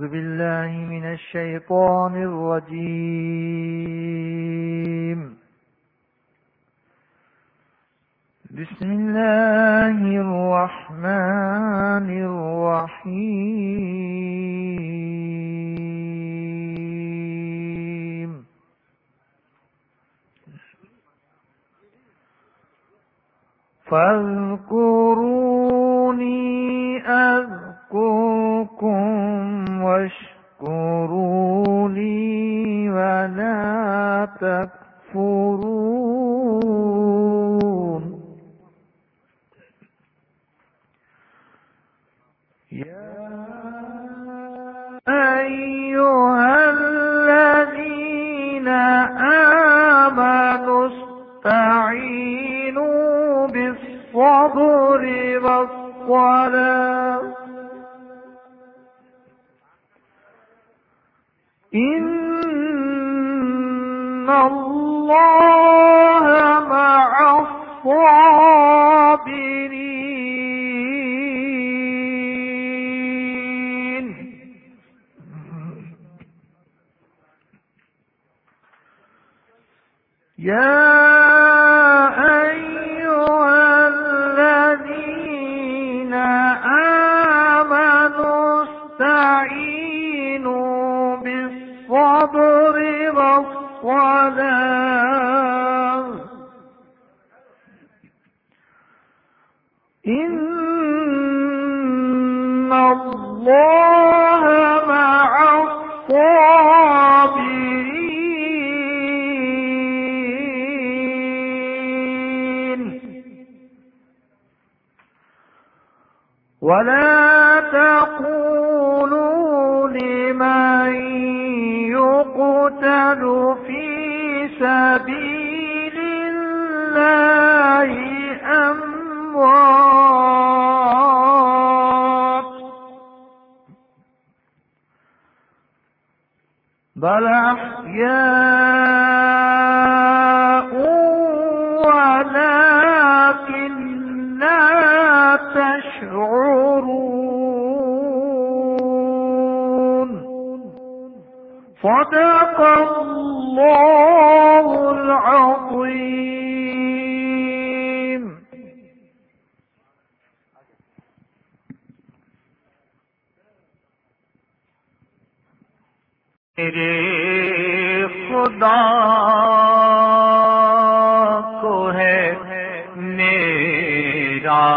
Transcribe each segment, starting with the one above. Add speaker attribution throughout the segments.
Speaker 1: أعوذ بالله من الشيطان الرجيم. بسم الله الرحمن الرحيم. فاذكروني أذكركم واشكروا لي ولا تكفرون يا أيها الذين آمنوا استعينوا بالصبر والصلاة إن الله مع الصابرين يا والصلاة بل أحياء ولكن لا تشعرون. صدق الله العظيم. میرے خدا کو ہے میرا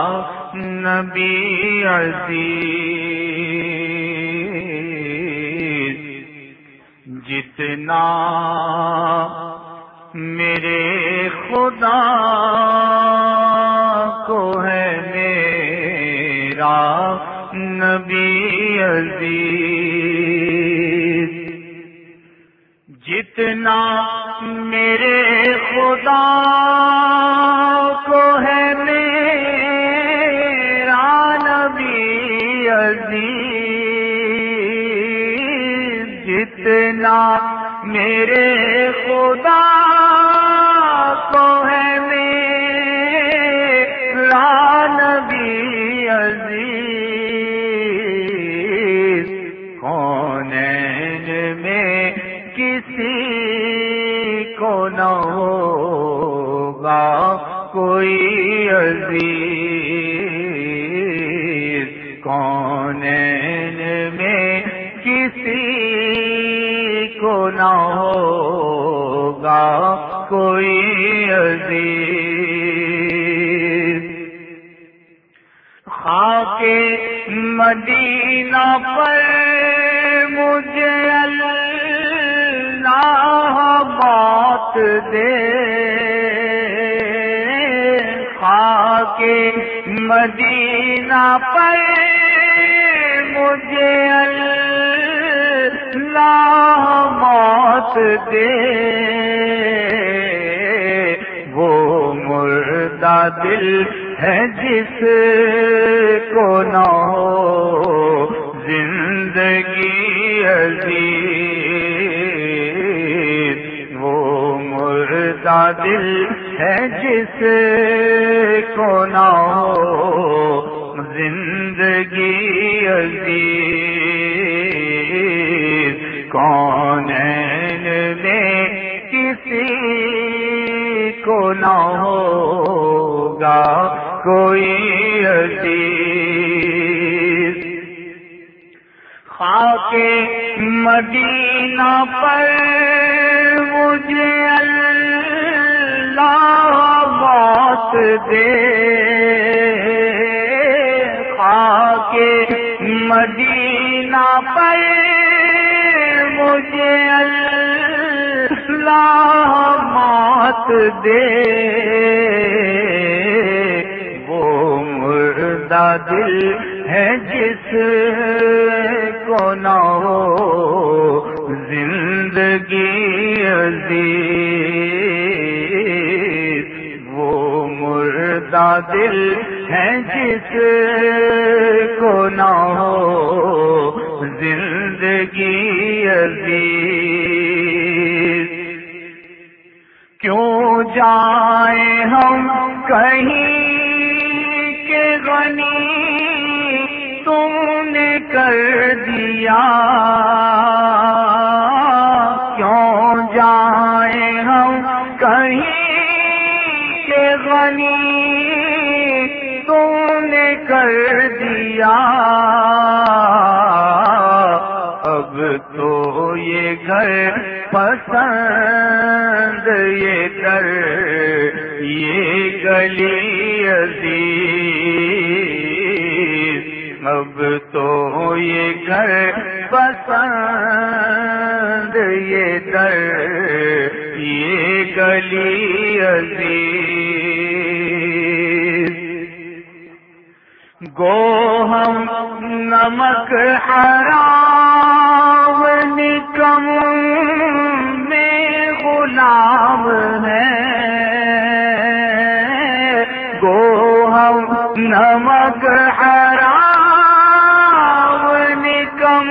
Speaker 1: نبی عزیز۔ جتنا میرے خدا کو ہے میرا نبی عزیز۔ جتنا میرے خدا کو ہے میرا نبی عزیز جتنا میرے خدا عزیز کون میں کسی کو نہ ہوگا کوئی عزیز۔ خاک مدینہ پر مجھے اللہ بات دے۔ خاک مدینہ پر مجھے اللہ بات دے۔ وہ مردہ دل ہے جس کو نہ ہو زندگی عزیز وہ مردہ دل ہے جس کو نہ ہو، زندگی عزیز، کون میں کسی کو نہ ہوگا کوئی عزیز۔ خاک مدینہ پر مجھے اللہ بات دے خاک مدینہ پر مجھے اللہ مات دے۔ وہ مردہ دل ہے جس کو نہ ہو زندگی عزیز مردہ دل ہے جس کو نہ ہو، زندگی عزیز۔ کیوں جائیں ہم کہیں کہ غنی تم نے کر دیا؟ کیوں جائیں ہم کہیں کہ غنی تم نے کر دیا۔ اب تو یہ گھر پسند یہ کر، یہ گلی عزیز۔ اب تو یہ گھر پسند یہ در یہ گلی عزیز۔ گو ہم نمک حرام نکم میں غلام ہیں۔ گو ہم نمک حرام نکم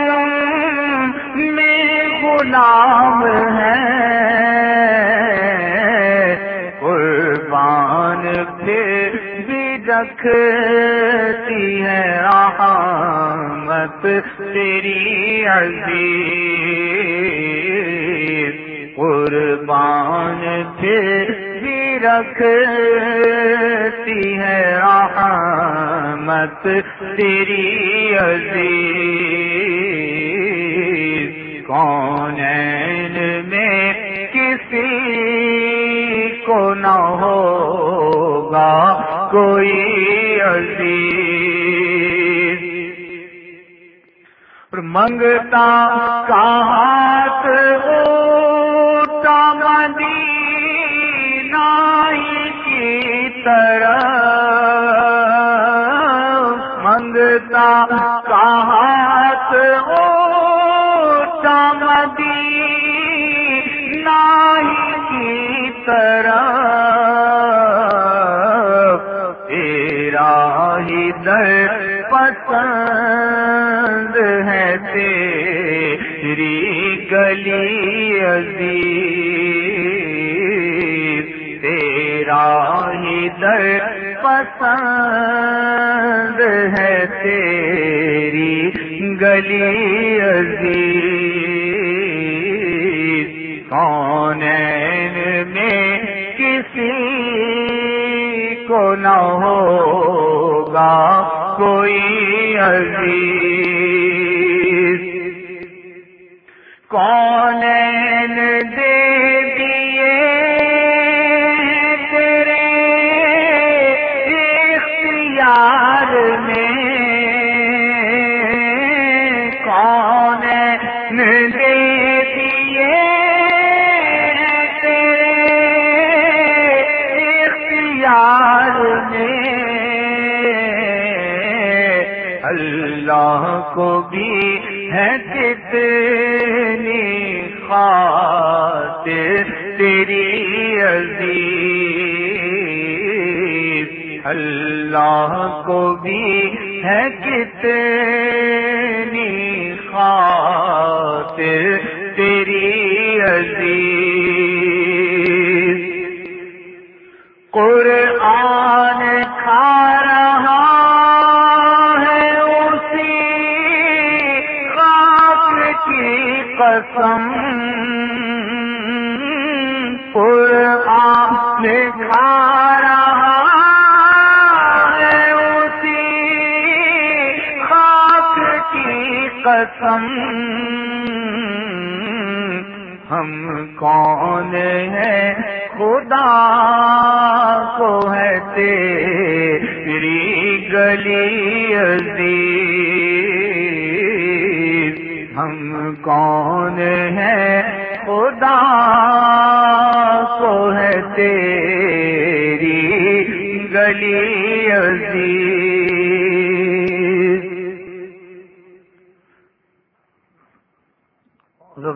Speaker 1: میں غلام ہیں۔ قربان پھر بھی رکھتی ہے رحمت تیری عزیز۔ قربان پھر بھی رکھتی ہے رحمت تیری عزیز۔ کون میں کسی کو نہ ہوگا کوئی عزیز۔ منگتا کا ہاتھ اوٹا مدینہ ہی کی طرح منگتا کا ہاتھ اوٹا مدینہ ہی کی طرح تیرا ہی در پسند گلی عزیز، تیرا ہی در پسند ہے، تیری گلی عزیز۔ کون میں کسی کو نہ ہوگا، کوئی عزیز۔ کون دے دیے تیرے اختیار میں؟ کون دے دیے تیرے اختیار میں؟ اللہ کو بھی ہے کتنی بات تیری عزیز اللہ کو بھی ہے کتنے خدا کو ہے تیری گلی عزیز۔ ہم کون ہیں خدا کو ہے تیری گلی عزیز۔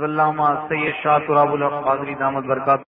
Speaker 1: اللہ سید شاہ تراب الحق قادری دامت برکات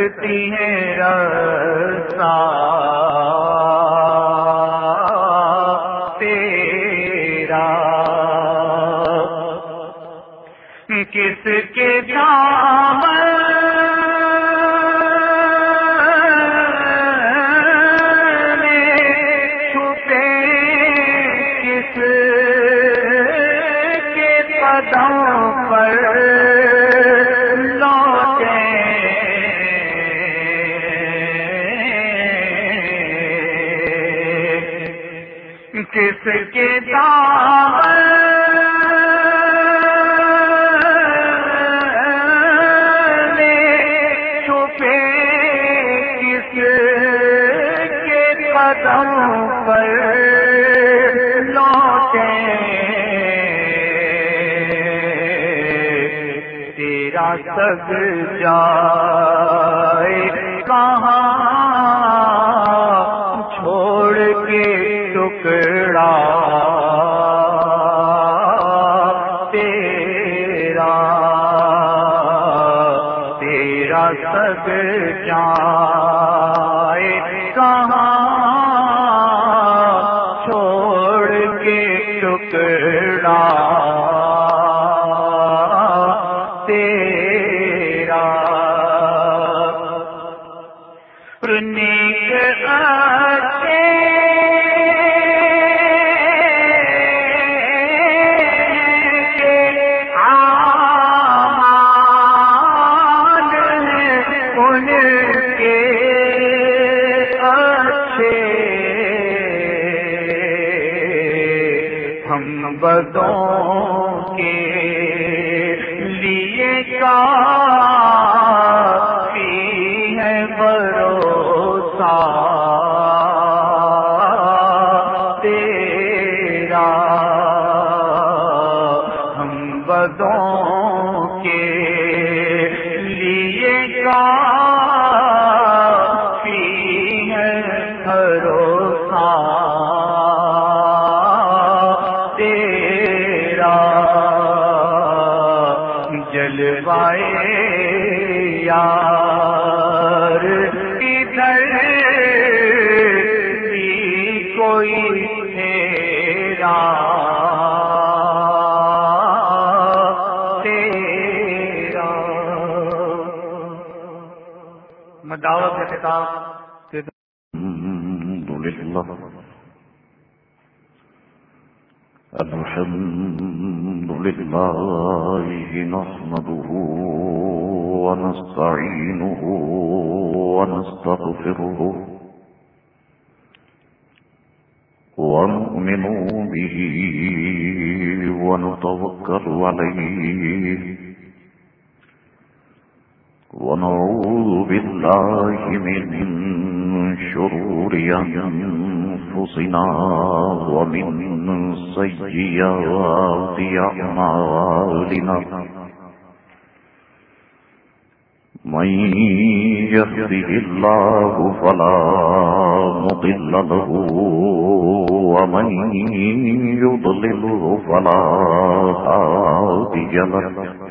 Speaker 1: کرتی ہے رسا جا
Speaker 2: الحمد لله نحمده ونستعينه ونستغفره ونؤمن به ونتوكل عليه ونعوذ بالله من شرور أنفسنا أنفسنا ومن سيئات أعمالنا. من يهده الله فلا مضل له، ومن يضلله فلا هادي له.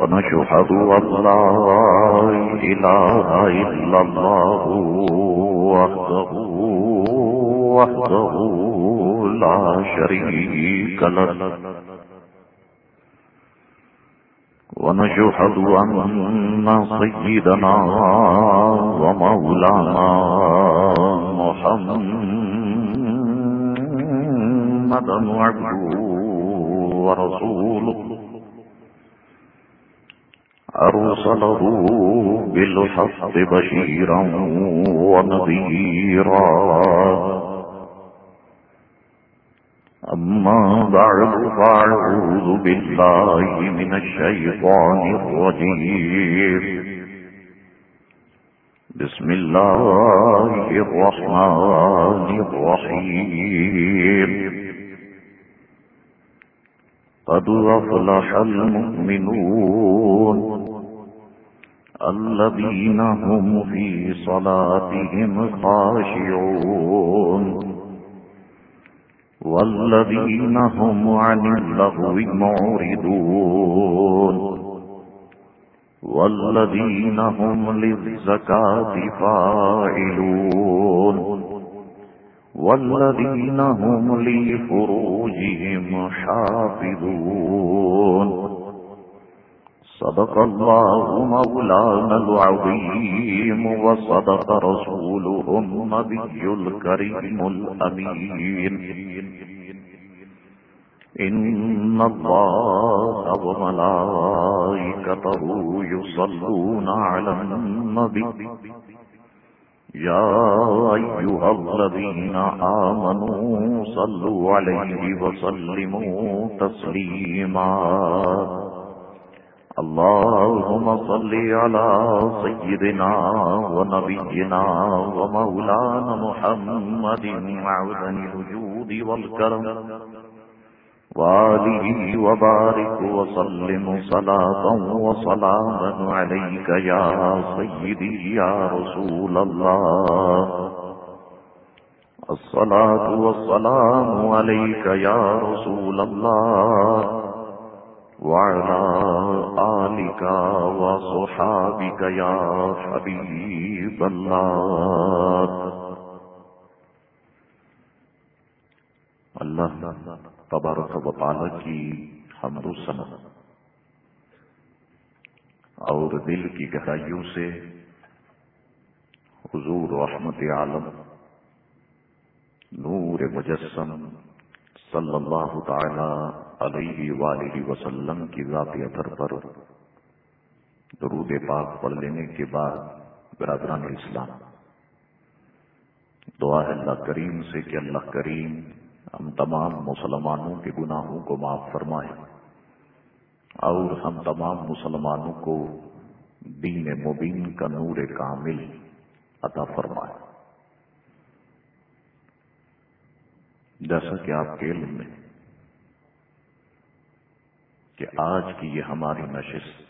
Speaker 2: ونشهد أن لا إله إلا الله وحده وحده لا شريك له. ونشهد أن سيدنا ومولانا محمدا عبده ورسوله. أرسله بالحق بشيرا ونذيرا. أما بعد، فأعوذ بالله من الشيطان الرجيم. بسم الله الرحمن الرحيم. قد أفلح المؤمنون الذين هم في صلاتهم خاشعون والذين هم عن اللغو معرضون والذين هم للزكاة فاعلون والذين هم لفروجهم حافظون. صدق الله مولانا العظيم وصدق رسوله النبي الكريم الأمين إن الله وملائكته يصلون على النبي يا أيها الذين آمنوا صلوا عليه وسلموا تسليما. اللهم صل على سيدنا ونبينا ومولانا محمد معدن الوجود والكرم. وآله وبارك وسلم صلاة وسلاما عليك يا سيدي يا رسول الله الصلاة والسلام عليك يا رسول الله وعلى آلك وصحابك يا حبيب الله اللہ تبارک و تعالی کی حمد و سنت اور دل کی گہرائیوں سے حضور رحمت عالم نور مجسم صلی اللہ تعالی علیہ وآلہ وسلم کی ذاتی اثر پر درود پاک پڑھ لینے کے بعد، برادران اسلام، دعا ہے اللہ کریم سے کہ اللہ کریم ہم تمام مسلمانوں کے گناہوں کو معاف فرمائے اور ہم تمام مسلمانوں کو دین مبین کا نور کامل عطا فرمائے جیسا کہ آپ کے علم میں کہ آج کی یہ ہماری نشست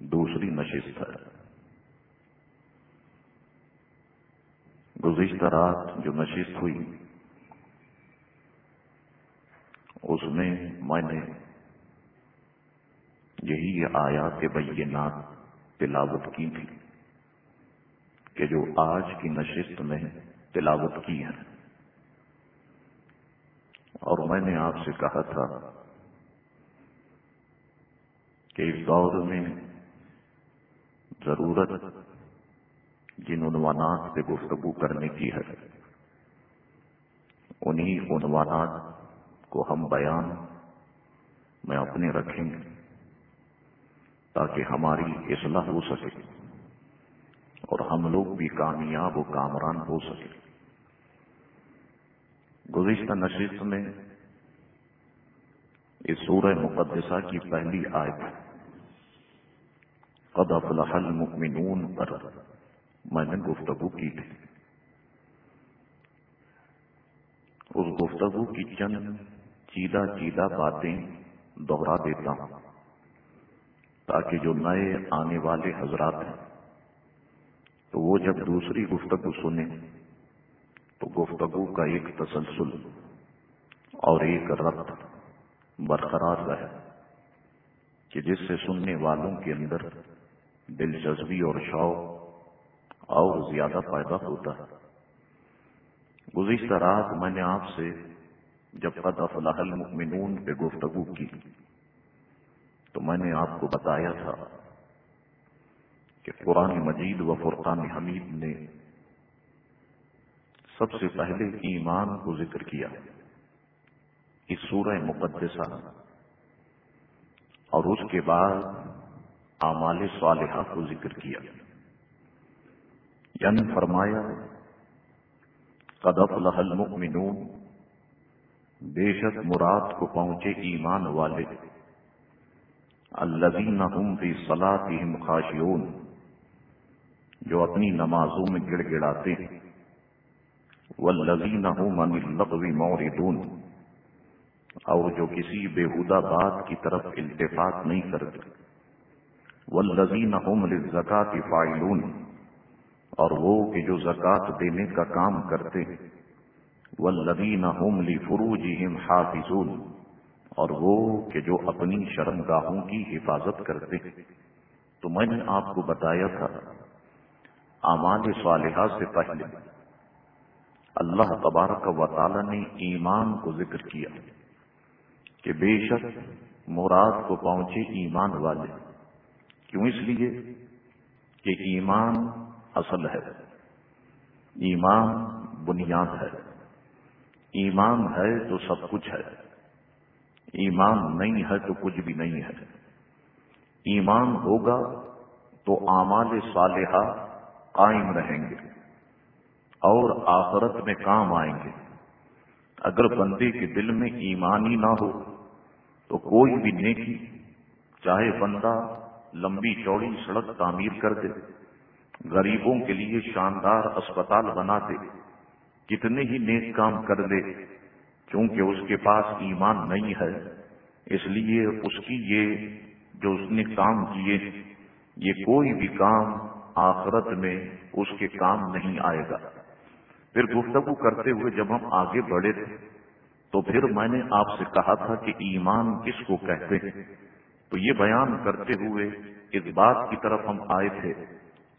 Speaker 2: دوسری نشست ہے۔ گزشتہ رات جو نشست ہوئی، اس میں میں نے یہی آیات بینات تلاوت کی تھی کہ جو آج کی نشست میں تلاوت کی ہے اور میں نے آپ سے کہا تھا کہ اس دور میں ضرورت جن عنوانات سے گفتگو کرنے کی ہے۔ انہی عنوانات کو ہم بیان میں اپنے رکھیں گے تاکہ ہماری اصلاح ہو سکے اور ہم لوگ بھی کامیاب و کامران ہو سکے۔ گزشتہ نشست میں اس سورہ مقدسہ کی پہلی آیت قد افلح المؤمنون پر۔ میں نے گفتگو کی تھی۔ اس گفتگو کی چند چیدہ چیدہ باتیں دوہرا دیتا ہوں تاکہ جو نئے آنے والے حضرات ہیں تو وہ جب دوسری گفتگو سنیں تو گفتگو کا ایک تسلسل اور ایک ربط برقرار رہے کہ جس سے سننے والوں کے اندر دلچسپی اور شوق اور زیادہ پیدا ہوتا ہے۔ گزشتہ رات میں نے آپ سے جب قد افلاح المؤمنون پہ گفتگو کی تو میں نے آپ کو بتایا تھا کہ قرآن مجید و فرقان حمید نے سب سے پہلے ایمان کو ذکر کیا اس سورہ مقدسہ اور اس کے بعد اعمال صالحہ کو ذکر کیا۔ یعنی فرمایا قدف لحل المؤمنون، بے شک مراد کو پہنچے ایمان والے۔ الذین هم فی صلاتهم خاشعون، جو اپنی نمازوں میں گڑ گڑاتے ہیں۔ والذین هم عن اللغو موردون اور جو کسی بےحدہ بات کی طرف التفات نہیں کرتے۔ والذین هم للزکاة فاعلون اور وہ کہ جو زکات دینے کا کام کرتے ہیں والذین هم لفروجهم حافظون، اور وہ کہ جو اپنی شرم گاہوں کی حفاظت کرتے ہیں۔ تو میں نے آپ کو بتایا تھا امان صالحہ سے پہلے اللہ تبارک و تعالی نے ایمان کو ذکر کیا کہ بے شک مراد کو پہنچے ایمان والے۔ کیوں اس لیے؟ کہ ایمان اصل ہے۔ ایمان بنیاد ہے۔ ایمان ہے تو سب کچھ ہے۔ ایمان نہیں ہے تو کچھ بھی نہیں ہے۔ ایمان ہوگا تو اعمال صالحہ قائم رہیں گے۔ اور آخرت میں کام آئیں گے۔ اگر بندے کے دل میں ایمان ہی نہ ہو، تو کوئی بھی نیکی، چاہے بندہ لمبی چوڑی سڑک تعمیر کر دے۔ غریبوں کے لیے شاندار اسپتال بنا دے، کتنے ہی نیک کام کر دے، چونکہ اس کے پاس ایمان نہیں ہے، اس لیے اس کی یہ جو اس نے کام کیے، یہ کوئی بھی کام آخرت میں اس کے کام نہیں آئے گا۔ پھر گفتگو کرتے ہوئے جب ہم آگے بڑھے تھے تو پھر میں نے آپ سے کہا تھا کہ ایمان کس کو کہتے ہیں؟ تو یہ بیان کرتے ہوئے اس بات کی طرف ہم آئے تھے۔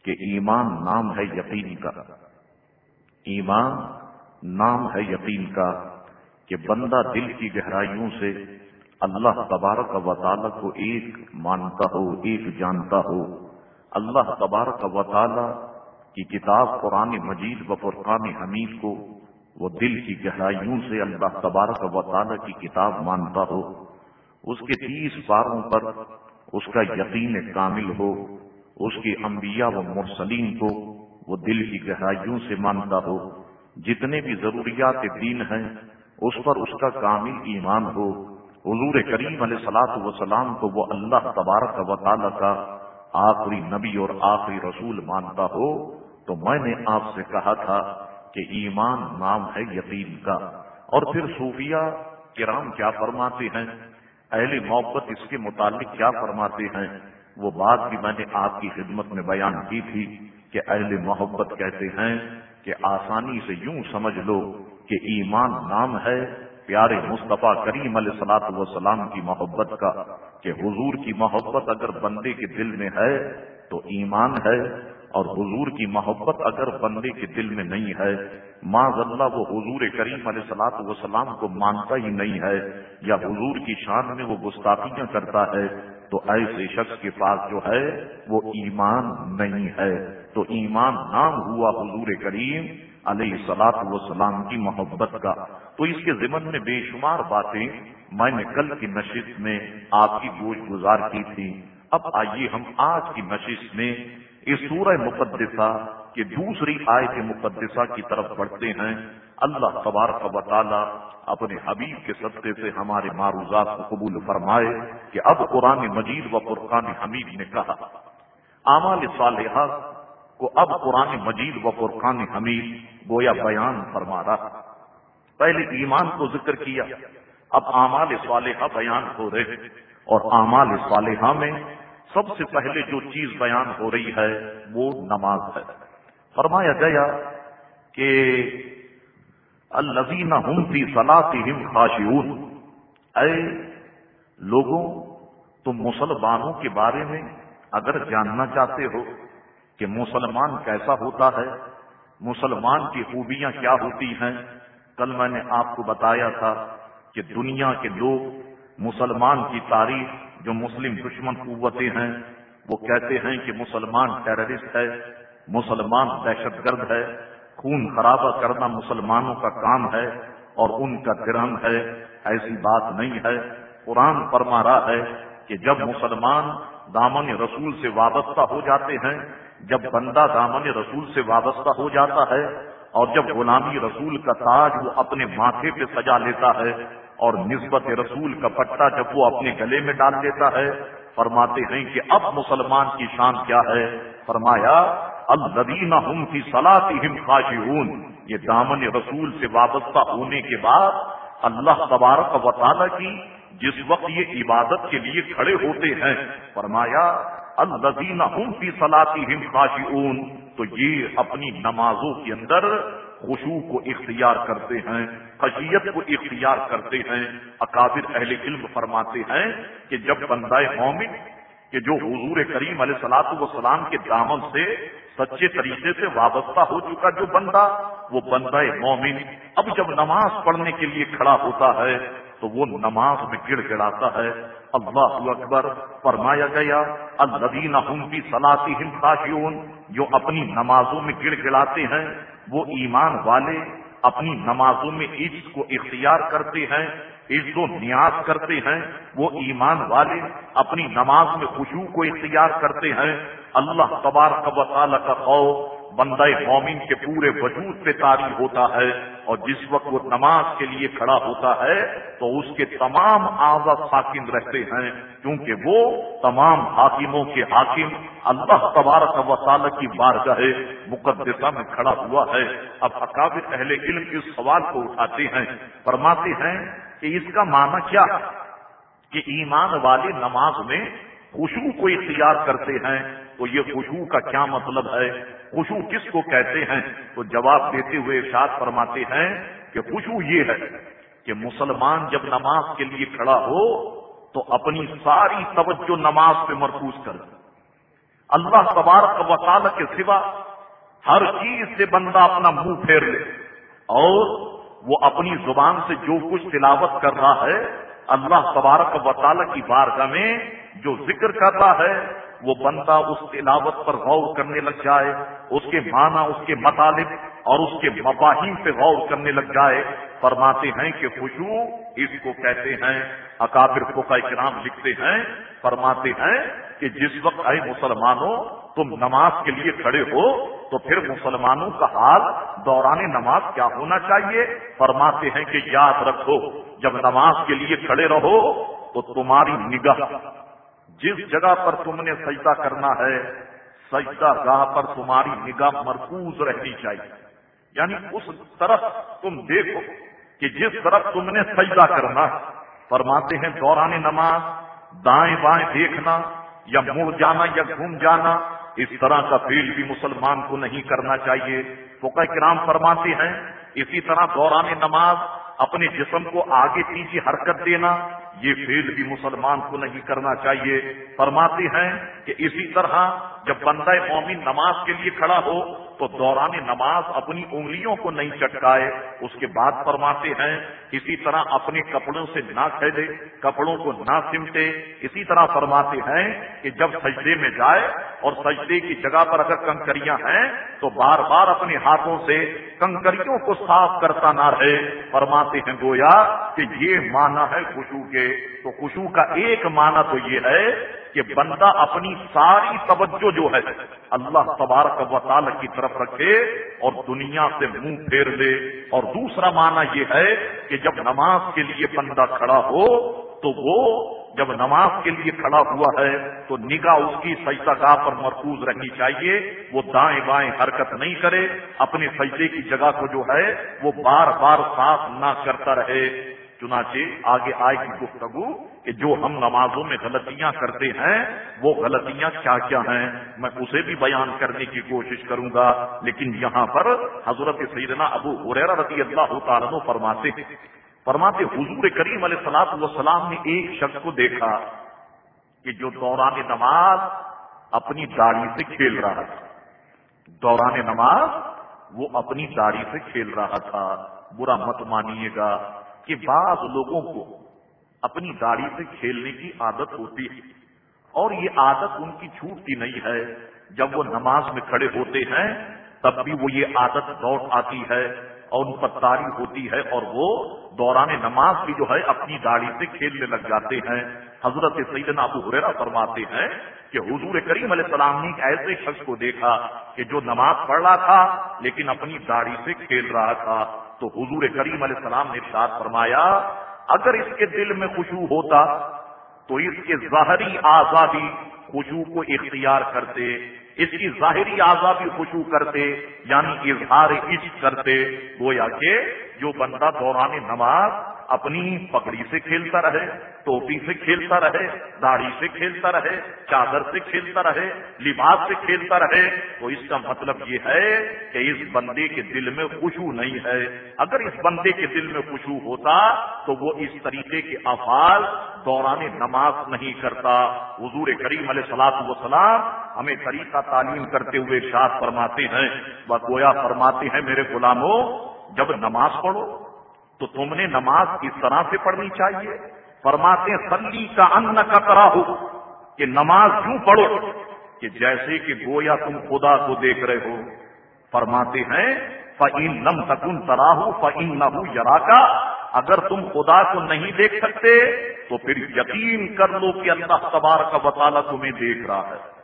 Speaker 2: کہ ایمان نام ہے یقین کا۔ ایمان نام ہے یقین کا کہ بندہ دل کی گہرائیوں سے اللہ تبارک و تعالی کو ایک مانتا ہو، ایک جانتا ہو۔ اللہ تبارک و تعالی کی کتاب قرآن مجید و فرقان حمید کو وہ دل کی گہرائیوں سے اللہ تبارک و تعالی کی کتاب مانتا ہو۔ اس کے تیس پاروں پر اس کا یقین کامل ہو۔ اس کے انبیاء و مرسلین کو وہ دل کی گہرائیوں سے مانتا ہو، جتنے بھی ضروریات دین ہیں، اس پر اس کا کامل ایمان ہو۔ حضور کریم علیہ سلاط وسلام کو وہ اللہ تبارک و تعالی کا آخری نبی اور آخری رسول مانتا ہو، تو میں نے آپ سے کہا تھا کہ ایمان نام ہے یقین کا۔ اور پھر صوفیہ کرام کیا فرماتے ہیں؟ اہل محبت اس کے متعلق کیا فرماتے ہیں؟ وہ بات بھی میں نے آپ کی خدمت میں بیان کی تھی کہ اہل محبت کہتے ہیں کہ آسانی سے یوں سمجھ لو کہ ایمان نام ہے پیارے مصطفیٰ کریم علیہ سلاط وسلام کی محبت کا، کہ حضور کی محبت اگر بندے کے دل میں ہے تو ایمان ہے اور حضور کی محبت اگر بندے کے دل میں نہیں ہے ماں اللہ وہ حضور کریم علیہ سلاط وسلام کو مانتا ہی نہیں ہے یا حضور کی شان میں وہ گستاخیاں کرتا ہے تو ایسے شخص کے پاس جو ہے، وہ ایمان نہیں ہے۔ تو ایمان نام ہوا حضور کریم علیہ سلاط وسلام کی محبت کا۔ تو اس کے ذمن میں بے شمار باتیں میں نے کل کی نشست میں آپ کی گوشت گزار کی تھی۔ اب آئیے ہم آج کی نشست میں اس سورہ مقدسہ کے دوسری آیت مقدسہ کی طرف بڑھتے ہیں۔ اللہ تبارک و تعالی اپنے حبیب کے صدقے سے ہمارے معروضات کو قبول فرمائے کہ اب قرآن مجید و قرقان حمید نے کہا، اعمال صالحہ کو اب قرآن مجید و قرقان حمید گویا بیان فرما رہا۔ پہلے ایمان کو ذکر کیا، اب اعمال صالحہ بیان ہو رہے۔ اور اعمال صالحہ میں سب سے پہلے جو چیز بیان ہو رہی ہے، وہ نماز ہے۔ فرمایا گیا کہ الزین ہم فی صلاحم خاشعون۔ اے لوگوں، تم مسلمانوں کے بارے میں اگر جاننا چاہتے ہو کہ مسلمان کیسا ہوتا ہے، مسلمان کی خوبیاں کیا ہوتی ہیں، کل میں نے آپ کو بتایا تھا کہ دنیا کے لوگ مسلمان کی تاریخ، جو مسلم دشمن قوتیں ہیں، وہ کہتے ہیں کہ مسلمان ٹیررسٹ ہے، مسلمان دہشت گرد ہے۔ خون خرابہ کرنا مسلمانوں کا کام ہے اور ان کا گرہن ہے، ایسی بات نہیں ہے۔ قرآن فرما رہا ہے کہ جب مسلمان دامن رسول سے وابستہ ہو جاتے ہیں، جب بندہ دامن رسول سے وابستہ ہو جاتا ہے اور جب غلامی رسول کا تاج وہ اپنے ماتھے پہ سجا لیتا ہے اور نسبت رسول کا پٹا جب وہ اپنے گلے میں ڈال دیتا ہے، فرماتے ہیں کہ اب مسلمان کی شان کیا ہے۔ فرمایا الدین ہم کی صلاحی خاشعون. یہ دامن رسول سے وابستہ ہونے کے بعد اللہ تبارک و تعالی کی جس وقت یہ عبادت کے لیے کھڑے ہوتے ہیں، فرمایا الدین ہم کی صلاحی خاشعون. تو یہ اپنی نمازوں کے اندر خوشو کو اختیار کرتے ہیں، خشیت کو اختیار کرتے ہیں. اکابر اہل علم فرماتے ہیں کہ جب بندہ مومن، کہ جو حضور کریم علیہ سلاط وسلام کے دامن سے سچے طریقے سے وابستہ ہو چکا جو بندہ، وہ بندہ مومن۔ اب جب نماز پڑھنے کے لیے کھڑا ہوتا ہے، تو وہ نماز میں گڑ گڑاتا ہے۔ اللہ اکبر، فرمایا گیا الدین کی صلاحی خاشیون جو اپنی نمازوں میں گڑ گڑاتے ہیں، وہ ایمان والے اپنی نمازوں میں عز کو اختیار کرتے ہیں۔ عز و نیاز کرتے ہیں، وہ ایمان والے اپنی نماز میں خوشبو کو اختیار کرتے ہیں۔ اللہ تبارک و تعالی کا خوف بندہ مومن کے پورے وجود پہ تاری ہوتا ہے اور جس وقت وہ نماز کے لیے کھڑا ہوتا ہے، تو اس کے تمام آزاد حاکم رہتے ہیں۔ کیونکہ وہ تمام حاکموں کے حاکم اللہ تبارک و تعالی کی بارگاہ مقدسہ میں کھڑا ہوا ہے۔ اب اکابر اہل علم اس سوال کو اٹھاتے ہیں، فرماتے ہیں کہ اس کا معنی کیا؟ کہ ایمان والے نماز میں خوشبو کو اختیار کرتے ہیں تو یہ خوشبو کا کیا مطلب ہے؟ خوشبو کس کو کہتے ہیں؟ تو جواب دیتے ہوئے ارشاد فرماتے ہیں کہ خوشبو یہ ہے کہ مسلمان جب نماز کے لیے کھڑا ہو تو اپنی ساری توجہ نماز پہ مرکوز کر اللہ تبارک و تعالی کے سوا ہر چیز سے بندہ اپنا منہ پھیر لے اور وہ اپنی زبان سے جو کچھ تلاوت کر رہا ہے، اللہ تبارک و تعالی کی بارگاہ میں جو ذکر کرتا ہے، وہ بندہ اس تلاوت پر غور کرنے لگ جائے، اس کے معنی، اس کے مطالب اور اس کے مفاہیم پہ غور کرنے لگ جائے۔ فرماتے ہیں کہ خوشبو اس کو کہتے ہیں، اکابر کو کا کرام لکھتے ہیں۔ فرماتے ہیں کہ جس وقت آئے مسلمانوں تم نماز کے لیے کھڑے ہو تو پھر مسلمانوں کا حال دوران نماز کیا ہونا چاہیے؟ فرماتے ہیں کہ یاد رکھو، جب نماز کے لیے کھڑے رہو تو تمہاری نگاہ جس جگہ پر تم نے سجدہ کرنا ہے، سجدہ گاہ پر تمہاری نگاہ مرکوز رہنی چاہیے۔ یعنی اس طرف تم دیکھو کہ جس طرف تم نے سجدہ کرنا، فرماتے ہیں دوران نماز، دائیں بائیں دیکھنا یا مڑ جانا یا گھوم جانا اس طرح کا فیل بھی مسلمان کو نہیں کرنا چاہیے۔ فقہ کرام فرماتے ہیں، اسی طرح دوران نماز اپنے جسم کو آگے پیچھے حرکت دینا، یہ فیل بھی مسلمان کو نہیں کرنا چاہیے۔ فرماتے ہیں کہ اسی طرح جب بندہ مومن نماز کے لیے کھڑا ہو تو دوران نماز اپنی انگلیوں کو نہیں چٹکائے، اس کے بعد فرماتے ہیں، اسی طرح اپنے کپڑوں سے نہ کھیلے، کپڑوں کو نہ سمٹے۔ اسی طرح فرماتے ہیں کہ جب سجدے میں جائے اور سجدے کی جگہ پر اگر کنکریاں ہیں تو بار بار اپنے ہاتھوں سے کنکریوں کو صاف کرتا نہ رہے۔ فرماتے ہیں گویا کہ یہ معنی ہے خوشو کے۔ تو خوشو کا ایک معنی تو یہ ہے کہ بندہ اپنی ساری توجہ جو ہے اللہ تبارک و تعالی کی طرف رکھے اور دنیا سے منہ پھیر لے۔ اور دوسرا معنی یہ ہے کہ جب نماز کے لیے بندہ کھڑا ہو تو وہ جب نماز کے لیے کھڑا ہوا ہے تو نگاہ اس کی سجدہ گاہ پر مرکوز رہنی چاہیے۔ وہ دائیں بائیں حرکت نہیں کرے، اپنے سجدے کی جگہ کو جو ہے وہ بار بار صاف نہ کرتا رہے۔ چنانچہ آگے آئے گی گفتگو کہ جو ہم نمازوں میں غلطیاں کرتے ہیں، وہ غلطیاں کیا کیا ہیں؟ میں اسے بھی بیان کرنے کی کوشش کروں گا۔ لیکن یہاں پر حضرت سیدنا ابو حریرہ رضی اللہ تعالیٰ فرماتے فرماتے حضور کریم علیہ سلاط وسلام نے ایک شخص کو دیکھا کہ جو دوران نماز اپنی داڑھی سے کھیل رہا تھا۔ دوران نماز وہ اپنی داڑھی سے کھیل رہا تھا۔ برا مت مانیے گا۔ کہ بعض لوگوں کو اپنی داڑھی سے کھیلنے کی عادت ہوتی ہے اور یہ عادت ان کی چھوٹتی نہیں ہے۔ جب وہ نماز میں کھڑے ہوتے ہیں، تب بھی وہ یہ عادت لوٹ آتی ہے اور ان پر تاری ہوتی ہے اور وہ دوران نماز بھی جو ہے، اپنی داڑھی سے کھیلنے لگ جاتے ہیں۔ حضرت سیدنا ابو حریرہ فرماتے ہیں کہ حضور کریم علیہ السلام نے ایسے شخص کو دیکھا کہ جو نماز پڑھ رہا تھا، لیکن اپنی داڑھی سے کھیل رہا تھا۔ تو حضور کریم علیہ السلام نے ارشاد فرمایا، اگر اس کے دل میں خوشبو ہوتا تو اس کے ظاہری آزادی خوشبو کو اختیار کرتے، اس کی ظاہری آزادی خوشبو کرتے یعنی اظہار عشق کرتے، گویا کہ جو بندہ دوران نماز اپنی پکڑی سے کھیلتا رہے، ٹوپی سے کھیلتا رہے، داڑھی سے کھیلتا رہے، چادر سے کھیلتا رہے، لباس سے کھیلتا رہے، تو اس کا مطلب یہ ہے کہ اس بندے کے دل میں خوشبو نہیں ہے۔ اگر اس بندے کے دل میں خوشبو ہوتا تو وہ اس طریقے کے افعال دوران نماز نہیں کرتا۔ حضور کریم علیہ سلاط وسلام ہمیں طریقہ تعلیم کرتے ہوئے شاد فرماتے ہیں گویا فرماتے ہیں، میرے غلاموں، جب نماز پڑھو تو تم نے نماز کس طرح سے پڑھنی چاہیے؟ فرماتے سلی کا ان کا کرا ہو کہ نماز کیوں پڑھو؟ کہ جیسے کہ گویا تم خدا کو دیکھ رہے ہو۔ فرماتے ہیں فعین نم تکن تراہ فعین نہ یرا کا اگر تم خدا کو نہیں دیکھ سکتے، تو پھر یقین کر لو کہ اللہ تبار کا وطالعہ تمہیں دیکھ رہا ہے۔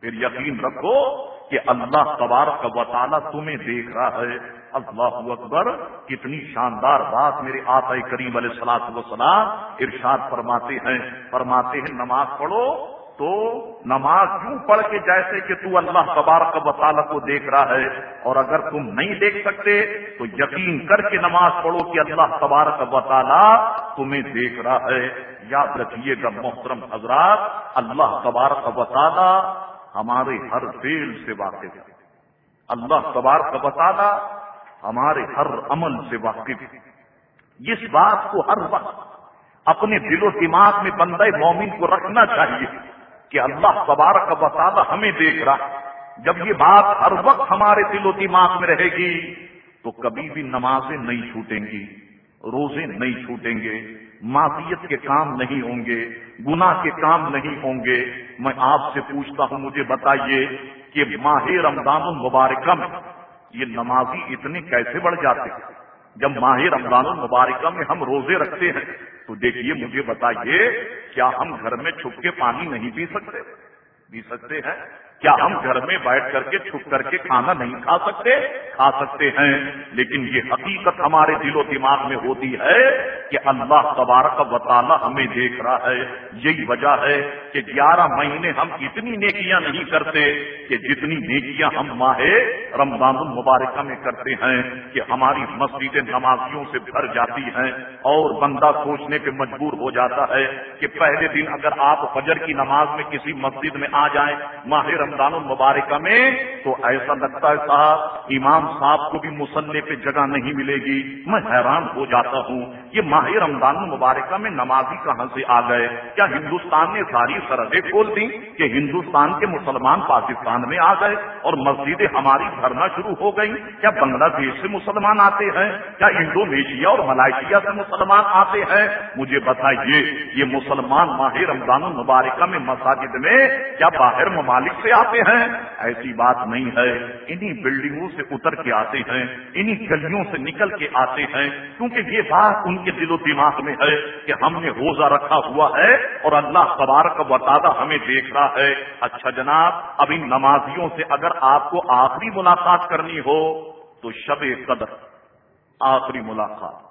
Speaker 2: پھر یقین رکھو کہ اللہ تبارک و تعالیٰ تمہیں دیکھ رہا ہے۔ اللہ اکبر، کتنی شاندار بات میرے آتا کریم علیہ سلاط وسلام ارشاد فرماتے ہیں۔ فرماتے ہیں، نماز پڑھو تو نماز کیوں پڑھ کے جیسے کہ تو اللہ تبارک و تعالیٰ کو دیکھ رہا ہے۔ اور اگر تم نہیں دیکھ سکتے تو یقین کر کے نماز پڑھو کہ اللہ تبارک و تعالیٰ تمہیں دیکھ رہا ہے۔ یاد رکھیے گا محترم حضرات، اللہ تبارک و تعالیٰ ہمارے ہر فیل سے واقف۔ ہے اللہ تبار کا بتانا ہمارے ہر عمل سے واقف۔ ہے اس بات کو ہر وقت اپنے دل و دماغ میں بندہ مومن کو رکھنا چاہیے کہ اللہ تبار کا بتانا ہمیں دیکھ رہا جب یہ بات ہر وقت ہمارے دل و دماغ میں رہے گی، تو کبھی بھی نمازیں نہیں چھوٹیں گی، روزے نہیں چھوٹیں گے معافیت کے کام نہیں ہوں گے، گناہ کے کام نہیں ہوں گے۔ میں آپ سے پوچھتا ہوں، مجھے بتائیے کہ ماہ رمضان المبارکہ میں یہ نمازی اتنے کیسے بڑھ جاتے ہیں؟ جب ماہ رمضان المبارکہ میں ہم روزے رکھتے ہیں، تو دیکھیے، مجھے بتائیے، کیا ہم گھر میں چھپ کے پانی نہیں پی سکتے؟ پی سکتے ہیں؟ کیا ہم گھر میں بیٹھ کر کے، چھپ کر کے کھانا نہیں کھا سکتے؟ کھا سکتے ہیں، لیکن یہ حقیقت ہمارے دل و دماغ میں ہوتی ہے کہ اللہ تبارک و تعالی ہمیں دیکھ رہا ہے، یہی وجہ ہے کہ گیارہ مہینے ہم اتنی نیکیاں نہیں کرتے کہ جتنی نیکیاں ہم ماہ رمضان المبارکہ میں کرتے ہیں کہ ہماری مسجدیں نمازیوں سے بھر جاتی ہیں اور بندہ سوچنے پہ مجبور ہو جاتا ہے کہ پہلے دن اگر آپ فجر کی نماز میں کسی مسجد میں آ جائیں ماہ رمضان المبارکہ میں تو ایسا لگتا ہے صاحب، امام صاحب کو بھی مسلح پہ جگہ نہیں ملے گی۔ میں حیران ہو جاتا ہوں یہ ماہ رمضان المبارکہ میں نمازی کہاں سے آ گئے؟ کیا ہندوستان نے ساری سرحدیں کھول دی کہ ہندوستان کے مسلمان پاکستان میں آ گئے اور مسجدیں ہماری بھرنا شروع ہو گئی کیا بنگلہ دیش سے مسلمان آتے ہیں؟ کیا انڈونیشیا اور ملائیشیا سے مسلمان آتے ہیں؟ مجھے بتائیے، یہ مسلمان ماہ رمضان المبارکہ میں مساجد میں کیا باہر ممالک سے آتے ہیں؟ ایسی بات نہیں ہے۔ انہی بلڈنگوں سے اتر کے آتے ہیں، انہی گلیوں سے نکل کے آتے ہیں۔ کیونکہ یہ بات ان کے دل و دماغ میں ہے کہ ہم نے روزہ رکھا ہوا ہے اور اللہ تبارک و تعالیٰ ہمیں دیکھ رہا ہے۔ اچھا جناب اب ان نمازیوں سے اگر آپ کو آخری ملاقات کرنی ہو، تو شب قدر، آخری ملاقات۔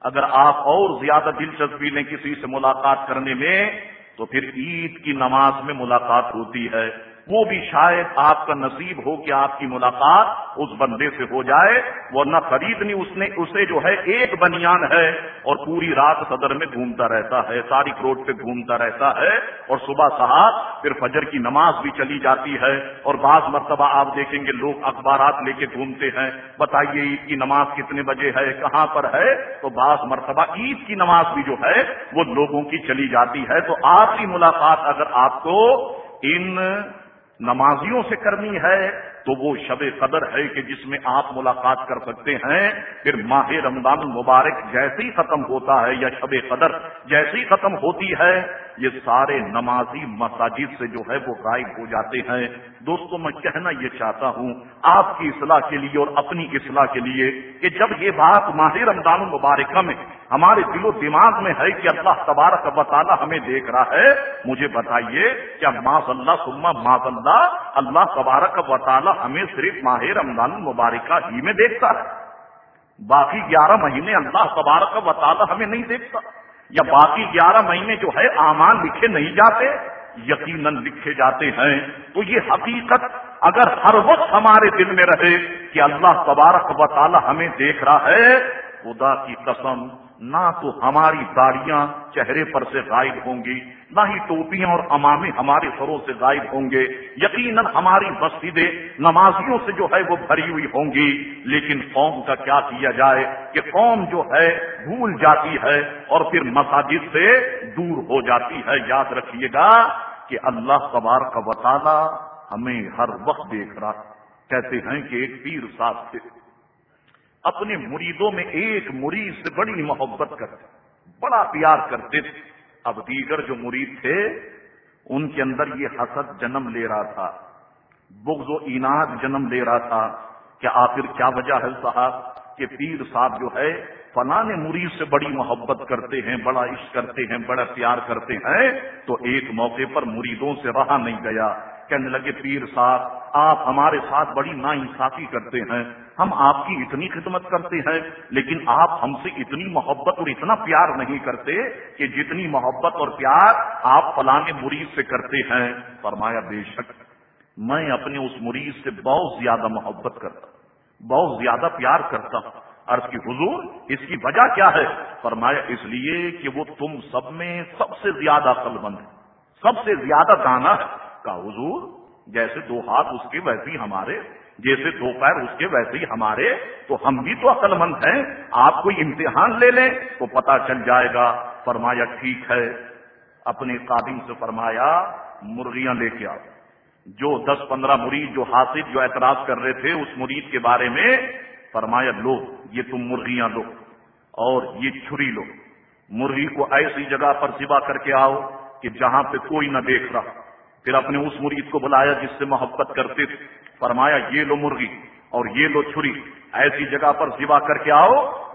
Speaker 2: اگر آپ اور زیادہ دلچسپی لیں کسی سے ملاقات کرنے میں، تو پھر عید کی نماز میں ملاقات ہوتی ہے۔ وہ بھی شاید آپ کا نصیب ہو کہ آپ کی ملاقات اس بندے سے ہو جائے، ورنہ خریدنی اس نے، اسے جو ہے ایک بنیان ہے اور پوری رات صدر میں گھومتا رہتا ہے تاریخ روڈ پہ گھومتا رہتا ہے اور صبح صاحب پھر فجر کی نماز بھی چلی جاتی ہے اور بعض مرتبہ آپ دیکھیں گے لوگ اخبارات لے کے گھومتے ہیں، بتائیے عید کی نماز کتنے بجے ہے، کہاں پر ہے؟ تو بعض مرتبہ عید کی نماز بھی جو ہے وہ لوگوں کی چلی جاتی ہے۔ تو آپ کی ملاقات اگر آپ کو ان نمازیوں سے کرنی ہے تو وہ شب قدر ہے کہ جس میں آپ ملاقات کر سکتے ہیں۔ پھر ماہ رمضان المبارک جیسے ہی ختم ہوتا ہے یا شب قدر جیسے ہی ختم ہوتی ہے یہ سارے نمازی مساجد سے جو ہے وہ غائب ہو جاتے ہیں۔ دوستوں میں کہنا یہ چاہتا ہوں، آپ کی اصلاح کے لیے اور اپنی اصلاح کے لیے کہ جب یہ بات ماہ رمضان المبارکہ میں ہمارے دل و دماغ میں ہے کہ اللہ تبارک و تعالیٰ ہمیں دیکھ رہا ہے، مجھے بتائیے کیا ماض اللہ سما ماض اللہ اللہ تبارک و تعالیٰ ہمیں صرف ماہ رمضان المبارکہ ہی میں دیکھتا ہے؟ باقی گیارہ مہینے اللہ تبارک و تعالیٰ ہمیں نہیں دیکھتا۔ یا باقی گیارہ مہینے جو ہے امان لکھے نہیں جاتے، یقیناً لکھے جاتے ہیں۔ تو یہ حقیقت اگر ہر وقت ہمارے دل میں رہے کہ اللہ تبارک و تعالیٰ ہمیں دیکھ رہا ہے، خدا کی قسم نہ تو ہماری داڑیاں چہرے پر سے غائب ہوں گی، نہ ہی ٹوپیاں اور امامے ہمارے سروں سے غائب ہوں گے۔ یقیناً ہماری مسجدیں نمازیوں سے جو ہے وہ بھری ہوئی ہوں گی۔ لیکن قوم کا کیا کیا جائے کہ قوم جو ہے بھول جاتی ہے اور پھر مساجد سے دور ہو جاتی ہے۔ یاد رکھیے گا کہ اللہ قبار کا وطالعہ ہمیں ہر وقت دیکھ رہا کہتے ہیں کہ ایک پیر صاحب تھے۔ اپنے مریدوں میں ایک مرید سے بڑی محبت کرتے بڑا پیار کرتے تھے۔ اب دیگر جو مرید تھے، ان کے اندر یہ حسد جنم لے رہا تھا، بغض و ایناد جنم لے رہا تھا کہ آخر کیا وجہ ہے صاحب کہ پیر صاحب جو ہے، فلاں مرید سے بڑی محبت کرتے ہیں، بڑا عشق کرتے ہیں، بڑا پیار کرتے ہیں، تو ایک موقع پر مریدوں سے رہا نہیں گیا۔ کہنے لگے، پیر صاحب، آپ ہمارے ساتھ بڑی نا انصافی کرتے ہیں۔ ہم آپ کی اتنی خدمت کرتے ہیں، لیکن آپ ہم سے اتنی محبت اور اتنا پیار نہیں کرتے کہ جتنی محبت اور پیار آپ فلانے مریض سے کرتے ہیں۔ فرمایا، بے شک، میں اپنے اس مریض سے بہت زیادہ محبت کرتا، بہت زیادہ پیار کرتا۔ ہوں عرض کی، حضور، اس کی وجہ کیا ہے؟ فرمایا، اس لیے کہ وہ تم سب میں سب سے زیادہ عقل مند ہے، سب سے زیادہ دانا ہے۔ کا حضور، جیسے دو ہاتھ، اس کے ویسے ہمارے جیسے دو پیر اس کے ویسے ہی ہمارے، تو ہم بھی تو عقل مند ہیں، آپ کوئی امتحان لے لیں تو پتا چل جائے گا۔ فرمایا، ٹھیک ہے۔ اپنے قابل سے فرمایا، مرغیاں لے کے آؤ۔ جو دس پندرہ مرید جو حاصل، جو اعتراض کر رہے تھے اس مرید کے بارے میں، فرمایا، لو، یہ تم مرغیاں لو اور یہ چھری لو۔ مرغی کو ایسی جگہ پر سبا کر کے آؤ کہ جہاں پہ کوئی نہ دیکھ رہا۔ پھر اپنے اس مرید کو بلایا جس سے محبت کرتے تھے۔ فرمایا، یہ لو مرغی اور یہ لو چھری، ایسی جگہ پر سوا کر کے آؤ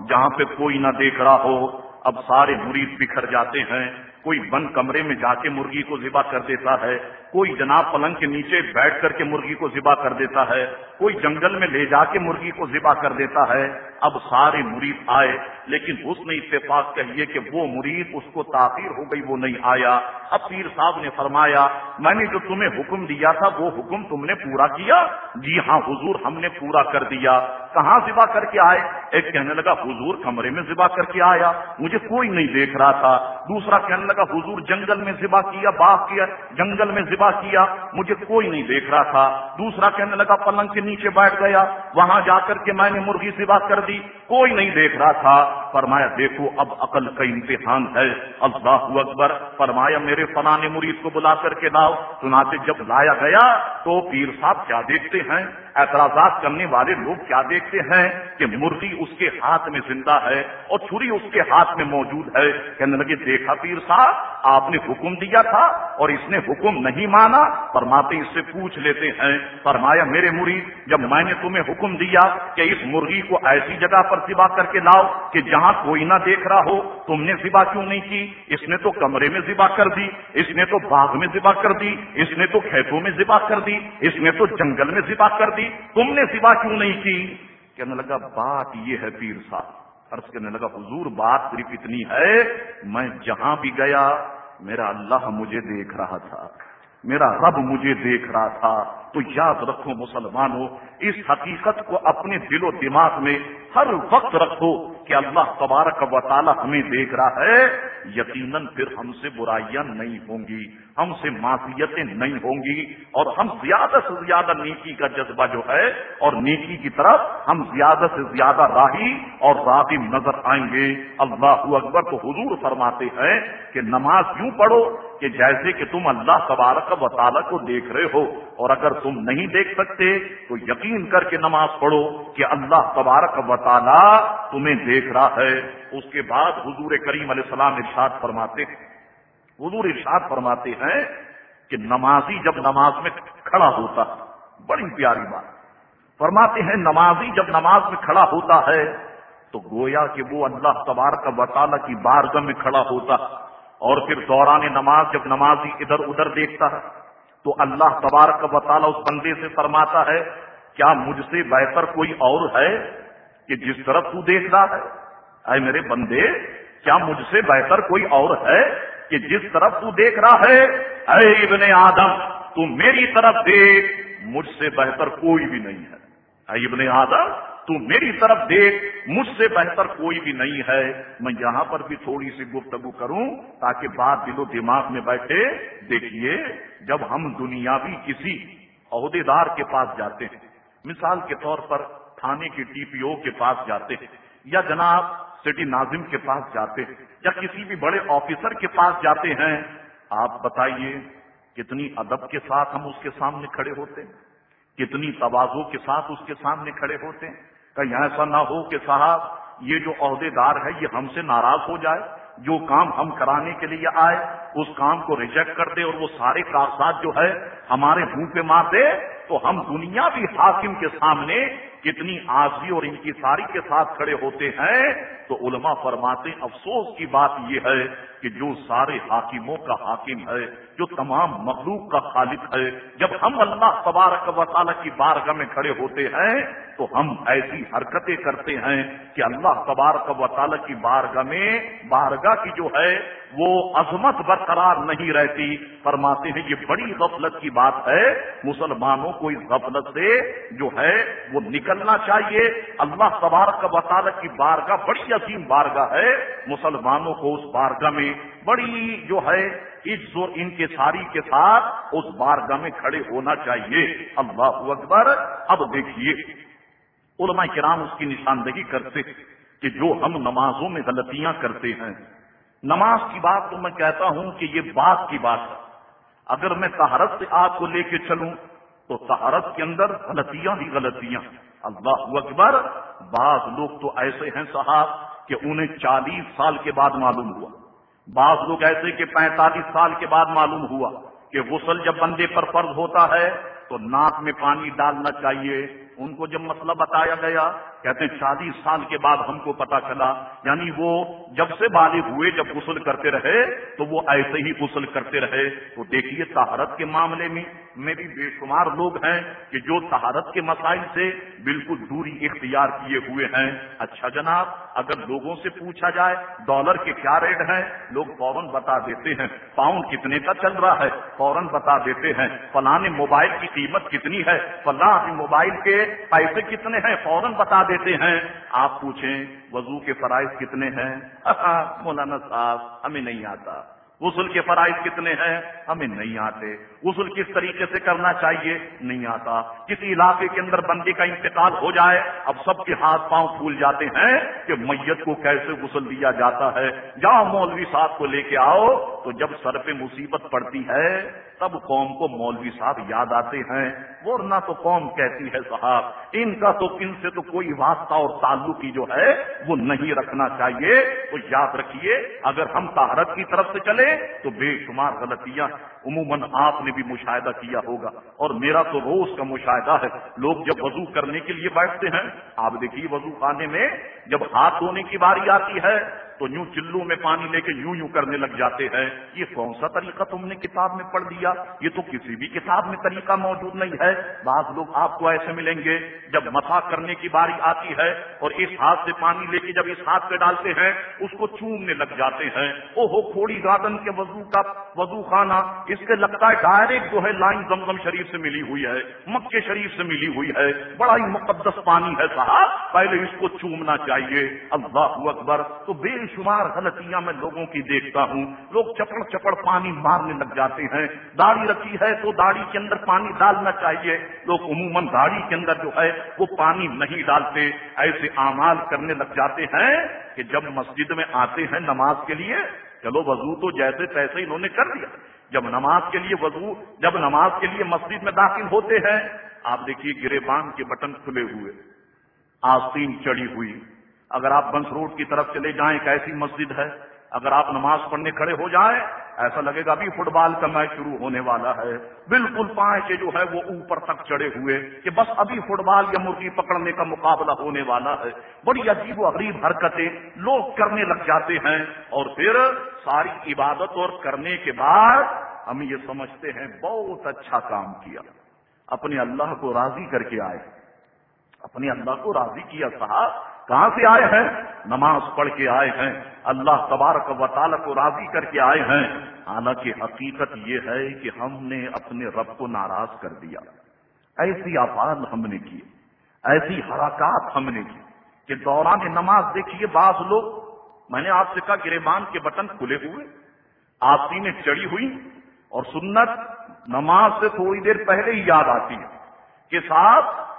Speaker 2: جہاں پہ کوئی نہ دیکھ رہا ہو۔ اب سارے مرید بکھر جاتے ہیں، کوئی بند کمرے میں جا کے مرغی کو ذبح کر دیتا ہے۔ کوئی جناب پلنگ کے نیچے بیٹھ کر کے مرغی کو ذبح کر دیتا ہے، کوئی جنگل میں لے جا کے مرغی کو ذبح کر دیتا ہے۔ اب سارے مرید آئے، لیکن اس نے اتفاق کہیے کہ وہ مرید اس کو تاخیر ہو گئی، وہ نہیں آیا۔ اب پیر صاحب نے فرمایا، میں نے جو تمہیں حکم دیا تھا، وہ حکم تم نے پورا کیا؟ جی ہاں حضور ہم نے پورا کر دیا۔ کہاں ذبح کر کے آئے؟ ایک کہنے لگا، حضور کمرے میں ذبح کر کے آیا۔ مجھے کوئی نہیں دیکھ رہا تھا۔ دوسرا کہنے لگا، حضور جنگل میں ذبح کیا، باغ کیا، جنگل میں ذبح کیا، مجھے کوئی نہیں دیکھ رہا تھا۔ دوسرا کہنے لگا، پلنگ کے نیچے بیٹھ گیا۔ وہاں جا کر کے میں نے مرغی ذبح کر دی۔ کوئی نہیں دیکھ رہا تھا۔ فرمایا، دیکھو، اب عقل کا امتحان ہے۔ اللہ اکبر، فرمایا، میرے فلاں مرید کو بلا کر کے لاؤ۔ سنا جب لایا گیا تو پیر صاحب کیا دیکھتے ہیں؟ اعتراضات کرنے والے لوگ کیا دیکھتے ہیں کہ مرغی اس کے ہاتھ میں زندہ ہے اور چھری اس کے ہاتھ میں موجود ہے؟ کہنے لگے، دیکھا پیر صاحب، آپ نے حکم دیا تھا اور اس نے حکم نہیں مانا۔ فرماتے اس سے پوچھ لیتے ہیں، فرمایا، میرے مرید، جب میں نے تمہیں حکم دیا کہ اس مرغی کو ایسی جگہ پر سبا کر کے لاؤ کہ جہاں کوئی نہ دیکھ رہا ہو، تم نے ذبح کیوں نہیں کی؟ اس نے تو کمرے میں ذبح کر دی، اس نے تو باغ میں ذبح کر دی، اس نے تو کھیتوں میں ذبح کر دی، اس نے تو جنگل میں ذبح کر دی۔ تم نے سوا کیوں نہیں کی؟ کہنے لگا، بات یہ ہے پیر صاحب۔ عرض کرنے لگا، حضور، بات صرف اتنی ہے، میں جہاں بھی گیا، میرا اللہ مجھے دیکھ رہا تھا۔ میرا رب مجھے دیکھ رہا تھا۔ تو یاد رکھو مسلمانوں، اس حقیقت کو اپنے دل و دماغ میں ہر وقت رکھو کہ اللہ تبارک و تعالی ہمیں دیکھ رہا ہے۔ یقیناً پھر ہم سے برائیاں نہیں ہوں گی، ہم سے معصیتیں نہیں ہوں گی اور ہم زیادہ سے زیادہ نیکی کا جذبہ جو ہے اور نیکی کی طرف ہم زیادہ سے زیادہ راہی اور راہی نظر آئیں گے۔ اللہ اکبر تو حضور فرماتے ہیں کہ نماز یوں پڑھو کہ جیسے کہ تم اللہ تبارک و تعالیٰ کو دیکھ رہے ہو، اور اگر تم نہیں دیکھ سکتے، تو یقین کر کے نماز پڑھو کہ اللہ تبارک و تعالیٰ تمہیں دیکھ رہا ہے۔ اس کے بعد حضور کریم علیہ السلام ارشاد فرماتے ہیں، حضور ارشاد فرماتے ہیں کہ نمازی جب نماز میں کھڑا ہوتا ہے، بڑی پیاری بات۔ فرماتے ہیں، نمازی جب نماز میں کھڑا ہوتا ہے، تو گویا کہ وہ اللہ تبارک و تعالیٰ کی بارگاہ میں کھڑا ہوتا اور پھر دوران نماز جب نمازی ادھر ادھر دیکھتا ہے، تو اللہ تبارک و تعالیٰ اس بندے سے فرماتا ہے، کیا مجھ سے بہتر کوئی اور ہے کہ جس طرف تو دیکھ رہا ہے؟ اے میرے بندے، کیا مجھ سے بہتر کوئی اور ہے کہ جس طرف تو دیکھ رہا ہے؟ اے ابن آدم، تو میری طرف دیکھ، مجھ سے بہتر کوئی بھی نہیں ہے۔ اے ابن آدم تو میری طرف دیکھ، مجھ سے بہتر کوئی بھی نہیں ہے۔ میں یہاں پر بھی تھوڑی سی گفتگو کروں تاکہ بات دل و دماغ میں بیٹھے۔ دیکھیے، جب ہم دنیاوی کسی عہدے دار کے پاس جاتے ہیں، مثال کے طور پر تھانے کے ٹی پی او کے پاس جاتے ہیں یا جناب سٹی ناظم کے پاس جاتے ہیں یا کسی بھی بڑے آفیسر کے پاس جاتے ہیں، آپ بتائیے کتنی ادب کے ساتھ ہم اس کے سامنے کھڑے ہوتے ہیں؟ کتنی توازو کے ساتھ اس کے سامنے کھڑے ہوتے ہیں؟ کہیں ایسا نہ ہو کہ صاحب، یہ جو عہدے دار ہے یہ ہم سے ناراض ہو جائے۔ جو کام ہم کرانے کے لیے آئے، اس کام کو ریجیکٹ کر دے اور وہ سارے کاغذات جو ہے ہمارے منہ پہ مار دے، تو ہم دنیا بھی حاکم کے سامنے کتنی آزی اور ان کی ساری کے ساتھ کھڑے ہوتے ہیں۔ تو علماء فرماتے افسوس کی بات یہ ہے کہ جو سارے حاکموں کا حاکم ہے جو تمام مخلوق کا خالق ہے۔ جب ہم اللہ تبارک و تعالیٰ کی بارگاہ میں کھڑے ہوتے ہیں، تو ہم ایسی حرکتیں کرتے ہیں کہ اللہ تبارک و تعالیٰ کی بارگاہ میں، بارگاہ کی جو ہے، وہ عظمت برقرار نہیں رہتی۔ فرماتے ہیں، یہ بڑی غفلت کی بات ہے۔ مسلمانوں کو اس غفلت سے جو ہے، وہ نکلنا چاہیے۔ اللہ تبارک و تعالیٰ کی بارگاہ بڑی عظیم بارگاہ ہے۔ مسلمانوں کو اس بارگاہ میں بڑی جو ہے عز اور ان کے ساری کے ساتھ اس بارگاہ میں کھڑے ہونا چاہیے۔ اللہ اکبر، اب دیکھیے۔ علماء کرام اس کی نشاندہی کرتے کہ جو ہم نمازوں میں غلطیاں کرتے ہیں۔ نماز کی بات تو میں کہتا ہوں کہ یہ بات کی بات ہے۔ اگر میں تہارت سے آپ کو لے کے چلوں تو تہارت کے اندر غلطیاں ہی غلطیاں۔ اللہ اکبر، بعض لوگ تو ایسے ہیں صاحب کہ انہیں چالیس سال کے بعد معلوم ہوا۔ بعض لوگ ایسے کہ پینتالیس سال کے بعد معلوم ہوا کہ غسل جب بندے پر فرض ہوتا ہے تو ناک میں پانی ڈالنا چاہیے۔ ان کو جب مسئلہ بتایا گیا، کہتے ہیں چالیس سال کے بعد ہم کو پتا چلا۔ یعنی وہ جب سے بالغ ہوئے، جب غسل کرتے رہے، تو وہ ایسے ہی غسل کرتے رہے۔ تو دیکھیے تہارت کے معاملے میں میں بھی بے شمار لوگ ہیں کہ جو تہارت کے مسائل سے بالکل دوری اختیار کیے ہوئے ہیں۔ اچھا جناب اگر لوگوں سے پوچھا جائے ڈالر کے کیا ریٹ ہیں، لوگ فوراً بتا دیتے ہیں، پاؤنڈ کتنے کا چل رہا ہے، فوراً بتا دیتے ہیں، فلاں موبائل کی قیمت کتنی ہے، فلاں موبائل کے پیسے کتنے ہیں، فوراً بتا دیتے ہیں۔ آپ پوچھیں، وضو کے فرائض کتنے ہیں؟ مولانا صاحب، ہمیں نہیں آتا۔ غسل کے فرائض کتنے ہیں؟ ہمیں نہیں آتے۔ غسل کس طریقے سے کرنا چاہیے؟ نہیں آتا۔ کسی علاقے کے اندر بندے کا انتقال ہو جائے، اب سب کے ہاتھ پاؤں پھول جاتے ہیں کہ میت کو کیسے غسل دیا جاتا ہے۔ جہاں مولوی صاحب کو لے کے آؤ، تو جب سر پہ مصیبت پڑتی ہے، تب قوم کو مولوی صاحب یاد آتے ہیں۔ ورنہ تو قوم کہتی ہے، صاحب، ان کا تو ان سے تو کوئی واسطہ اور تعلق ہی جو ہے، وہ نہیں رکھنا چاہیے۔ تو یاد رکھیے، اگر ہم تہارت کی طرف سے چلے تو بے شمار غلطیاں عموماً آپ نے بھی مشاہدہ کیا ہوگا اور میرا تو روز کا مشاہدہ ہے۔ لوگ جب وضو کرنے کے لیے بیٹھتے ہیں، آپ دیکھیے وضو خانے میں جب ہاتھ دھونے کی باری آتی ہے تو یوں چلو میں پانی لے کے یوں یوں کرنے لگ جاتے ہیں۔ یہ کون سا طریقہ تم نے کتاب میں پڑھ دیا؟ یہ تو کسی بھی کتاب میں طریقہ موجود نہیں ہے۔ بعض لوگ آپ کو ایسے ملیں گے جب مسا کرنے کی باری آتی ہے اور اس ہاتھ سے پانی لے کے جب اس ہاتھ پہ ڈالتے ہیں، اس کو چومنے لگ جاتے ہیں۔ او ہو کھوڑی گارڈن کے وضو کا وضو خانہ۔ اس کے لگتا ہے ڈائریکٹ جو ہے لائن زمزم شریف سے ملی ہوئی ہے، مکے شریف سے ملی ہوئی ہے۔ بڑا ہی مقدس پانی ہے صاحب۔ پہلے اس کو چومنا چاہیے۔ اللہ اکبر۔ تو بے شمار غلطیاں میں لوگوں کی دیکھتا ہوں۔ لوگ چپڑ چپڑ پانی مارنے لگ جاتے ہیں۔ داڑھی رکھی ہے تو داڑھی کے اندر پانی ڈالنا چاہیے۔ لوگ عموماً داڑھی کے اندر جو ہے وہ پانی نہیں ڈالتے۔ ایسے اعمال کرنے لگ جاتے ہیں کہ جب مسجد میں آتے ہیں نماز کے لیے، چلو وضو تو جیسے تیسے انہوں نے کر دیا جب نماز کے لیے وضو، جب نماز کے لیے مسجد میں داخل ہوتے ہیں، آپ دیکھیے گرے بان کے بٹن کھلے ہوئے، آستین چڑی ہوئی۔ اگر آپ بنس روڈ کی طرف چلے جائیں ایک ایسی مسجد ہے، اگر آپ نماز پڑھنے کھڑے ہو جائیں، ایسا لگے گا ابھی فٹ بال کا میچ شروع ہونے والا ہے۔ بالکل پائے کے جو ہے وہ اوپر تک چڑھے ہوئے کہ بس ابھی فٹ بال یا مرغی پکڑنے کا مقابلہ ہونے والا ہے۔ بڑی عجیب و غریب حرکتیں لوگ کرنے لگ جاتے ہیں اور پھر ساری عبادت اور کرنے کے بعد ہم یہ سمجھتے ہیں، بہت اچھا کام کیا۔ اپنے اللہ کو راضی کر کے آئے۔ اپنے اللہ کو راضی کیا، صاحب۔ کہاں سے آئے ہیں؟ نماز پڑھ کے آئے ہیں۔ اللہ تبارک و تعالیٰ کو راضی کر کے آئے ہیں۔ حالانکہ حقیقت یہ ہے کہ ہم نے اپنے رب کو ناراض کر دیا۔ ایسی افعال ہم نے کی۔ ایسی حرکات ہم نے کی کہ دوران نماز دیکھیے بعض لوگ۔ میں نے آپ سے کہا گریبان کے بٹن کھلے ہوئے۔ آپسی میں چڑی ہوئی اور سنت نماز سے تھوڑی دیر پہلے ہی یاد آتی ہے کہ صاحب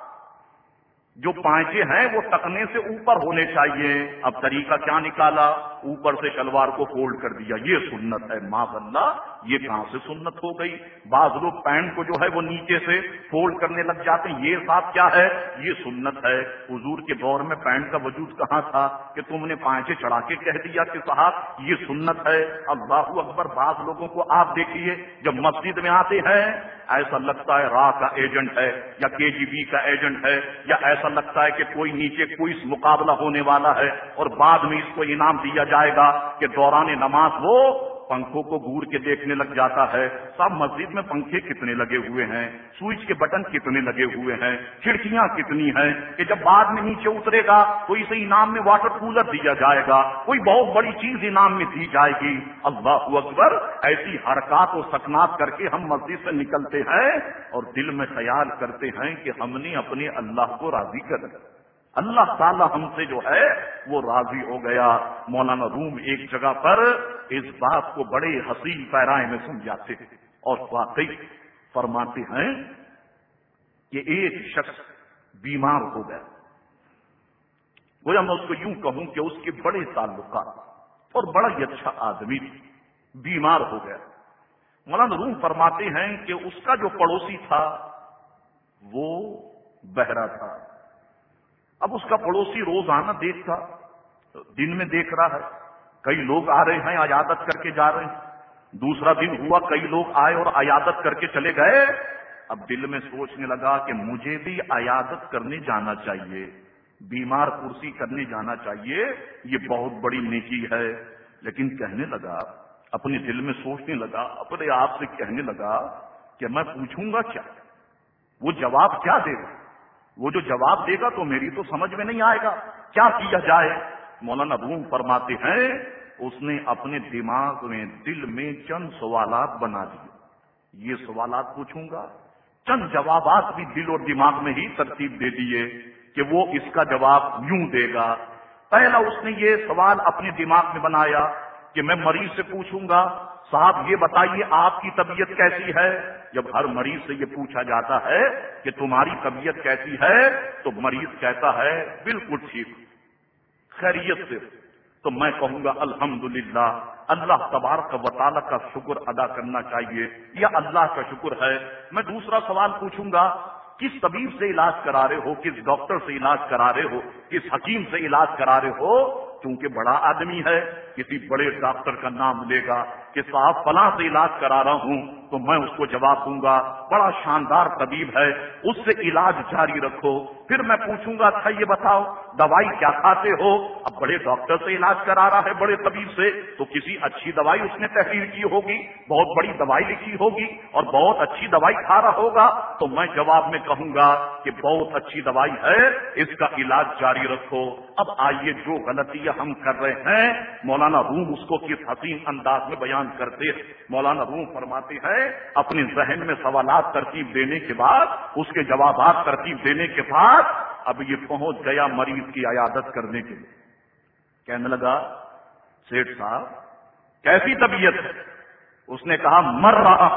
Speaker 2: جو پانچے ہیں وہ تکنے سے اوپر ہونے چاہیے۔ اب طریقہ کیا نکالا؟ اوپر سے شلوار کو فولڈ کر دیا، یہ سنت ہے ماں اللہ، یہ کہاں سے سنت ہو گئی؟ بعض لوگ پینٹ کو جو ہے وہ نیچے سے فولڈ کرنے لگ جاتے ہیں، یہ صاحب کیا ہے؟ یہ سنت ہے۔ حضور کے دور میں پینٹ کا وجود کہاں تھا کہ تم نے پانچے چڑھا کے کہہ دیا کہ صاحب، یہ سنت ہے۔ اللہ اکبر، بعض لوگوں کو آپ دیکھیے، جب مسجد میں آتے ہیں، ایسا لگتا ہے راہ کا ایجنٹ ہے یا کے جی بی کا ایجنٹ ہے یا ایسا لگتا ہے کہ کوئی نیچے کوئی مقابلہ ہونے والا ہے اور بعد میں اس کو انعام دیا جائے۔ گا کہ دوران نماز وہ پنکھوں کو گور کے دیکھنے لگ جاتا ہے۔ سب مسجد میں پنکھے کتنے لگے ہوئے ہیں، سوئچ کے بٹن کتنے لگے ہوئے ہیں، کھڑکیاں کتنی ہیں۔ کہ جب بعد میں نیچے اترے گا تو اسے انعام میں واٹر کولر دیا جائے گا۔ کوئی بہت بڑی چیز انعام میں دی جائے گی۔ اللہ اکبر، ایسی حرکات و سکنات کر کے ہم مسجد سے نکلتے ہیں اور دل میں خیال کرتے ہیں کہ ہم نے اپنے اللہ کو راضی کر دیا اللہ تعالی ہم سے جو ہے وہ راضی ہو گیا۔ مولانا روم ایک جگہ پر اس بات کو بڑے حسین پیرائے میں سمجھاتے ہیں اور واقعی فرماتے ہیں کہ ایک شخص بیمار ہو گیا۔ گویا میں اس کو یوں کہوں کہ اس کے بڑے تعلقات اور بڑا ہی اچھا آدمی بیمار ہو گیا۔ مولانا روم فرماتے ہیں کہ اس کا جو پڑوسی تھا وہ بہرا تھا۔ اب اس کا پڑوسی روزانہ دیکھتا، دن میں دیکھ رہا ہے۔ کئی لوگ آ رہے ہیں عیادت کر کے جا رہے ہیں۔ دوسرا دن ہوا، کئی لوگ آئے اور عیادت کر کے چلے گئے۔ اب دل میں سوچنے لگا کہ مجھے بھی عیادت کرنے جانا چاہیے، بیمار کرسی کرنے جانا چاہیے۔ یہ بہت بڑی نیکی ہے۔ لیکن کہنے لگا، اپنے دل میں سوچنے لگا، اپنے آپ سے کہنے لگا کہ میں پوچھوں گا کیا، وہ جواب کیا دے گا؟ وہ جو جواب دے گا تو میری تو سمجھ میں نہیں آئے گا۔ کیا کیا جائے؟ مولانا روم فرماتے ہیں، اس نے اپنے دماغ میں دل میں چند سوالات بنا دیے۔ یہ سوالات پوچھوں گا۔ چند جوابات بھی دل اور دماغ میں ہی ترتیب دے دیے کہ وہ اس کا جواب یوں دے گا۔ پہلا اس نے یہ سوال اپنے دماغ میں بنایا کہ میں مریض سے پوچھوں گا صاحب یہ بتائیے آپ کی طبیعت کیسی ہے؟ جب ہر مریض سے یہ پوچھا جاتا ہے کہ تمہاری طبیعت کیسی ہے، تو مریض کہتا ہے، بالکل ٹھیک۔ خیریت سے۔ تو میں کہوں گا، الحمدللہ، اللہ تبارک و تعالیٰ کا شکر ادا کرنا چاہیے۔ یا اللہ کا شکر ہے۔ میں دوسرا سوال پوچھوں گا، کس طبیب سے علاج کرا رہے ہو؟ کس ڈاکٹر سے علاج کرا رہے ہو؟ کس حکیم سے علاج کرا رہے ہو؟ چونکہ بڑا آدمی ہے، کسی بڑے ڈاکٹر کا نام لے گا۔ کہ صاحب فلاں سے علاج کرا رہا ہوں، تو میں اس کو جواب دوں گا، بڑا شاندار طبیب ہے، اس سے علاج جاری رکھو۔ پھر میں پوچھوں گا اچھا یہ بتاؤ، دوائی کیا کھاتے ہو؟ اب بڑے ڈاکٹر سے علاج کرا رہا ہے بڑے طبیب سے، تو کسی اچھی دوائی اس نے تحریر کی ہوگی، بہت بڑی دوائی لکھی ہوگی اور بہت اچھی دوائی کھا رہا ہوگا، تو میں جواب میں کہوں گا کہ بہت اچھی دوائی ہے، اس کا علاج جاری رکھو۔ اب آئیے جو غلطیاں ہم کر رہے ہیں، مولانا روم اس کو کس حسین انداز میں بیان کرتے مولانا روم فرماتے ہیں، اپنے ذہن میں سوالات ترتیب دینے کے بعد، اس کے جوابات ترتیب دینے کے بعد، اب یہ پہنچ گیا مریض کی عیادت کرنے کے لیے۔ کہنے لگا سیٹ صاحب، کیسی طبیعت ہے؟ اس نے کہا، مر رہا۔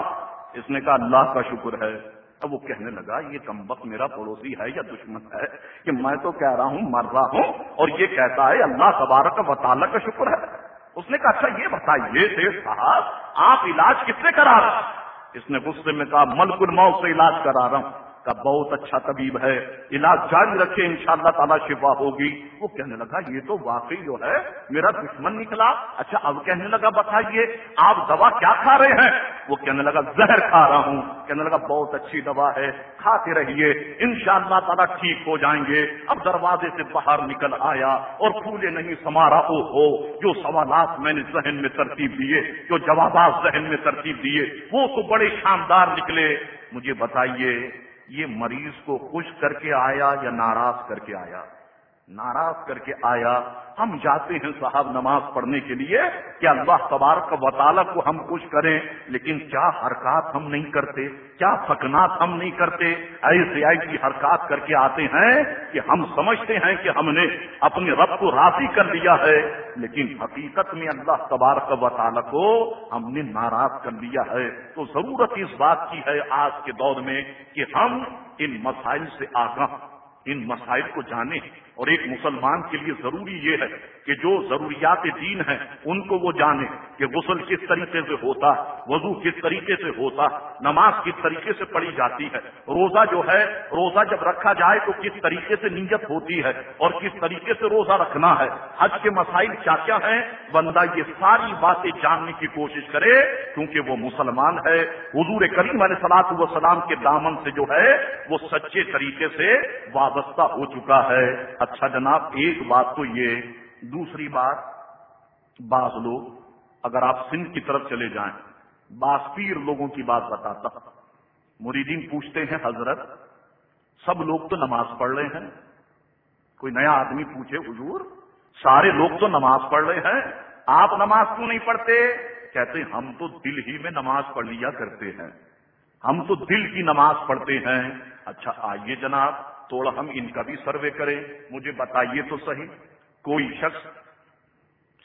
Speaker 2: اس نے کہا، اللہ کا شکر ہے۔ اب وہ کہنے لگا، یہ کم وقت میرا پڑوسی ہے یا دشمن ہے؟ کہ میں تو کہہ رہا ہوں، مر رہا ہوں، اور یہ کہتا ہے، اللہ تبارک و تعالیٰ کا شکر ہے۔ اس نے کہا اچھا یہ بتائیے شیخ صاحب، آپ علاج کس سے کرا رہے اس نے غصے میں کہا، ملک الموت سے علاج کرا رہا ہوں. کا بہت اچھا طبیب ہے، علاج جاری رکھے ان شاء اللہ تعالیٰ شفا ہوگی۔ وہ کہنے لگا، یہ تو واقعی جو ہے، میرا دشمن نکلا۔ اچھا اب کہنے لگا، بتائیے، آپ دوا کیا کھا رہے ہیں؟ وہ کہنے لگا، زہر کھا رہا ہوں۔ کہنے لگا، بہت اچھی دوا ہے، کھاتے رہیے ان شاء اللہ تعالیٰ ٹھیک ہو جائیں گے۔ اب دروازے سے باہر نکل آیا اور پھولے نہیں سمارا او ہو جو سوالات میں نے ذہن میں ترتیب دیے، جو جوابات ذہن میں ترتیب دیے، وہ تو بڑے شاندار نکلے۔ مجھے بتائیے یہ مریض کو خوش کر کے آیا یا ناراض کر کے آیا؟ ناراض کر کے آیا، ہم جاتے ہیں صاحب نماز پڑھنے کے لیے کہ اللہ تبارک و تعالیٰ کو ہم خوش کریں، لیکن کیا حرکات ہم نہیں کرتے؟ کیا سکنات ہم نہیں کرتے؟ ایسے ایسی حرکات کر کے آتے ہیں کہ ہم سمجھتے ہیں کہ ہم نے اپنے رب کو راضی کر لیا ہے، لیکن حقیقت میں اللہ تبارک و تعالیٰ کو ہم نے ناراض کر لیا ہے۔ تو ضرورت اس بات کی ہے آج کے دور میں کہ ہم ان مسائل سے آگاہ، ان مسائل کو جانیں۔ اور ایک مسلمان کے لیے ضروری یہ ہے کہ جو ضروریات دین ہیں، ان کو وہ جانے کہ غسل کس طریقے سے ہوتا، وضو کس طریقے سے ہوتا، نماز کس طریقے سے پڑھی جاتی ہے، روزہ جو ہے، روزہ جب رکھا جائے تو کس طریقے سے نیت ہوتی ہے اور کس طریقے سے روزہ رکھنا ہے، حج کے مسائل کیا کیا ہیں؟ بندہ یہ ساری باتیں جاننے کی کوشش کرے کیونکہ وہ مسلمان ہے۔ حضور کریم علیہ سلاط وسلام کے دامن سے جو ہے، وہ سچے طریقے سے وابستہ ہو چکا ہے۔ اچھا جناب، ایک بات تو یہ دوسری بات، بعض لوگ اگر آپ سندھ کی طرف چلے جائیں، بعض پیر لوگوں کی بات بتاتا مریدین پوچھتے ہیں، حضرت، سب لوگ تو نماز پڑھ رہے ہیں؟ کوئی نیا آدمی پوچھے، حضور، سارے لوگ تو نماز پڑھ رہے ہیں؟ آپ نماز کیوں نہیں پڑھتے؟ کہتے ہم تو دل ہی میں نماز پڑھ لیا کرتے ہیں۔ ہم تو دل کی نماز پڑھتے ہیں۔ اچھا آئیے جناب، تھوڑا ہم ان کا بھی سروے کریں۔ مجھے بتائیے تو صحیح۔ کوئی شخص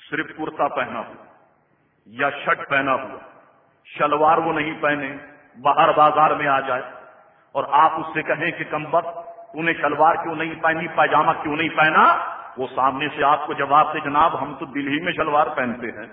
Speaker 2: صرف کرتا پہنا ہوا یا شرٹ پہنا ہوا، شلوار وہ نہیں پہنے، باہر بازار میں آ جائے اور آپ اس سے کہیں کہ کم وقت انہیں شلوار کیوں نہیں پہنی، پائجامہ کیوں نہیں پہنا؟ وہ سامنے سے آپ کو جواب دے، جناب ہم تو دل ہی میں شلوار پہنتے ہیں،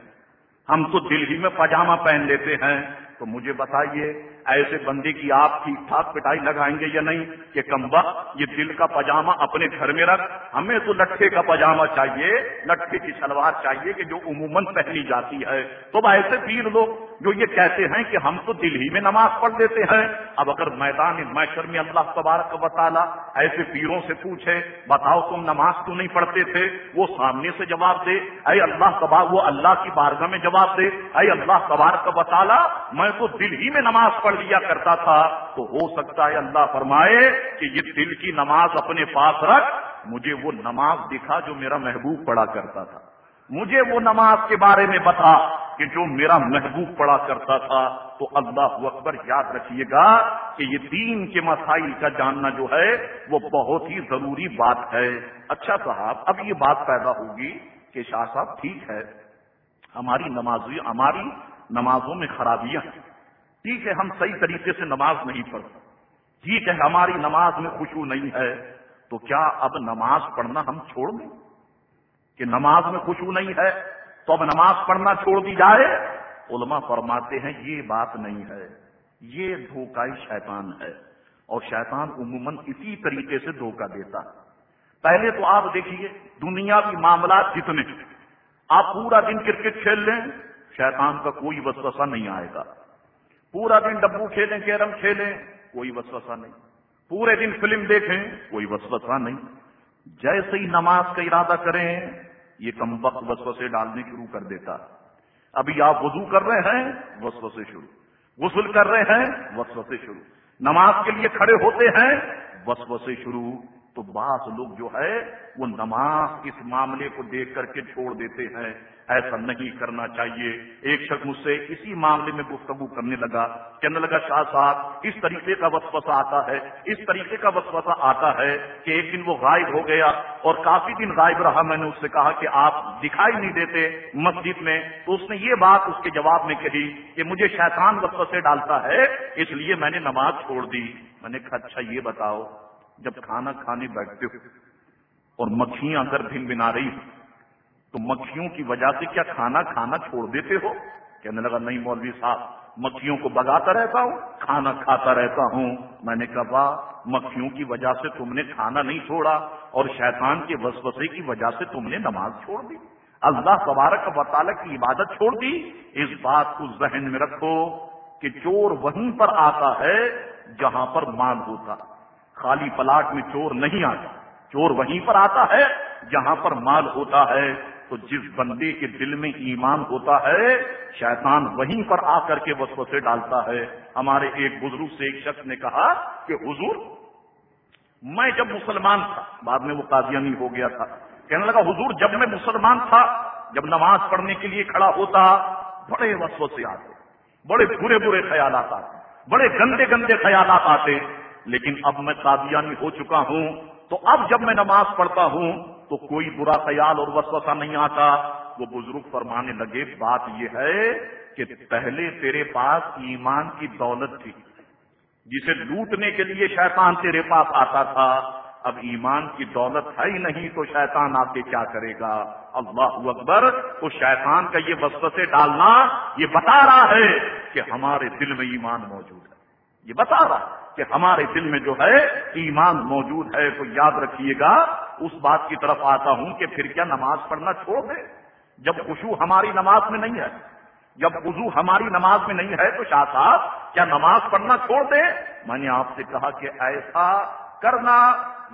Speaker 2: ہم تو دل ہی میں پاجامہ پہن لیتے ہیں تو مجھے بتائیے، ایسے بندے کی آپ ٹھیک ٹھاک پٹائی لگائیں گے یا نہیں؟ کہ کم وقت یہ دل کا پاجامہ اپنے گھر میں رکھ، ہمیں تو لٹھے کا پاجامہ چاہیے، لٹھے کی شلوار چاہیے کہ جو عموماً پہنی جاتی ہے۔ تو ایسے پیر لوگ جو یہ کہتے ہیں کہ ہم تو دل ہی میں نماز پڑھ دیتے ہیں۔ اب اگر میدان میشر میں اللہ تبارک و تعالیٰ ایسے پیروں سے پوچھے، بتاؤ تم نماز کیوں نہیں پڑھتے تھے؟ وہ سامنے سے جواب دے، اے اللہ تبار وہ اللہ کی بارگاہ میں جواب دے، اے اللہ تبارک و تعالیٰ، میں تو دل ہی میں نماز پڑھ لیا کرتا تھا تو ہو سکتا ہے اللہ فرمائے کہ یہ دل کی نماز اپنے پاس رکھ، مجھے وہ نماز دکھا جو میرا محبوب پڑھا کرتا تھا۔ مجھے وہ نماز کے بارے میں بتا کہ جو میرا محبوب پڑھا کرتا تھا۔ تو اللہ اکبر یاد رکھیے گا کہ یہ دین کے مسائل کا جاننا جو ہے، وہ بہت ہی ضروری بات ہے۔ اچھا صاحب، اب یہ بات پیدا ہوگی کہ شاہ صاحب ٹھیک ہے۔ ہماری نماز ہماری نمازوں میں خرابیاں۔ ٹھیک ہے، ہم صحیح طریقے سے نماز نہیں پڑھتے۔ ٹھیک ہے، ہماری نماز میں خوشبو نہیں ہے۔ تو کیا اب نماز پڑھنا ہم چھوڑ دیں؟ کہ نماز میں خوشبو نہیں ہے، تو اب نماز پڑھنا چھوڑ دی جائے؟ علماء فرماتے ہیں، یہ بات نہیں ہے۔ یہ دھوکہ شیطان ہے۔ اور شیطان عموماً اسی طریقے سے دھوکہ دیتا ہے۔ پہلے تو آپ دیکھیے دنیا کی معاملات جتنے۔ آپ پورا دن کرکٹ کھیل لیں شیطان کا کوئی وسوسہ نہیں آئے گا۔ پورا دن ڈبو کھیلیں، کیرم کھیلیں، کوئی وسوسہ نہیں۔ پورے دن فلم دیکھیں، کوئی وسوسہ نہیں۔ جیسے ہی نماز کا ارادہ کریں، یہ کم وقت وسوسے ڈالنے شروع کر دیتا۔ ابھی آپ وضو کر رہے ہیں، وسوسے شروع۔ غسل کر رہے ہیں، وسوسے شروع۔ نماز کے لیے کھڑے ہوتے ہیں، وسوسے شروع۔ تو بعض لوگ جو ہے، وہ نماز اس معاملے کو دیکھ کر کے چھوڑ دیتے ہیں۔ ایسا نہیں کرنا چاہیے۔ ایک شخص مجھ سے اسی معاملے میں گفتگو کرنے لگا، کہنے لگا، شاہ صاحب، اس طریقے کا وسوسہ آتا ہے، اس طریقے کا وسوسہ آتا ہے کہ ایک دن وہ غائب ہو گیا اور کافی دن غائب رہا۔ میں نے اس سے کہا کہ آپ دکھائی نہیں دیتے مسجد میں۔ تو اس نے یہ بات اس کے جواب میں کہی کہ مجھے شیطان وسوسے ڈالتا ہے، اس لیے میں نے نماز چھوڑ دی۔ میں نے کہا اچھا یہ بتاؤ، جب کھانا کھانے بیٹھتے ہو اور مکھیاں اگر بھن بنا رہی تو مکھیوں کی وجہ سے کیا کھانا کھانا چھوڑ دیتے ہو؟ کہنے لگا، نہیں مولوی صاحب، مکھیوں کو بگاتا رہتا ہوں، کھانا کھاتا رہتا ہوں۔ میں نے کہا مکھیوں کی وجہ سے تم نے کھانا نہیں چھوڑا اور شیطان کے وسوسے کی وجہ سے تم نے نماز چھوڑ دی۔ اللہ تبارک و تعالیٰ کی عبادت چھوڑ دی۔ اس بات کو ذہن میں رکھو کہ چور وہیں پر آتا ہے جہاں پر مال ہوتا خالی پلاٹ میں چور نہیں آتا۔ چور وہیں پر آتا ہے جہاں پر مال ہوتا ہے۔ تو جس بندے کے دل میں ایمان ہوتا ہے، شیطان وہیں پر آ کر کے وسوسے ڈالتا ہے۔ ہمارے ایک بزرگ سے ایک شخص نے کہا کہ، حضور، میں جب مسلمان تھا، بعد میں وہ قادیانی ہو گیا تھا۔ کہنے لگا، حضور، جب میں مسلمان تھا، جب نماز پڑھنے کے لیے کھڑا ہوتا، بڑے وسوسے آتے، بڑے برے برے خیالات آتے، بڑے گندے گندے خیالات آتے۔ لیکن اب میں قادیانی ہو چکا ہوں، تو اب جب میں نماز پڑھتا ہوں تو کوئی برا خیال اور وسوسہ نہیں آتا۔ وہ بزرگ فرمانے لگے، بات یہ ہے کہ پہلے تیرے پاس ایمان کی دولت تھی، جسے لوٹنے کے لیے شیطان تیرے پاس آتا تھا۔ اب ایمان کی دولت ہے ہی نہیں تو شیطان آپ کے کیا کرے گا؟ اللہ اکبر، تو شیطان کا یہ وسوسے ڈالنا، یہ بتا رہا ہے کہ ہمارے دل میں ایمان موجود ہے۔ یہ بتا رہا کہ ہمارے دل میں جو ہے ایمان موجود ہے، تو یاد رکھیے گا، اس بات کی طرف آتا ہوں کہ پھر کیا نماز پڑھنا چھوڑ دے جب خوشو ہماری نماز میں نہیں ہے، جب وضو ہماری نماز میں نہیں ہے، تو شاہ صاحب کیا نماز پڑھنا چھوڑ دے میں نے آپ سے کہا کہ ایسا کرنا،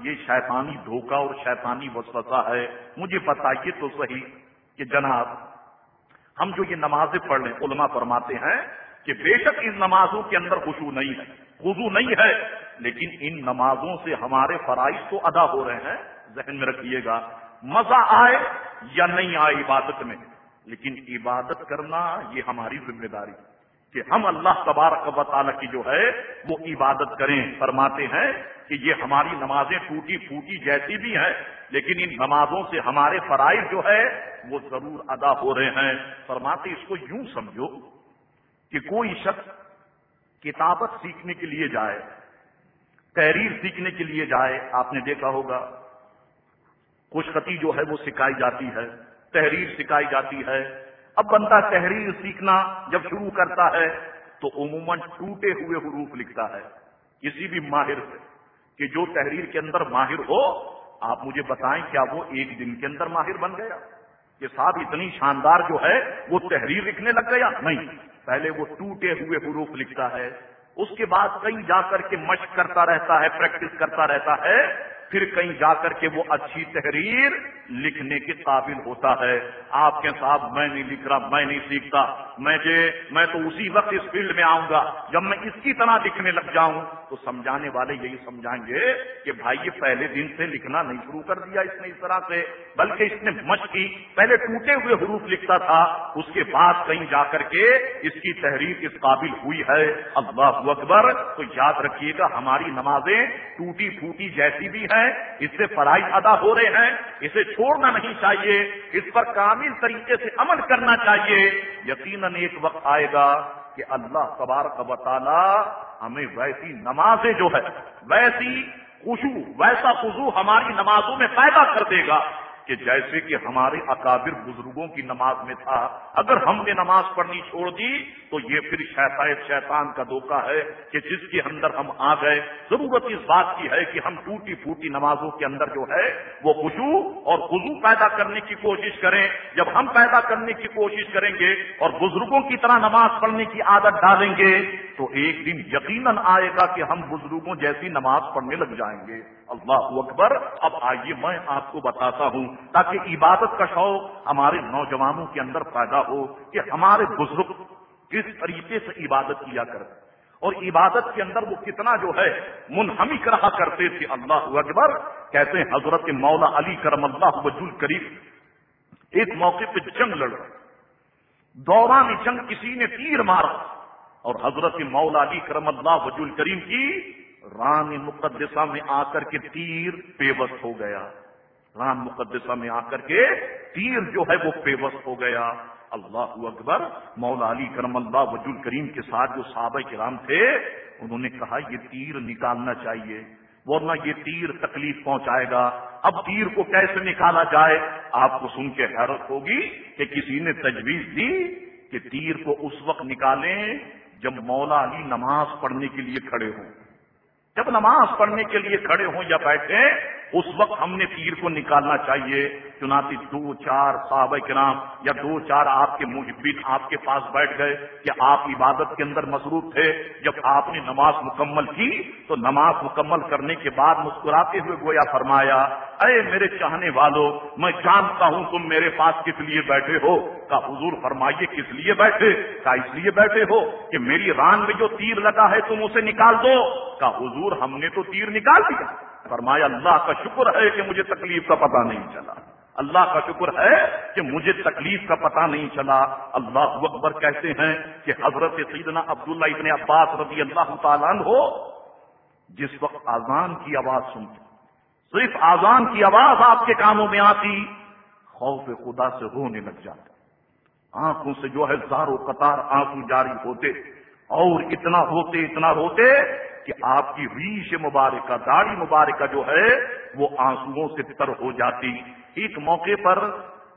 Speaker 2: یہ شیطانی دھوکہ اور شیطانی وسوسہ ہے۔ مجھے بتائیے تو صحیح کہ جناب، ہم جو یہ نمازیں پڑھ لیں، علماء فرماتے ہیں کہ بے شک ان نمازوں کے اندر خوشو نہیں ہے خوشو نہیں ہے، لیکن ان نمازوں سے ہمارے فرائض تو ادا ہو رہے ہیں، ذہن میں رکھیے گا، مزہ آئے یا نہیں آئے عبادت میں؟ لیکن عبادت کرنا یہ ہماری ذمہ داری کہ ہم اللہ تبارک و تعالیٰ کی جو ہے وہ عبادت کریں۔ فرماتے ہیں کہ یہ ہماری نمازیں ٹوٹی پھوٹی جیسی بھی ہیں، لیکن ان نمازوں سے ہمارے فرائض جو ہے وہ ضرور ادا ہو رہے ہیں۔ فرماتے اس کو یوں سمجھو کہ کوئی شخص کتابت سیکھنے کے لیے جائے، تحریر سیکھنے کے لیے جائے، آپ نے دیکھا ہوگا، خوش خطی جو ہے وہ سکھائی جاتی ہے، تحریر سکھائی جاتی ہے۔ اب بندہ تحریر سیکھنا جب شروع کرتا ہے تو عموماً ٹوٹے ہوئے حروف لکھتا ہے۔ کسی بھی ماہر سے کہ جو تحریر کے اندر ماہر ہو، آپ مجھے بتائیں کیا وہ ایک دن کے اندر ماہر بن گیا؟ کہ صاحب اتنی شاندار جو ہے وہ تحریر لکھنے لگ گیا؟ نہیں۔ پہلے وہ ٹوٹے ہوئے حروف لکھتا ہے، اس کے بعد کہیں جا کر کے مشق کرتا رہتا ہے پریکٹس کرتا رہتا ہے، پھر کہیں جا کر کے وہ اچھی تحریر لکھنے کے قابل ہوتا ہے۔ آپ کے صاحب، میں نہیں لکھ رہا، میں نہیں سیکھتا، میں جے میں تو اسی وقت اس فیلڈ میں آؤں گا، جب میں اس کی طرح لکھنے لگ جاؤں۔ تو سمجھانے والے یہی سمجھائیں گے کہ بھائی یہ پہلے دن سے لکھنا نہیں شروع کر دیا اس نے اس طرح سے، بلکہ اس نے مشق کی پہلے ٹوٹے ہوئے حروف لکھتا تھا، اس کے بعد کہیں جا کر کے اس کی تحریر اس قابل ہوئی ہے۔ اللہ اکبر، تو یاد رکھیے گا ہماری نمازیں ٹوٹی پھوٹی جیسی بھی ہیں، اس سے فرائض ادا ہو رہے ہیں، اسے چھوڑنا نہیں چاہیے، اس پر کامل طریقے سے عمل کرنا چاہیے۔ یقیناً ایک وقت آئے گا کہ اللہ تبارک و تعالی ہمیں ویسی نمازیں جو ہے، ویسی خوشو ویسا خزو ہماری نمازوں میں پیدا کر دے گا۔ کہ جیسے کہ ہمارے اکابر بزرگوں کی نماز میں تھا، اگر ہم نے نماز پڑھنی چھوڑ دی، تو یہ پھر شیطان شیطان کا دھوکہ ہے کہ جس کے اندر ہم آ گئے۔ ضرورت اس بات کی ہے کہ ہم ٹوٹی پھوٹی نمازوں کے اندر جو ہے، وہ خوشو اور خزو پیدا کرنے کی کوشش کریں۔ جب ہم پیدا کرنے کی کوشش کریں گے اور بزرگوں کی طرح نماز پڑھنے کی عادت ڈالیں گے، تو ایک دن یقیناً آئے گا کہ ہم بزرگوں جیسی نماز پڑھنے لگ جائیں گے۔ اللہ اکبر، اب آئیے میں آپ کو بتاتا ہوں۔ تاکہ عبادت کا شوق ہمارے نوجوانوں کے اندر پیدا ہو کہ ہمارے بزرگ کس طریقے سے عبادت کیا کرتے اور عبادت کے اندر وہ کتنا جو ہے منہمک رہا کرتے تھے۔ اللہ اکبر کہتے ہیں حضرت مولا علی کرم اللہ وجول کریم ایک موقع پہ جنگ لڑ رہے دوران جنگ کسی نے تیر مارا۔ اور حضرت مولا علی کرم اللہ وجول کریم کی رام مقدسہ میں آ کر کے تیر پیوست ہو گیا۔ رام مقدسہ میں آ کر کے تیر جو ہے وہ پیوست ہو گیا۔ اللہ اکبر، مولا علی کرم اللہ وجول کریم کے ساتھ جو صحابہ کرام تھے، انہوں نے کہا یہ تیر نکالنا چاہیے، ورنہ یہ تیر تکلیف پہنچائے گا۔ اب تیر کو کیسے نکالا جائے؟ آپ کو سن کے حیرت ہوگی کہ کسی نے تجویز دی کہ تیر کو اس وقت نکالیں جب مولا علی نماز پڑھنے کے لیے کھڑے ہوں۔ جب نماز پڑھنے کے لیے کھڑے ہوں یا بیٹھے اس وقت ہم نے تیر کو نکالنا چاہیے۔ چنانچہ دو چار صحابہ کرام یا دو چار آپ کے محبین آپ کے پاس بیٹھ گئے کہ آپ عبادت کے اندر مصروف تھے۔ جب آپ نے نماز مکمل کی تو نماز مکمل کرنے کے بعد مسکراتے ہوئے گویا فرمایا، اے میرے چاہنے والوں میں جانتا ہوں تم میرے پاس کس لیے بیٹھے ہو۔ کا حضور فرمائیے، کس لیے بیٹھے؟ کا اس لیے بیٹھے ہو کہ میری ران میں جو تیر لگا ہے تم اسے نکال دو۔ کا حضور ہم نے تو تیر نکال دیا۔ فرمایا، اللہ کا شکر ہے کہ مجھے تکلیف کا پتہ نہیں چلا۔ اللہ کا شکر ہے کہ مجھے تکلیف کا پتہ نہیں چلا۔ اللہ اکبر کہتے ہیں کہ حضرت سیدنا عبداللہ ابن عباس رضی اللہ تعالیٰ ہو جس وقت آزان کی آواز سنتے، صرف آزان کی آواز آپ کے کانوں میں آتی، خوف خدا سے رونے لگ جاتا آنکھوں سے جو ہے زارو قطار آنکھوں جاری ہوتے اور اتنا ہوتے اتنا ہوتے کہ آپ کی ریش مبارکہ، داڑھی مبارکہ جو ہے، وہ آنسو سے تر ہو جاتی۔ ایک موقع پر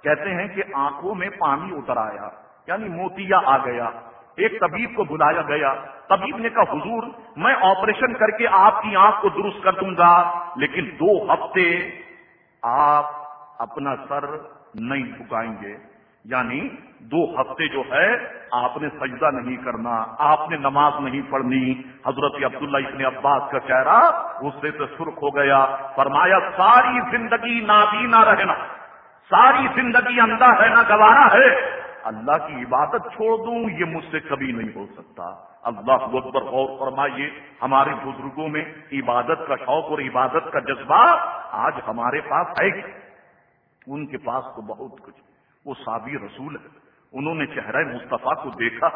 Speaker 2: کہتے ہیں کہ آنکھوں میں پانی اتر آیا یعنی موتیا آ گیا۔ ایک طبیب کو بلایا گیا۔ طبیب نے کہا، حضور، میں آپریشن کر کے آپ کی آنکھ کو درست کر دوں گا، لیکن دو ہفتے آپ اپنا سر نہیں جھکائیں گے۔ یعنی دو ہفتے جو ہے آپ نے سجدہ نہیں کرنا، آپ نے نماز نہیں پڑھنی۔ حضرت عبداللہ ابن عباس کا چہرہ غصے سے سرخ ہو گیا۔ فرمایا، ساری زندگی نابینا رہنا، ساری زندگی اندھا رہنا، گوارا ہے۔ اللہ کی عبادت چھوڑ دوں، یہ مجھ سے کبھی نہیں ہو سکتا۔ اللہ اکبر غور فرمائیے، ہمارے بزرگوں میں عبادت کا شوق اور عبادت کا جذبہ آج ہمارے پاس ہے۔ ان کے پاس تو بہت کچھ وہ سابی رسول ہے انہوں نے چہرہ مصطفیٰ کو دیکھا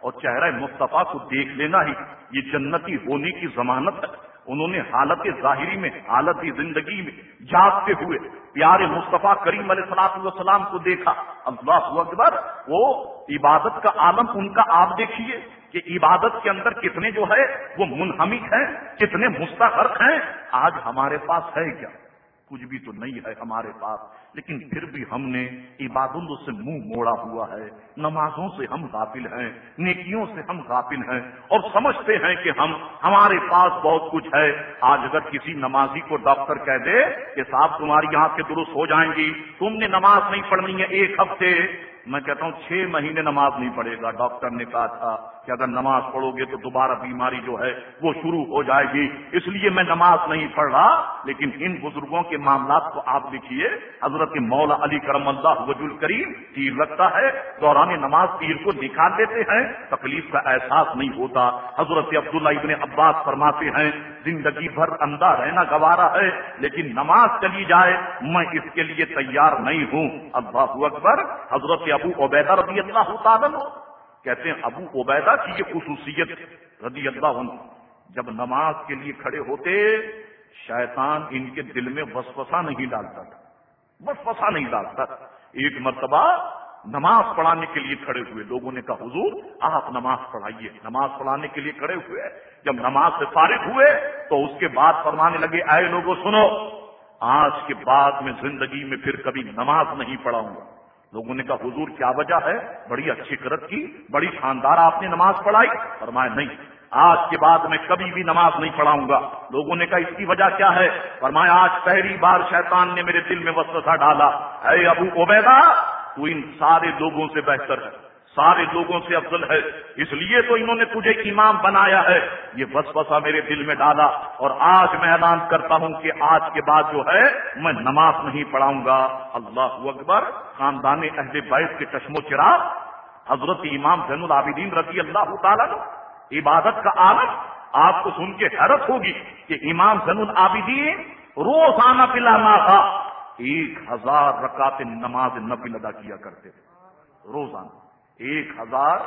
Speaker 2: اور چہرہ مصطفیٰ کو دیکھ لینا ہی یہ جنتی ہونے کی ضمانت ہے۔ انہوں نے حالت ظاہری میں، حالت زندگی میں جاگتے ہوئے پیارے مصطفیٰ کریم علیہ السلاط والسلام کو دیکھا۔ اللہ اکبر، وہ عبادت کا عالم، ان کا آپ دیکھیے کہ عبادت کے اندر کتنے جو ہے وہ منہمک ہیں، کتنے مستحرک ہیں۔ آج ہمارے پاس ہے کیا؟ کچھ بھی تو نہیں ہے ہمارے پاس، لیکن پھر بھی ہم نے عبادتوں سے منہ موڑا ہوا ہے، نمازوں سے ہم غافل ہیں، نیکیوں سے ہم غافل ہیں، اور سمجھتے ہیں کہ ہم، ہمارے پاس بہت کچھ ہے۔ آج اگر کسی نمازی کو ڈاکٹر کہہ دے کہ صاحب تمہاری آنکھیں درست ہو جائیں گی، تم نے نماز نہیں پڑھنی ہے ایک ہفتے۔ میں کہتا ہوں، چھ مہینے نماز نہیں پڑھے گا، ڈاکٹر نے کہا تھا۔ کہ اگر نماز پڑھو گے تو دوبارہ بیماری جو ہے وہ شروع ہو جائے گی۔ اس لیے میں نماز نہیں پڑھ رہا، لیکن ان بزرگوں کے معاملات کو آپ لکھیے حضرت مولا علی کرم اللہ وجول کریم تیر لگتا ہے، دوران نماز تیر کو نکال دیتے ہیں، تکلیف کا احساس نہیں ہوتا۔ حضرت عبداللہ ابن عباس فرماتے ہیں، زندگی بھر اندھا رہنا گوارا ہے، لیکن نماز چلی جائے، میں اس کے لیے تیار نہیں ہوں۔ اللہ اکبر، حضرت ابو عبیدہ رضی اللہ تعالیٰ کہتے ہیں ابو عبیدہ کی یہ خصوصیت رضی اللہ عنہ، جب نماز کے لیے کھڑے ہوتے، شیطان ان کے دل میں وسوسہ نہیں ڈالتا تھا، وسوسہ نہیں ڈالتا ایک مرتبہ نماز پڑھانے کے لیے کھڑے ہوئے لوگوں نے کہا، حضور، آپ نماز پڑھائیے۔ نماز پڑھانے کے لیے کھڑے ہوئے۔ جب نماز سے فارغ ہوئے تو اس کے بعد فرمانے لگے آئے لوگوں سنو، آج کے بعد میں زندگی میں پھر کبھی نماز نہیں پڑھاؤں گا۔ لوگوں نے کہا، حضور کیا وجہ ہے؟ بڑی اچھی کرت کی، بڑی شاندار آپ نے نماز پڑھائی۔ فرمایا، نہیں، آج کے بعد میں کبھی بھی نماز نہیں پڑھاؤں گا۔ لوگوں نے کہا، اس کی وجہ کیا ہے؟ فرمایا، آج پہلی بار شیطان نے میرے دل میں وسوسہ ڈالا۔ اے ابو عبیدہ، تو ان سارے لوگوں سے بہتر ہے۔ سارے لوگوں سے افضل ہے۔ اس لیے تو انہوں نے تجھے امام بنایا ہے۔ یہ وسوسہ میرے دل میں ڈالا۔ اور آج میں اعلان کرتا ہوں کہ آج کے بعد جو ہے، میں نماز نہیں پڑھاؤں گا۔ اللہ اکبر۔ خاندان اہل بیت کے چشم و چراغ، حضرت امام زین العابدین رضی اللہ تعالیٰ عبادت کا عالم، آپ کو سن کے حیرت ہوگی کہ امام زن العابدین روزانہ پلا تھا ایک ہزار رکعت نماز نفل ادا کیا کرتے تھے، روزانہ۔ ایک ہزار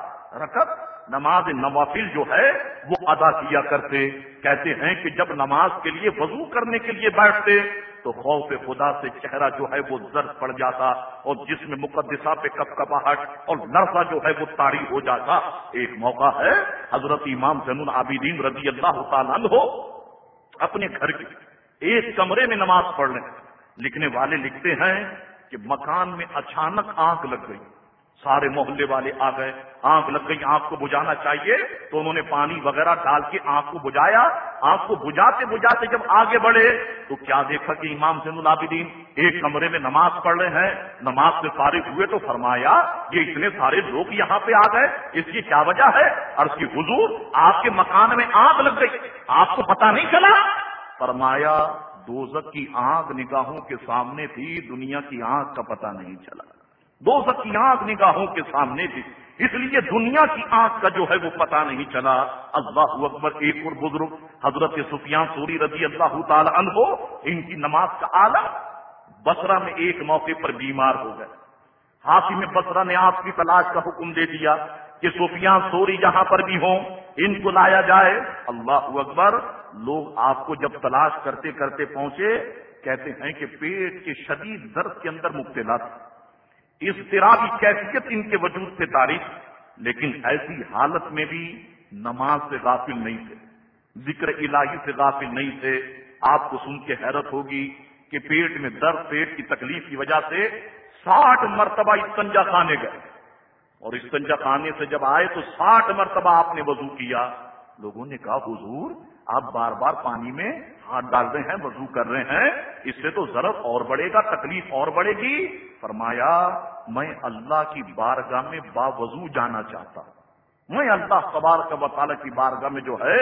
Speaker 2: رکعت نماز نوافل جو ہے، وہ ادا کیا کرتے۔ کہتے ہیں کہ جب نماز کے لیے وضو کرنے کے لیے بیٹھتے تو خوف خدا سے چہرہ جو ہے وہ زرد پڑ جاتا اور جس میں مقدسہ پہ کپ کپاہٹ اور نرسہ جو ہے وہ تاری ہو جاتا۔ ایک موقع ہے حضرت امام زین العابدین رضی اللہ تعالیٰ ہو اپنے گھر کے ایک کمرے میں نماز پڑھ لیں لکھنے والے لکھتے ہیں کہ مکان میں اچانک آنکھ لگ گئی۔ سارے محلے والے آ گئے۔ آنکھ لگ گئی، آنکھ کو بجانا چاہیے۔ تو انہوں نے پانی وغیرہ ڈال کے آنکھ کو بجایا۔ آنکھ کو بجاتے بجاتے جب آگے بڑھے، تو کیا دیکھا کہ امام سین العابدین ایک کمرے میں نماز پڑھ رہے ہیں، نماز سے فارغ ہوئے تو فرمایا، یہ اتنے سارے لوگ یہاں پہ آ گئے، اس کی کیا وجہ ہے؟ اور اس کی حضور، آپ کے مکان میں آنکھ لگ گئی۔ آپ کو پتا نہیں چلا؟ فرمایا دوزک کی آنکھ نگاہوں کے سامنے تھی، دنیا کی آنکھ کا پتہ نہیں چلا۔ دو کی آنکھ نگاہوں کے سامنے تھی اس لیے دنیا کی آنکھ کا جو ہے وہ پتا نہیں چلا۔ اللہ اکبر، ایک اور بزرگ، حضرت سفیان سوری رضی اللہ تعالی عنہ، ان کی نماز کا آلہ بسرا میں ایک موقع پر بیمار ہو گئے۔ ہاتھی میں بسرا نے آپ کی تلاش کا حکم دے دیا کہ سفیان سوری جہاں پر بھی ہوں، ان کو لایا جائے۔ اللہ اکبر، لوگ آپ کو جب تلاش کرتے کرتے پہنچے، کہتے ہیں کہ پیٹ کے شدید درد کے اندر مبتلا تھا اضطرابی کیفیت ان کے وجود سے تاریخ، لیکن ایسی حالت میں بھی نماز سے غافل نہیں تھے، ذکر الہی سے غافل نہیں تھے۔ آپ کو سن کے حیرت ہوگی کہ پیٹ میں درد، پیٹ کی تکلیف کی وجہ سے ساٹھ مرتبہ استنجا کھانے گئے۔ اور استنجا کھانے سے جب آئے تو ساٹھ مرتبہ آپ نے وضو کیا۔ لوگوں نے کہا، حضور، آپ بار بار پانی میں ہاتھ ڈال رہے ہیں، وضو کر رہے ہیں، اس سے تو ضرورت اور بڑھے گا، تکلیف اور بڑھے گی۔ فرمایا، میں اللہ کی بارگاہ میں با وضو جانا چاہتا ہوں۔ میں اللہ قبار کا وطالہ کی بارگاہ میں جو ہے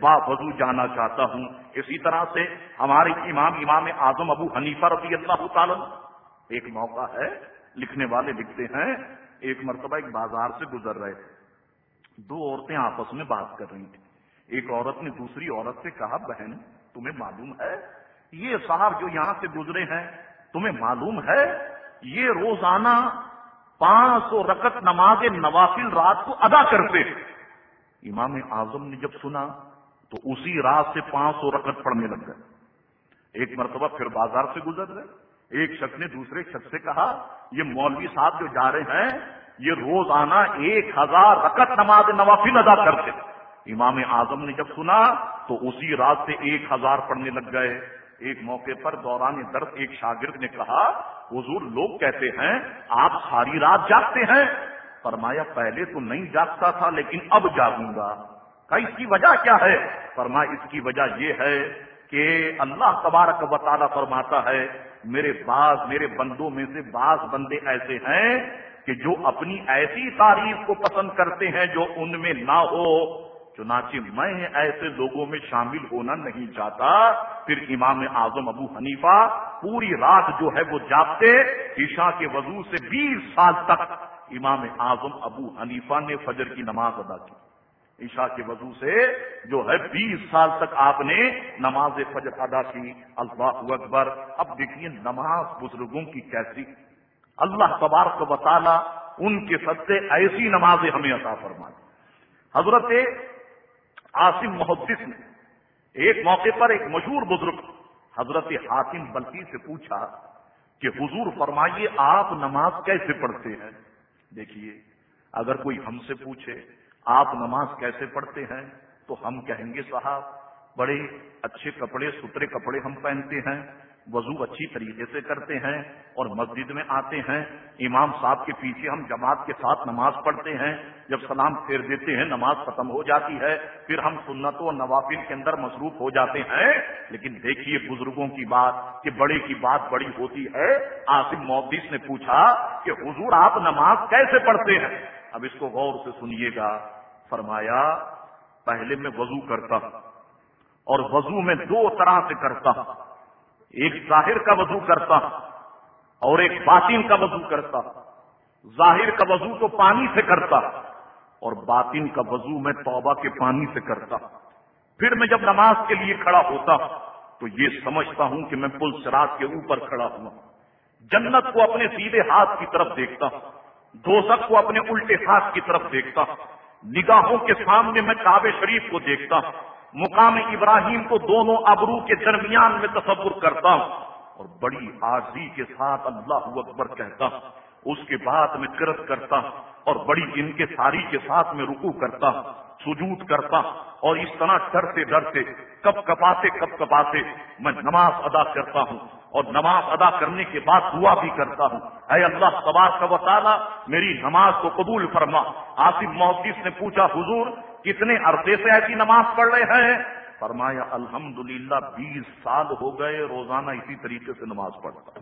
Speaker 2: با وضو جانا چاہتا ہوں۔ اسی طرح سے ہمارے امام امام اعظم ابو حنیفہ رضی اللہ تعالی ایک موقع ہے، لکھنے والے لکھتے ہیں، ایک مرتبہ ایک بازار سے گزر رہے تھے۔ دو عورتیں آپس میں بات کر رہی تھیں۔ ایک عورت نے دوسری عورت سے کہا، بہن تمہیں معلوم ہے؟ یہ صاحب جو یہاں سے گزرے ہیں، تمہیں معلوم ہے؟ یہ روزانہ پانچ سو رکت نماز نوافل رات کو ادا کرتے امام اعظم نے جب سنا تو اسی رات سے پانچ سو رکت پڑھنے لگ گئے۔ ایک مرتبہ پھر بازار سے گزر گئے۔ ایک شخص نے دوسرے شخص سے کہا، یہ مولوی صاحب جو جا رہے ہیں، یہ روزانہ ایک ہزار رکت نماز نوافل ادا کرتے امام اعظم نے جب سنا تو اسی رات سے ایک ہزار پڑھنے لگ گئے۔ ایک موقع پر دوران درد ایک شاگرد نے کہا، حضور لوگ کہتے ہیں، آپ ساری رات جاگتے ہیں۔ فرمایا، پہلے تو نہیں جاگتا تھا، لیکن اب جاگوں گا۔ کہ اس کی وجہ کیا ہے؟ فرمایا، اس کی وجہ یہ ہے کہ اللہ تبارک و تعالیٰ فرماتا ہے، میرے بعض، میرے بندوں میں سے بعض بندے ایسے ہیں کہ جو اپنی ایسی تعریف کو پسند کرتے ہیں جو ان میں نہ ہو۔ چنانچہ میں ایسے لوگوں میں شامل ہونا نہیں چاہتا۔ پھر امام اعظم ابو حنیفہ پوری رات جو ہے وہ جاگتے، عشاء کے وضو سے بیس سال تک امام اعظم ابو حنیفہ نے فجر کی نماز ادا کی۔ عشاء کے وضو سے جو ہے بیس سال تک آپ نے نماز فجر ادا کی۔ اللہ اکبر۔ اب دیکھیے نماز بزرگوں کی کیسی۔ اللہ تبارک و تعالی ان کے سب سے ایسی نمازیں ہمیں عطا فرمائے۔ حضرت عاصم محدث نے ایک موقع پر ایک مشہور بزرگ حضرت حاکم بلکی سے پوچھا کہ حضور فرمائیے، آپ نماز کیسے پڑھتے ہیں؟ دیکھیے، اگر کوئی ہم سے پوچھے، آپ نماز کیسے پڑھتے ہیں؟ تو ہم کہیں گے، صاحب، بڑے اچھے کپڑے سترے کپڑے ہم پہنتے ہیں وضو اچھی طریقے سے کرتے ہیں اور مسجد میں آتے ہیں۔ امام صاحب کے پیچھے ہم جماعت کے ساتھ نماز پڑھتے ہیں۔ جب سلام پھیر دیتے ہیں، نماز ختم ہو جاتی ہے۔ پھر ہم سنتوں اور نوافل کے اندر مصروف ہو جاتے ہیں۔ لیکن دیکھیے بزرگوں کی بات کہ بڑے کی بات بڑی ہوتی ہے۔ آصف محدث نے پوچھا کہ حضور آپ نماز کیسے پڑھتے ہیں؟ اب اس کو غور سے سنیے گا۔ فرمایا، پہلے میں وضو کرتا ہوں اور وضو میں دو طرح سے کرتا ہوں۔ ایک ظاہر کا وضو کرتا اور ایک باطن کا وضو کرتا ظاہر کا وضو تو پانی سے کرتا اور باطن کا وضو میں توبہ کے پانی سے کرتا پھر میں جب نماز کے لیے کھڑا ہوتا تو یہ سمجھتا ہوں کہ میں پل سراج کے اوپر کھڑا ہوں۔ جنت کو اپنے سیدھے ہاتھ کی طرف دیکھتا ہوں۔ کو اپنے الٹے ہاتھ کی طرف دیکھتا ہوں۔ نگاہوں کے سامنے میں کعبے شریف کو دیکھتا ہوں۔ مقام ابراہیم کو دونوں ابرو کے درمیان میں تصور کرتا ہوں اور بڑی آرزی کے ساتھ اللہ اکبر کہتا ہوں۔ اس کے بعد میں کرت کرتا ہوں اور بڑی ان کے ساری کے ساتھ میں رکو کرتا ہوں، سجود کرتا ہوں اور اس طرح ڈرتے ڈرتے، کب کپاتے کب کپاتے میں نماز ادا کرتا ہوں اور نماز ادا کرنے کے بعد دعا بھی کرتا ہوں۔ اے اللہ تبار کا وطالعہ میری نماز کو قبول فرما۔ آصف محدث نے پوچھا، حضور کتنے عرصے سے ایسی نماز پڑھ رہے ہیں؟ فرمایا الحمد للہ بیس سال ہو گئے روزانہ اسی طریقے سے نماز پڑھتا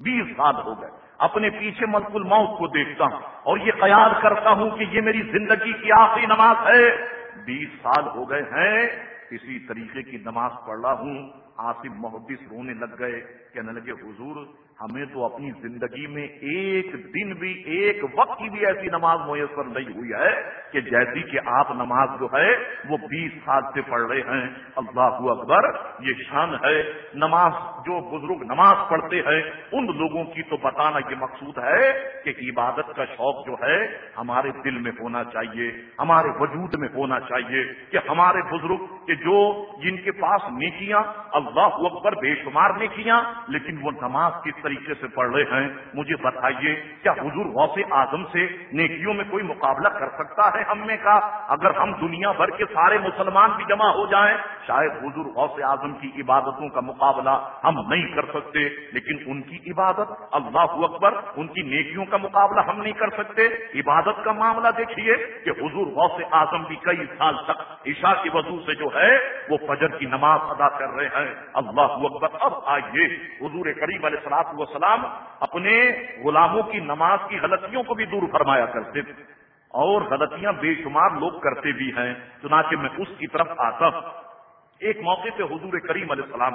Speaker 2: بیس سال ہو گئے۔ اپنے پیچھے ملک الموت کو دیکھتا ہوں اور یہ خیال کرتا ہوں کہ یہ میری زندگی کی آخری نماز ہے۔ بیس سال ہو گئے ہیں، اسی طریقے کی نماز پڑھ رہا ہوں۔ آصف محدث رونے لگ گئے، کہنے لگے، حضور ہمیں تو اپنی زندگی میں ایک دن بھی، ایک وقت کی بھی ایسی نماز میسر نہیں ہوئی ہے کہ جیسی کہ آپ نماز جو ہے وہ بیس سال سے پڑھ رہے ہیں۔ اللہ اکبر، یہ شان ہے۔ نماز، جو بزرگ نماز پڑھتے ہیں، ان لوگوں کی تو بتانا یہ مقصود ہے کہ عبادت کا شوق جو ہے ہمارے دل میں ہونا چاہیے، ہمارے وجود میں ہونا چاہیے کہ ہمارے بزرگ کہ جو جن کے پاس نیکیاں، اللہ اکبر بے شمار نیکیاں، لیکن وہ نماز کس طریقے سے پڑھ رہے ہیں، مجھے بتائیے، کیا حضور غوث آدم سے نیکیوں میں کوئی مقابلہ کر سکتا ہے ہم نے کہا اگر ہم دنیا بھر کے سارے مسلمان بھی جمع ہو جائیں، شاید حضور غوث اعظم کی عبادتوں کا مقابلہ ہم نہیں کر سکتے، لیکن ان کی عبادت، اللہ اکبر، ان کی نیکیوں کا مقابلہ ہم نہیں کر سکتے۔ عبادت کا معاملہ دیکھیے کہ حضور غوث اعظم بھی کئی سال تک عشاء کی وضو سے جو ہے، وہ فجر کی نماز ادا کر رہے ہیں۔ اللہ اکبر، اب آئیے، حضور کریم علیہ سلاط وسلام اپنے غلاموں کی نماز کی غلطیوں کو بھی دور فرمایا کرتے تھے اور غلطیاں بے شمار لوگ کرتے بھی ہیں، چنانچہ میں اس کی طرف آتا ہوں۔ ایک موقع پہ حضور کریم علیہ السلام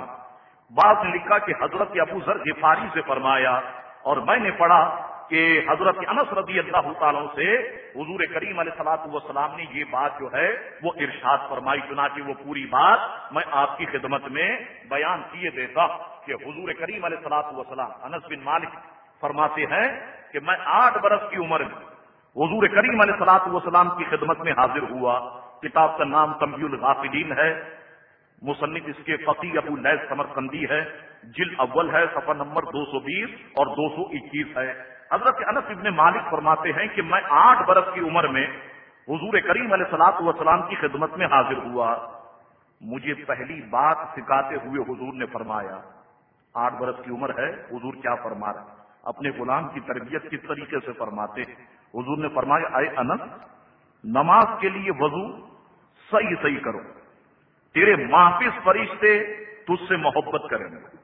Speaker 2: بعض نے لکھا کہ حضرت ابو ذر غفاری سے فرمایا اور میں نے پڑھا کہ حضرت انس رضی اللہ تعالیٰ سے حضور کریم علیہ سلاط والسلام نے یہ بات جو ہے وہ ارشاد فرمائی، چنانچہ وہ پوری بات میں آپ کی خدمت میں بیان کیے دیتا ہوں۔ کہ حضور کریم علیہ سلاط وسلام انس بن مالک فرماتے ہیں کہ میں آٹھ برس کی عمر میں حضور کریم علیہ سلاط وسلام کی خدمت میں حاضر ہوا۔ کتاب کا نام تمبی الغافلین ہے۔ مصنف اس کے فقی ابو لیس سمر ہے۔ جل اول ہے سفر نمبر دو سو بیس اور دو سو اکیس ہے۔ حضرت انس ابن مالک فرماتے ہیں کہ میں آٹھ برس کی عمر میں حضور کریم علیہ سلاط وسلام کی خدمت میں حاضر ہوا۔ مجھے پہلی بات سکھاتے ہوئے حضور نے فرمایا آٹھ برس کی عمر ہے، حضور کیا فرما رہے اپنے غلام کی تربیت کس طریقے سے فرماتے حضور نے فرمایا آئے انس، نماز کے لیے وضو صحیح صحیح کرو۔ تیرے محافظ فرشتے تجھ سے محبت کریں گے۔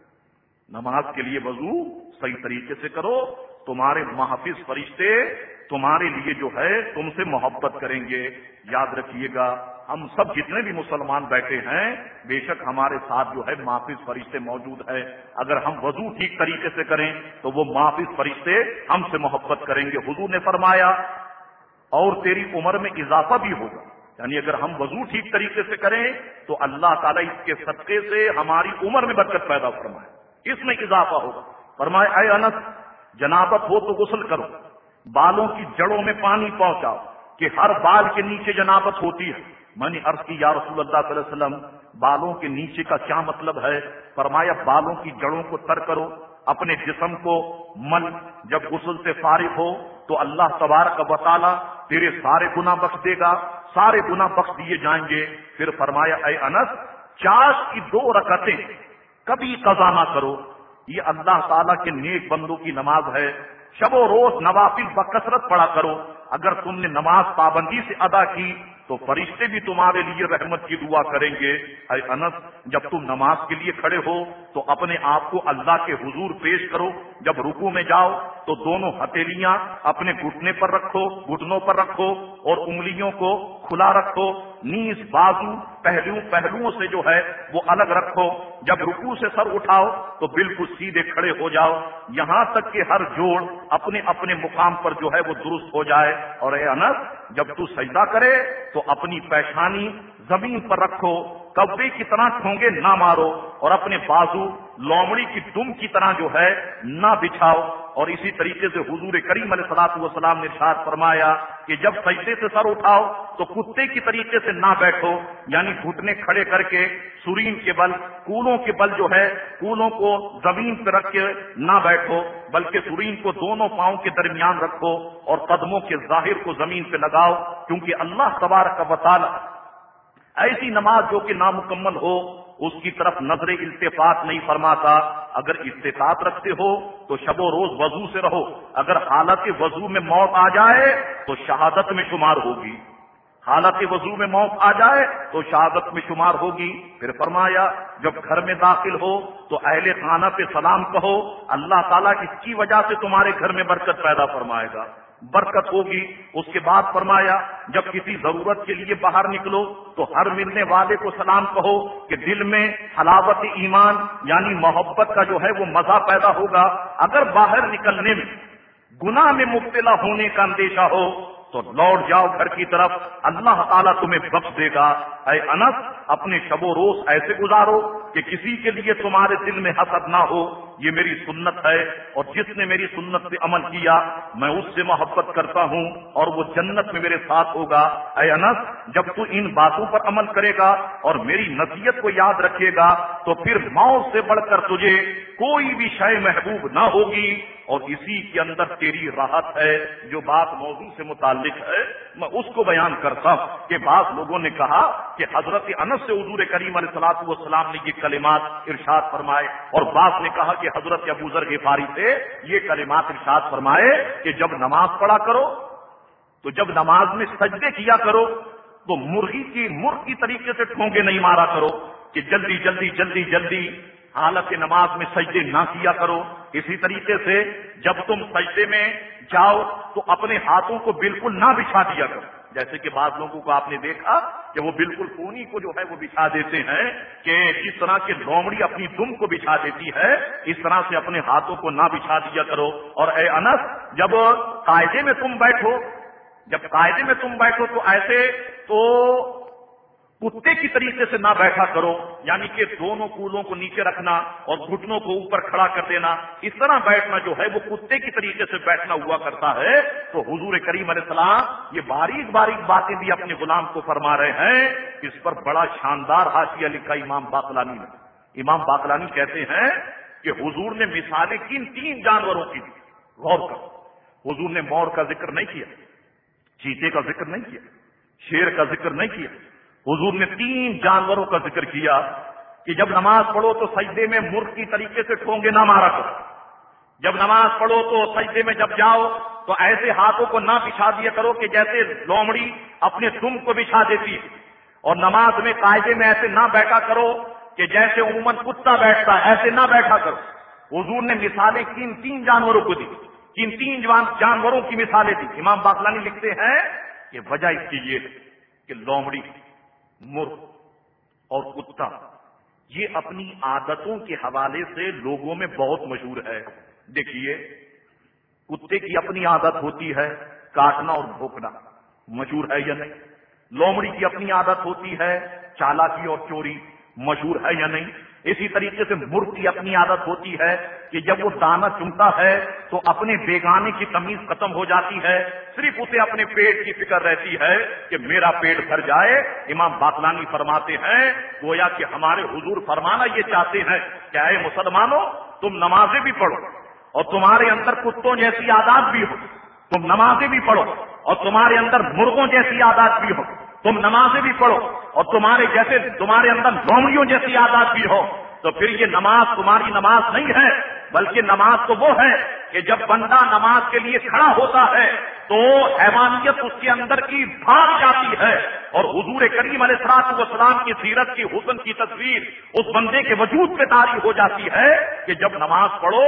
Speaker 2: نماز کے لیے وضو صحیح طریقے سے کرو۔ تمہارے محافظ فرشتے تمہارے لیے جو ہے، تم سے محبت کریں گے۔ یاد رکھیے گا ہم سب جتنے بھی مسلمان بیٹھے ہیں، بے شک ہمارے ساتھ جو ہے محافظ فرشتے موجود ہے اگر ہم وضو ٹھیک طریقے سے کریں، تو وہ محافظ فرشتے ہم سے محبت کریں گے۔ حضور نے فرمایا، اور تیری عمر میں اضافہ بھی ہوگا۔ یعنی اگر ہم وضو ٹھیک طریقے سے کریں، تو اللہ تعالیٰ اس کے صدقے سے ہماری عمر میں برکت پیدا فرمائے۔ اس میں اضافہ ہوگا۔ فرمائے اے انس، جنابت ہو تو غسل کرو۔ بالوں کی جڑوں میں پانی پہنچاؤ، کہ ہر بال کے نیچے جنابت ہوتی ہے۔ میں نے عرض کی، یا رسول اللہ صلی اللہ علیہ وسلم، بالوں کے نیچے کا کیا مطلب ہے؟ فرمایا، بالوں کی جڑوں کو تر کرو، اپنے جسم کو من، جب غسل سے فارغ ہو تو اللہ تبارک کا بطالہ تیرے سارے گنا بخش دے گا، سارے گنا بخش دیے جائیں گے۔ پھر فرمایا، اے انس، چاش کی دو رکعتیں کبھی قضا نہ کرو۔ یہ اللہ تعالیٰ کے نیک بندوں کی نماز ہے۔ شب و روز نوافل بکثرت پڑا کرو۔ اگر تم نے نماز پابندی سے ادا کی تو فرشتے بھی تمہارے لیے رحمت کی دعا کریں گے۔ اے انس، جب تم نماز کے لیے کھڑے ہو، تو اپنے آپ کو اللہ کے حضور پیش کرو۔ جب رکو میں جاؤ، تو دونوں ہتھیلیاں اپنے گھٹنے پر رکھو، گھٹنوں پر رکھو اور انگلیوں کو کھلا رکھو۔ نیز بازو پہلو، پہلوؤں سے جو ہے، وہ الگ رکھو۔ جب رکو سے سر اٹھاؤ، تو بالکل سیدھے کھڑے ہو جاؤ۔ یہاں تک کہ ہر جوڑ اپنے اپنے مقام پر جو ہے، وہ درست ہو جائے۔ اور اے انس جب تو سجدہ کرے تو اپنی پیشانی زمین پر رکھو کبے کی طرح ٹھونگے نہ مارو اور اپنے بازو لومڑی کی دم کی طرح جو ہے نہ بچھاؤ۔ اور اسی طریقے سے حضور کریم علیہ سلاط وسلام نے ارشاد فرمایا کہ جب سجدے سے سر اٹھاؤ تو کتے کی طریقے سے نہ بیٹھو یعنی گھٹنے کھڑے کر کے سورین کے بل کولوں کے بل جو ہے کولوں کو زمین پہ رکھ کے نہ بیٹھو، بلکہ سورین کو دونوں پاؤں کے درمیان رکھو اور قدموں کے ظاہر کو زمین پہ لگاؤ، کیونکہ اللہ تبارک کا وطالعہ ایسی نماز جو کہ نامکمل ہو اس کی طرف نظر التفاط نہیں فرماتا۔ اگر استفاط رکھتے ہو تو شب و روز وضو سے رہو۔ اگر حالت وضو میں موت آ جائے تو شہادت میں شمار ہوگی۔ حالت وضو میں موت آ جائے تو شہادت میں شمار ہوگی۔ پھر فرمایا، جب گھر میں داخل ہو تو اہل خانہ پہ سلام کہو۔ اللہ تعالیٰ اس کی وجہ سے تمہارے گھر میں برکت پیدا فرمائے گا۔ برکت ہوگی۔ اس کے بعد فرمایا، جب کسی ضرورت کے لیے باہر نکلو تو ہر ملنے والے کو سلام کہو کہ دل میں حلاوت ایمان یعنی محبت کا جو ہے وہ مزہ پیدا ہوگا۔ اگر باہر نکلنے میں گناہ میں مبتلا ہونے کا اندیشہ ہو تو لوٹ جاؤ گھر کی طرف۔ اللہ تعالیٰ تمہیں بخش دے گا۔ اے انس، اپنے شب و روز ایسے گزارو کہ کسی کے لیے تمہارے دل میں حسد نہ ہو، یہ میری سنت ہے، اور جس نے میری سنت پہ عمل کیا، میں اس سے محبت کرتا ہوں، اور وہ جنت میں میرے ساتھ ہوگا۔ اے انس، جب تو ان باتوں پر عمل کرے گا، اور میری نصیحت کو یاد رکھے گا، تو پھر موت سے بڑھ کر تجھے کوئی بھی شے محبوب نہ ہوگی۔ اور اسی کے اندر تیری راحت ہے، جو بات موضوع سے متعلق ہے، میں اس کو بیان کرتا ہوں کہ بعض لوگوں نے کہا کہ حضرت انس سے حضور کریم علیہ سلاط والسلام نے یہ کلمات ارشاد فرمائے اور بعض نے کہا کہ حضرت ابو ذر غفاری سے یہ کلمات ارشاد فرمائے کہ جب نماز پڑھا کرو، تو جب نماز میں سجدے کیا کرو، تو مرغی کی مرغ کی طریقے سے ٹھونگے نہیں مارا کرو کہ جلدی جلدی جلدی جلدی حالت نماز میں سجدے نہ کیا کرو۔ اسی طریقے سے جب تم سجدے میں جاؤ، تو اپنے ہاتھوں کو بالکل نہ بچھا دیا کرو۔ جیسے کہ بعض لوگوں کو آپ نے دیکھا کہ وہ بالکل پونی کو جو ہے وہ بچھا دیتے ہیں کہ جس طرح کے لومڑی اپنی دم کو بچھا دیتی ہے، اس طرح سے اپنے ہاتھوں کو نہ بچھا دیا کرو۔ اور اے انس، جب قاعدے میں تم بیٹھو، جب قاعدے میں تم بیٹھو تو ایسے تو کتے کی طریقے سے نہ بیٹھا کرو یعنی کہ دونوں کولوں کو نیچے رکھنا اور گھٹنوں کو اوپر کھڑا کر دینا۔ اس طرح بیٹھنا جو ہے، وہ کتے کی طریقے سے بیٹھنا ہوا کرتا ہے۔ تو حضور کریم علیہ السلام یہ باریک باریک باتیں بھی اپنے غلام کو فرما رہے ہیں۔ اس پر بڑا شاندار حاشیہ لکھا امام باقلانی نے۔ امام باقلانی کہتے ہیں کہ حضور نے مثالیں کن تین جانوروں کی دی۔ غور کر۔ حضور نے مور کا ذکر نہیں کیا، چیتے کا ذکر نہیں کیا، شیر کا ذکر نہیں کیا حضور نے تین جانوروں کا ذکر کیا کہ جب نماز پڑھو تو سجدے میں مرغ کی طریقے سے ٹھونگے نہ مارا کرو۔ جب نماز پڑھو تو سجدے میں جب جاؤ تو ایسے ہاتھوں کو نہ بچھا دیا کرو کہ جیسے لومڑی اپنے تم کو بچھا دیتی ہے۔ اور نماز میں قاعدے میں ایسے نہ بیٹھا کرو کہ جیسے عموماً کتا بیٹھتا ہے، ایسے نہ بیٹھا کرو۔ حضور نے مثالیں کن تین جانوروں کو دی۔ کن تین جانوروں کی مثالیں دی۔ امام باقلانی لکھتے ہیں کہ وجہ اس کی یہ کہ لومڑی مرغ اور کتا۔ یہ اپنی عادتوں کے حوالے سے لوگوں میں بہت مشہور ہے۔ دیکھیے، کتے کی اپنی عادت ہوتی ہے کاٹنا اور بھوکنا مشہور ہے یا نہیں؟ لومڑی کی اپنی عادت ہوتی ہے چالاکی اور چوری۔ مشہور ہے یا نہیں؟ اسی طریقے سے مرغ کی اپنی عادت ہوتی ہے کہ جب وہ دانا چنتا ہے تو اپنے بیگانے کی تمیز ختم ہو جاتی ہے، صرف اسے اپنے پیٹ کی فکر رہتی ہے کہ میرا پیٹ بھر جائے۔ امام باطلانی فرماتے ہیں، گویا کہ ہمارے حضور فرمانا یہ چاہتے ہیں کہ اے مسلمانوں، تم نمازیں بھی پڑھو اور تمہارے اندر کتوں جیسی عادات بھی ہو تم نمازیں بھی پڑھو اور تمہارے اندر مرغوں جیسی عادات بھی ہو تم نمازیں بھی پڑھو اور تمہارے جیسے تمہارے اندر لومڑیوں جیسی عادات بھی ہو، تو پھر یہ نماز تمہاری نماز نہیں ہے، بلکہ نماز تو وہ ہے کہ جب بندہ نماز کے لیے کھڑا ہوتا ہے، تو حیوانیت اس کے اندر کی بھاگ جاتی ہے اور حضور کریم علیہ السلام والسلام کی سیرت کی حسن کی تصویر اس بندے کے وجود پہ تاری ہو جاتی ہے کہ جب نماز پڑھو،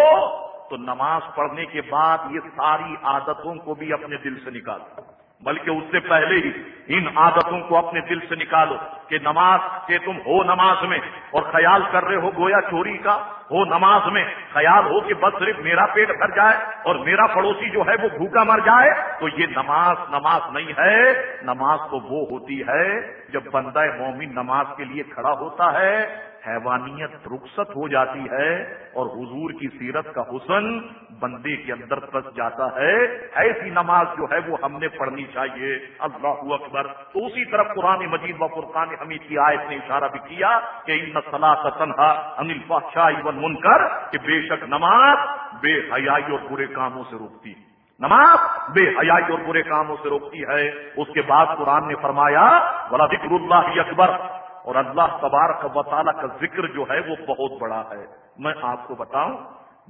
Speaker 2: تو نماز پڑھنے کے بعد یہ ساری عادتوں کو بھی اپنے دل سے نکالو بلکہ اس سے پہلے ہی ان عادتوں کو اپنے دل سے نکالو کہ نماز کے تم ہو نماز میں اور خیال کر رہے ہو گویا چوری کا، ہو نماز میں۔ خیال ہو کہ بس صرف میرا پیٹ بھر جائے اور میرا پڑوسی جو ہے وہ بھوکا مر جائے۔ تو یہ نماز نماز نہیں ہے۔ نماز تو وہ ہوتی ہے جب بندہ مومن نماز کے لیے کھڑا ہوتا ہے۔ حیوانیت رخصت ہو جاتی ہے اور حضور کی سیرت کا حسن بندے کے اندر پس جاتا ہے۔ ایسی نماز جو ہے وہ ہم نے پڑھنی چاہیے۔ اللہ اکبر۔ تو اسی طرف قرآن مجید و فرقان حمید کی آیت نے اشارہ بھی کیا کہ ان نسلا کا تنہا انل شاہ من کر کہ بے شک نماز بے حیائی اور برے کاموں سے روکتی نماز بے حیائی اور برے کاموں سے روکتی ہے۔ اس کے بعد قرآن نے فرمایا بلا ذکر اللہ اکبر۔ اور اللہ تبارک و تعالیٰ کا ذکر جو ہے وہ بہت بڑا ہے۔ میں آپ کو بتاؤں،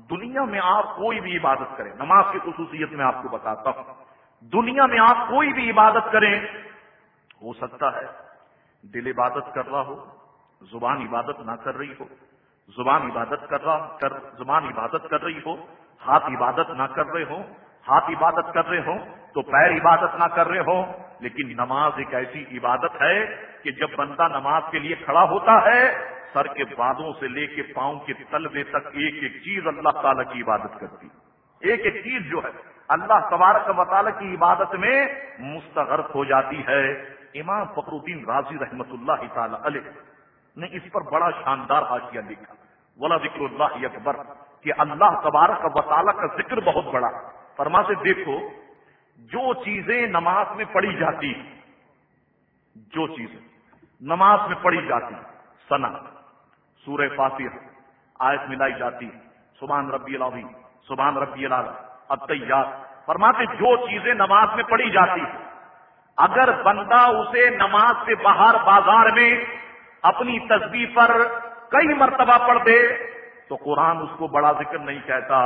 Speaker 2: دنیا میں آپ کوئی بھی عبادت کریں، نماز کی خصوصیت میں آپ کو بتاتا ہوں۔ دنیا میں آپ کوئی بھی عبادت کریں، ہو سکتا ہے دل عبادت کر رہا ہو، زبان عبادت نہ کر رہی ہو، زبان عبادت کر رہا کر، زبان عبادت کر رہی ہو، ہاتھ عبادت نہ کر رہے ہو ہاتھ عبادت کر رہے ہوں تو پیر عبادت نہ کر رہے ہوں، لیکن نماز ایک ایسی عبادت ہے کہ جب بندہ نماز کے لیے کھڑا ہوتا ہے، سر کے بادوں سے لے کے پاؤں کے تلبے تک ایک ایک چیز اللہ تعالیٰ کی عبادت کرتی۔ ایک ایک چیز جو ہے، اللہ تبارک مطالعہ کی عبادت میں مستغرق ہو جاتی ہے۔ امام فخر الدین راضی رحمت اللہ تعالی علیہ نے اس پر بڑا شاندار حاشیہ لکھا۔ ولا ذکر اللہ اکبر، کہ اللہ تبارک وطالعہ کا ذکر بہت بڑا سے دیکھو، جو چیزیں نماز میں پڑھی جاتی جو چیزیں نماز میں پڑھی جاتی سنا، سورہ فاتح آیت ملائی جاتی سبحان ربی العظیم، سبحان ربی الطیات فرماتے جو چیزیں نماز میں پڑھی جاتی اگر بندہ اسے نماز سے باہر بازار میں اپنی تصویر پر کئی مرتبہ پڑھ دے، تو قرآن اس کو بڑا ذکر نہیں کہتا۔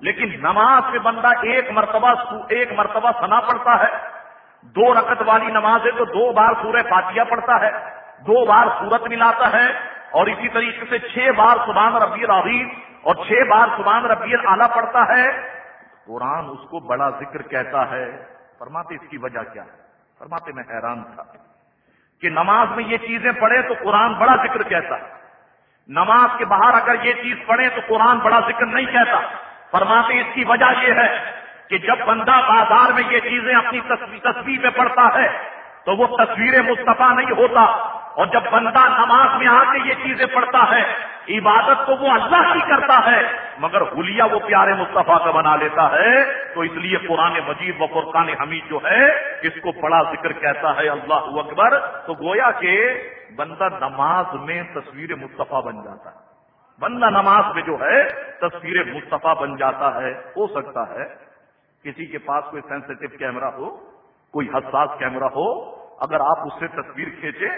Speaker 2: لیکن نماز میں بندہ ایک مرتبہ ایک مرتبہ سنا پڑتا ہے۔ دو رکت والی نماز ہے تو دو بار سورہ فاتحہ پڑھتا ہے۔ دو بار سورت ملاتا ہے اور اسی طریقے سے چھ بار سبحان ربی العظیم اور چھ بار سبحان ربی اعلیٰ پڑھتا ہے۔ قرآن اس کو بڑا ذکر کہتا ہے۔ فرماتے اس کی وجہ کیا؟ ہے فرماتے میں حیران تھا کہ نماز میں یہ چیزیں پڑھے تو قرآن بڑا ذکر کہتا ہے۔ نماز کے باہر اگر یہ چیز پڑھے تو قرآن بڑا ذکر نہیں کہتا۔ فرماتے اس کی وجہ یہ ہے کہ جب بندہ بازار میں یہ چیزیں اپنی تصویر میں پڑھتا ہے، تو وہ تصویر مصطفیٰ نہیں ہوتا۔ اور جب بندہ نماز میں آ کے یہ چیزیں پڑھتا ہے، عبادت تو وہ اللہ کی کرتا ہے، مگر حلیہ وہ پیارے مصطفیٰ کا بنا لیتا ہے۔ تو اس لیے قرآن مجید و فرقان حمید جو ہے، اس کو بڑا ذکر کہتا ہے اللہ اکبر۔ تو گویا کہ بندہ نماز میں تصویر مصطفیٰ بن جاتا ہے۔ بندہ نماز میں جو ہے، تصویر مصطفیٰ بن جاتا ہے، ہو سکتا ہے۔ کسی کے پاس کوئی سینسٹیو کیمرہ ہو، کوئی حساس کیمرہ ہو، اگر آپ اس سے تصویر کھینچے،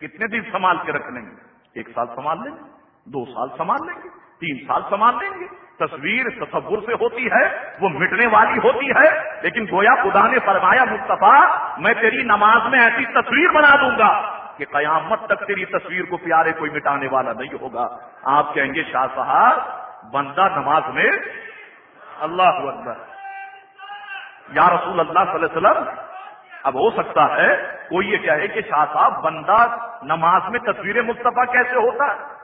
Speaker 2: کتنے دن سنبھال کے رکھ لیں گے؟ ایک سال سنبھال لیں گے، دو سال سنبھال لیں گے، تین سال سنبھال لیں گے۔ تصویر تصور سے ہوتی ہے، وہ مٹنے والی ہوتی ہے، لیکن گویا خدا نے فرمایا، مصطفیٰ، میں تیری نماز میں ایسی تصویر بنا دوں گا۔ کہ قیامت تک تیری تصویر کو پیارے کوئی مٹانے والا نہیں ہوگا۔ آپ کہیں گے، شاہ صاحب، بندہ نماز میں اللہ اکبر۔ یا رسول اللہ صلی اللہ علیہ وسلم، اب ہو سکتا ہے، کوئی یہ کہے کہ شاہ صاحب، بندہ نماز میں تصویر مصطفیٰ کیسے ہوتا؟ ہے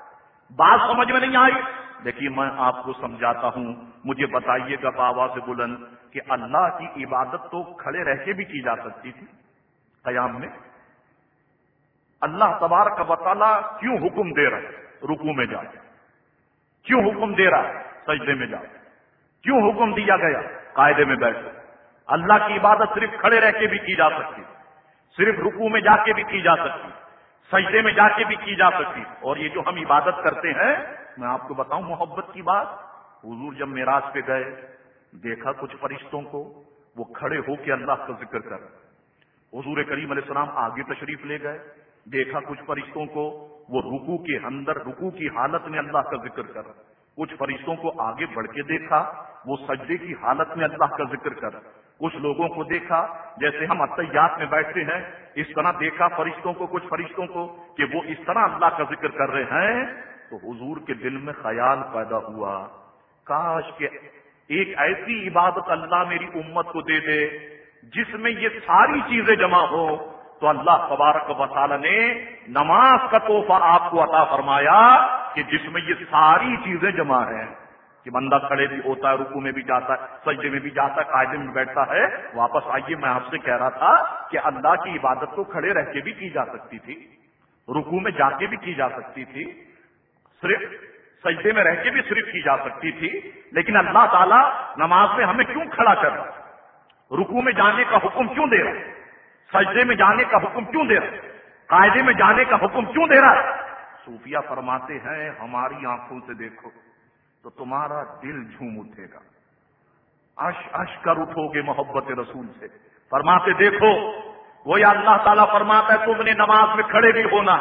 Speaker 2: بات سمجھ میں نہیں آئی۔ دیکھیے، میں آپ کو سمجھاتا ہوں۔ مجھے بتائیے گا بابا سے بلند کہ اللہ کی عبادت تو کھڑے رہ کے بھی کی جا سکتی تھی۔ قیام میں اللہ تبار کا بطالہ کیوں حکم دے رہے رکو میں جاؤ کیوں حکم دے رہا ہے؟ سجدے میں جاؤ کیوں حکم دیا گیا؟ قاعدے میں بیٹھو۔ اللہ کی عبادت صرف کھڑے رہ کے بھی کی جا سکتی صرف رکو میں جا کے بھی کی جا سکتی سجدے میں جا کے بھی کی جا سکتی اور یہ جو ہم عبادت کرتے ہیں، میں آپ کو بتاؤں محبت کی بات۔ حضور جب میراج پہ گئے، دیکھا کچھ فرشتوں کو، وہ کھڑے ہو کے اللہ کا ذکر کر حضور کریم علیہ السلام آگے تشریف لے گئے۔ دیکھا کچھ فرشتوں کو، وہ رکو کے اندر رکو کی حالت میں اللہ کا ذکر کر۔ کچھ فرشتوں کو آگے بڑھ کے دیکھا، وہ سجدے کی حالت میں اللہ کا ذکر کر۔ کچھ لوگوں کو دیکھا، جیسے ہم اطیات میں بیٹھتے ہیں، اس طرح دیکھا فرشتوں کو، کچھ فرشتوں کو کہ وہ اس طرح اللہ کا ذکر کر رہے ہیں۔ تو حضور کے دل میں خیال پیدا ہوا۔ کاش کے ایک ایسی عبادت اللہ میری امت کو دے دے، جس میں یہ ساری چیزیں جمع ہو تو اللہ تبارک و تعالی نے نماز کا تحفہ آپ کو عطا فرمایا کہ جس میں یہ ساری چیزیں جمع ہیں کہ بندہ کھڑے بھی ہوتا ہے رکو میں بھی جاتا ہے، سجدے میں بھی جاتا ہے قاعدے میں بیٹھتا ہے، واپس آئیے، میں آپ سے کہہ رہا تھا کہ اللہ کی عبادت تو کھڑے رہ کے بھی کی جا سکتی تھی رکو میں جا کے بھی کی جا سکتی تھی، صرف سجدے میں رہ کے بھی صرف کی جا سکتی تھی، لیکن اللہ تعالیٰ نماز میں ہمیں کیوں کھڑا کر رہا؟ رکو میں جانے کا حکم کیوں دے رہا؟ سجدے میں جانے کا حکم کیوں دے رہا قاعدے میں جانے کا حکم کیوں دے رہا ہے؟ صوفیہ فرماتے ہیں، ہماری آنکھوں سے دیکھو تو تمہارا دل جھوم اٹھے گا۔ اش اش کر اٹھو گے محبت رسول سے۔ فرماتے دیکھو وہ یا اللہ تعالیٰ فرماتا ہے، تم نے نماز میں کھڑے بھی ہونا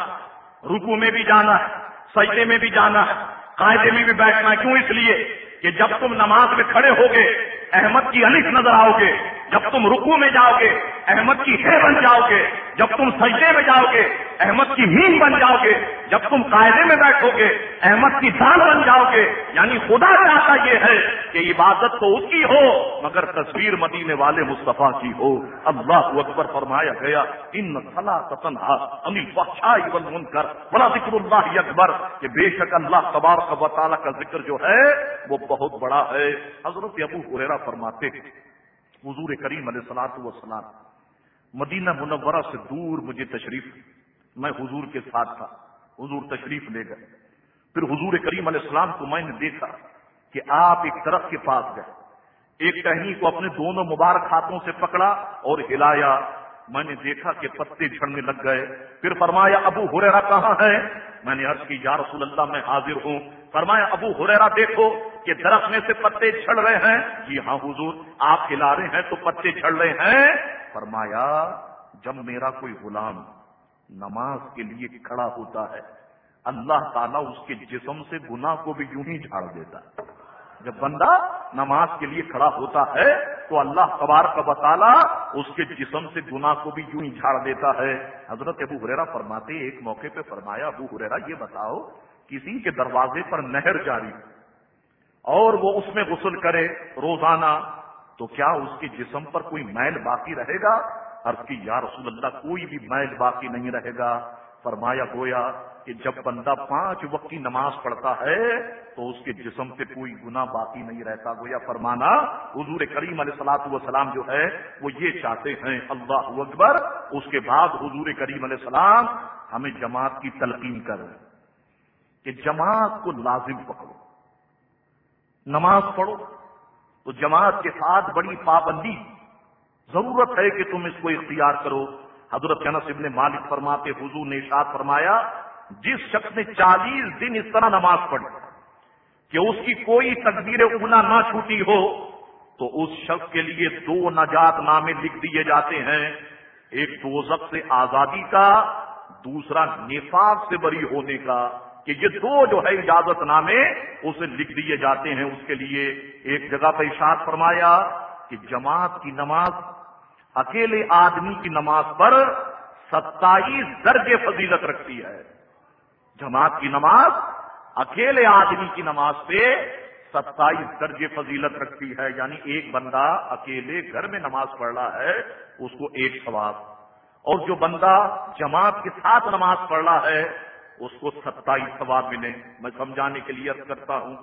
Speaker 2: رکو میں بھی جانا ہے، سجدے میں بھی جانا ہے، قاعدے میں بھی بیٹھنا کیوں اس لیے کہ جب تم نماز میں کھڑے ہوگے احمد کی علیف نظر آؤ گے جب تم رکو میں جاؤ گے احمد کی ہے بن جاؤ گے جب تم سجدے میں جاؤ گے احمد کی مین بن جاؤ گے جب تم قاعدے میں بیٹھو گے احمد کی دان بن جاؤ گے یعنی خدا چاہتا یہ ہے کہ عبادت تو اس کی ہو، مگر تصویر مدینے والے مصطفیٰ کی ہو۔ اللہ اکبر فرمایا گیا، ان خلا تنہا امی بخشائی بند کر بڑا ذکر اللہ اکبر، کہ بے شک اللہ تبار کا تعالیٰ کا ذکر جو ہے، وہ بہت بڑا ہے۔ حضرت ابو ہریرا فرماتے حضور کریم علیہ سلاط وسلام مدینہ منورہ سے دور مجھے تشریف، میں حضور کے ساتھ تھا، حضور تشریف لے گئے۔ پھر حضور کریم علیہ السلام کو میں نے دیکھا کہ آپ ایک طرف کے پاس گئے۔ ایک ٹہنی کو اپنے دونوں مبارک ہاتھوں سے پکڑا اور ہلایا۔ میں نے دیکھا کہ پتے جھڑنے لگ گئے۔ پھر فرمایا، ابو ہریرا کہاں ہے؟ میں نے عرض کی، یا رسول اللہ، میں حاضر ہوں۔ فرمایا، ابو ہریرا دیکھو کہ درخت میں سے پتے جھڑ رہے ہیں۔ جی ہاں حضور، آپ ہلا رہے ہیں تو پتے جھڑ رہے ہیں۔ فرمایا، جب میرا کوئی غلام نماز کے لیے کھڑا ہوتا ہے، اللہ تعالیٰ اس کے جسم سے گناہ کو بھی یوں ہی جھاڑ دیتا ہے۔ جب بندہ نماز کے لیے کھڑا ہوتا ہے، تو اللہ قبار کا بطالہ اس کے جسم سے گناہ کو بھی یوں ہی جھاڑ دیتا ہے۔ حضرت ابو ہریرا فرماتے، ایک موقع پہ فرمایا، ابو ہریرا یہ بتاؤ کسی کے دروازے پر نہر جاری اور وہ اس میں غسل کرے روزانہ، تو کیا اس کے جسم پر کوئی میل باقی رہے گا؟ عرض کی، یا رسول اللہ، کوئی بھی میل باقی نہیں رہے گا۔ فرمایا، گویا کہ جب بندہ پانچ وقت کی نماز پڑھتا ہے، تو اس کے جسم سے کوئی گنا باقی نہیں رہتا۔ گویا فرمانا، حضور کریم علیہ سلاۃ وسلام جو ہے، وہ یہ چاہتے ہیں، اللہ اکبر، اس کے بعد حضور کریم علیہ السلام ہمیں جماعت کی تلقین کر کہ جماعت کو لازم پکڑو۔ نماز پڑھو۔ تو جماعت کے ساتھ بڑی پابندی۔ ضرورت ہے کہ تم اس کو اختیار کرو۔ حضرت انس ابن مالک فرماتے، حضور نے اشاد فرمایا، جس شخص نے چالیس دن اس طرح نماز پڑھی کہ اس کی کوئی تقدیر اگنا نہ چھوٹی ہو، تو اس شخص کے لیے دو نجات نامے لکھ دیے جاتے ہیں۔ ایک دوزخ سے آزادی کا، دوسرا نفاق سے بری ہونے کا۔ کہ یہ دو جو ہے اجازت نامے اسے لکھ دیے جاتے ہیں۔ اس کے لیے ایک جگہ پہ اشاد فرمایا کہ جماعت کی نماز، اکیلے آدمی کی نماز پر ستائیس درجے فضیلت رکھتی ہے۔ جماعت کی نماز، اکیلے آدمی کی نماز پہ ستائیس درجے فضیلت رکھتی ہے۔ یعنی ایک بندہ اکیلے گھر میں نماز پڑھ رہا ہے، اس کو ایک ثواب۔ اور جو بندہ جماعت کے ساتھ نماز پڑھ رہا ہے اس کو ستائیس ثواب ملے۔ میں سمجھانے کے لیے کرتا ہوں،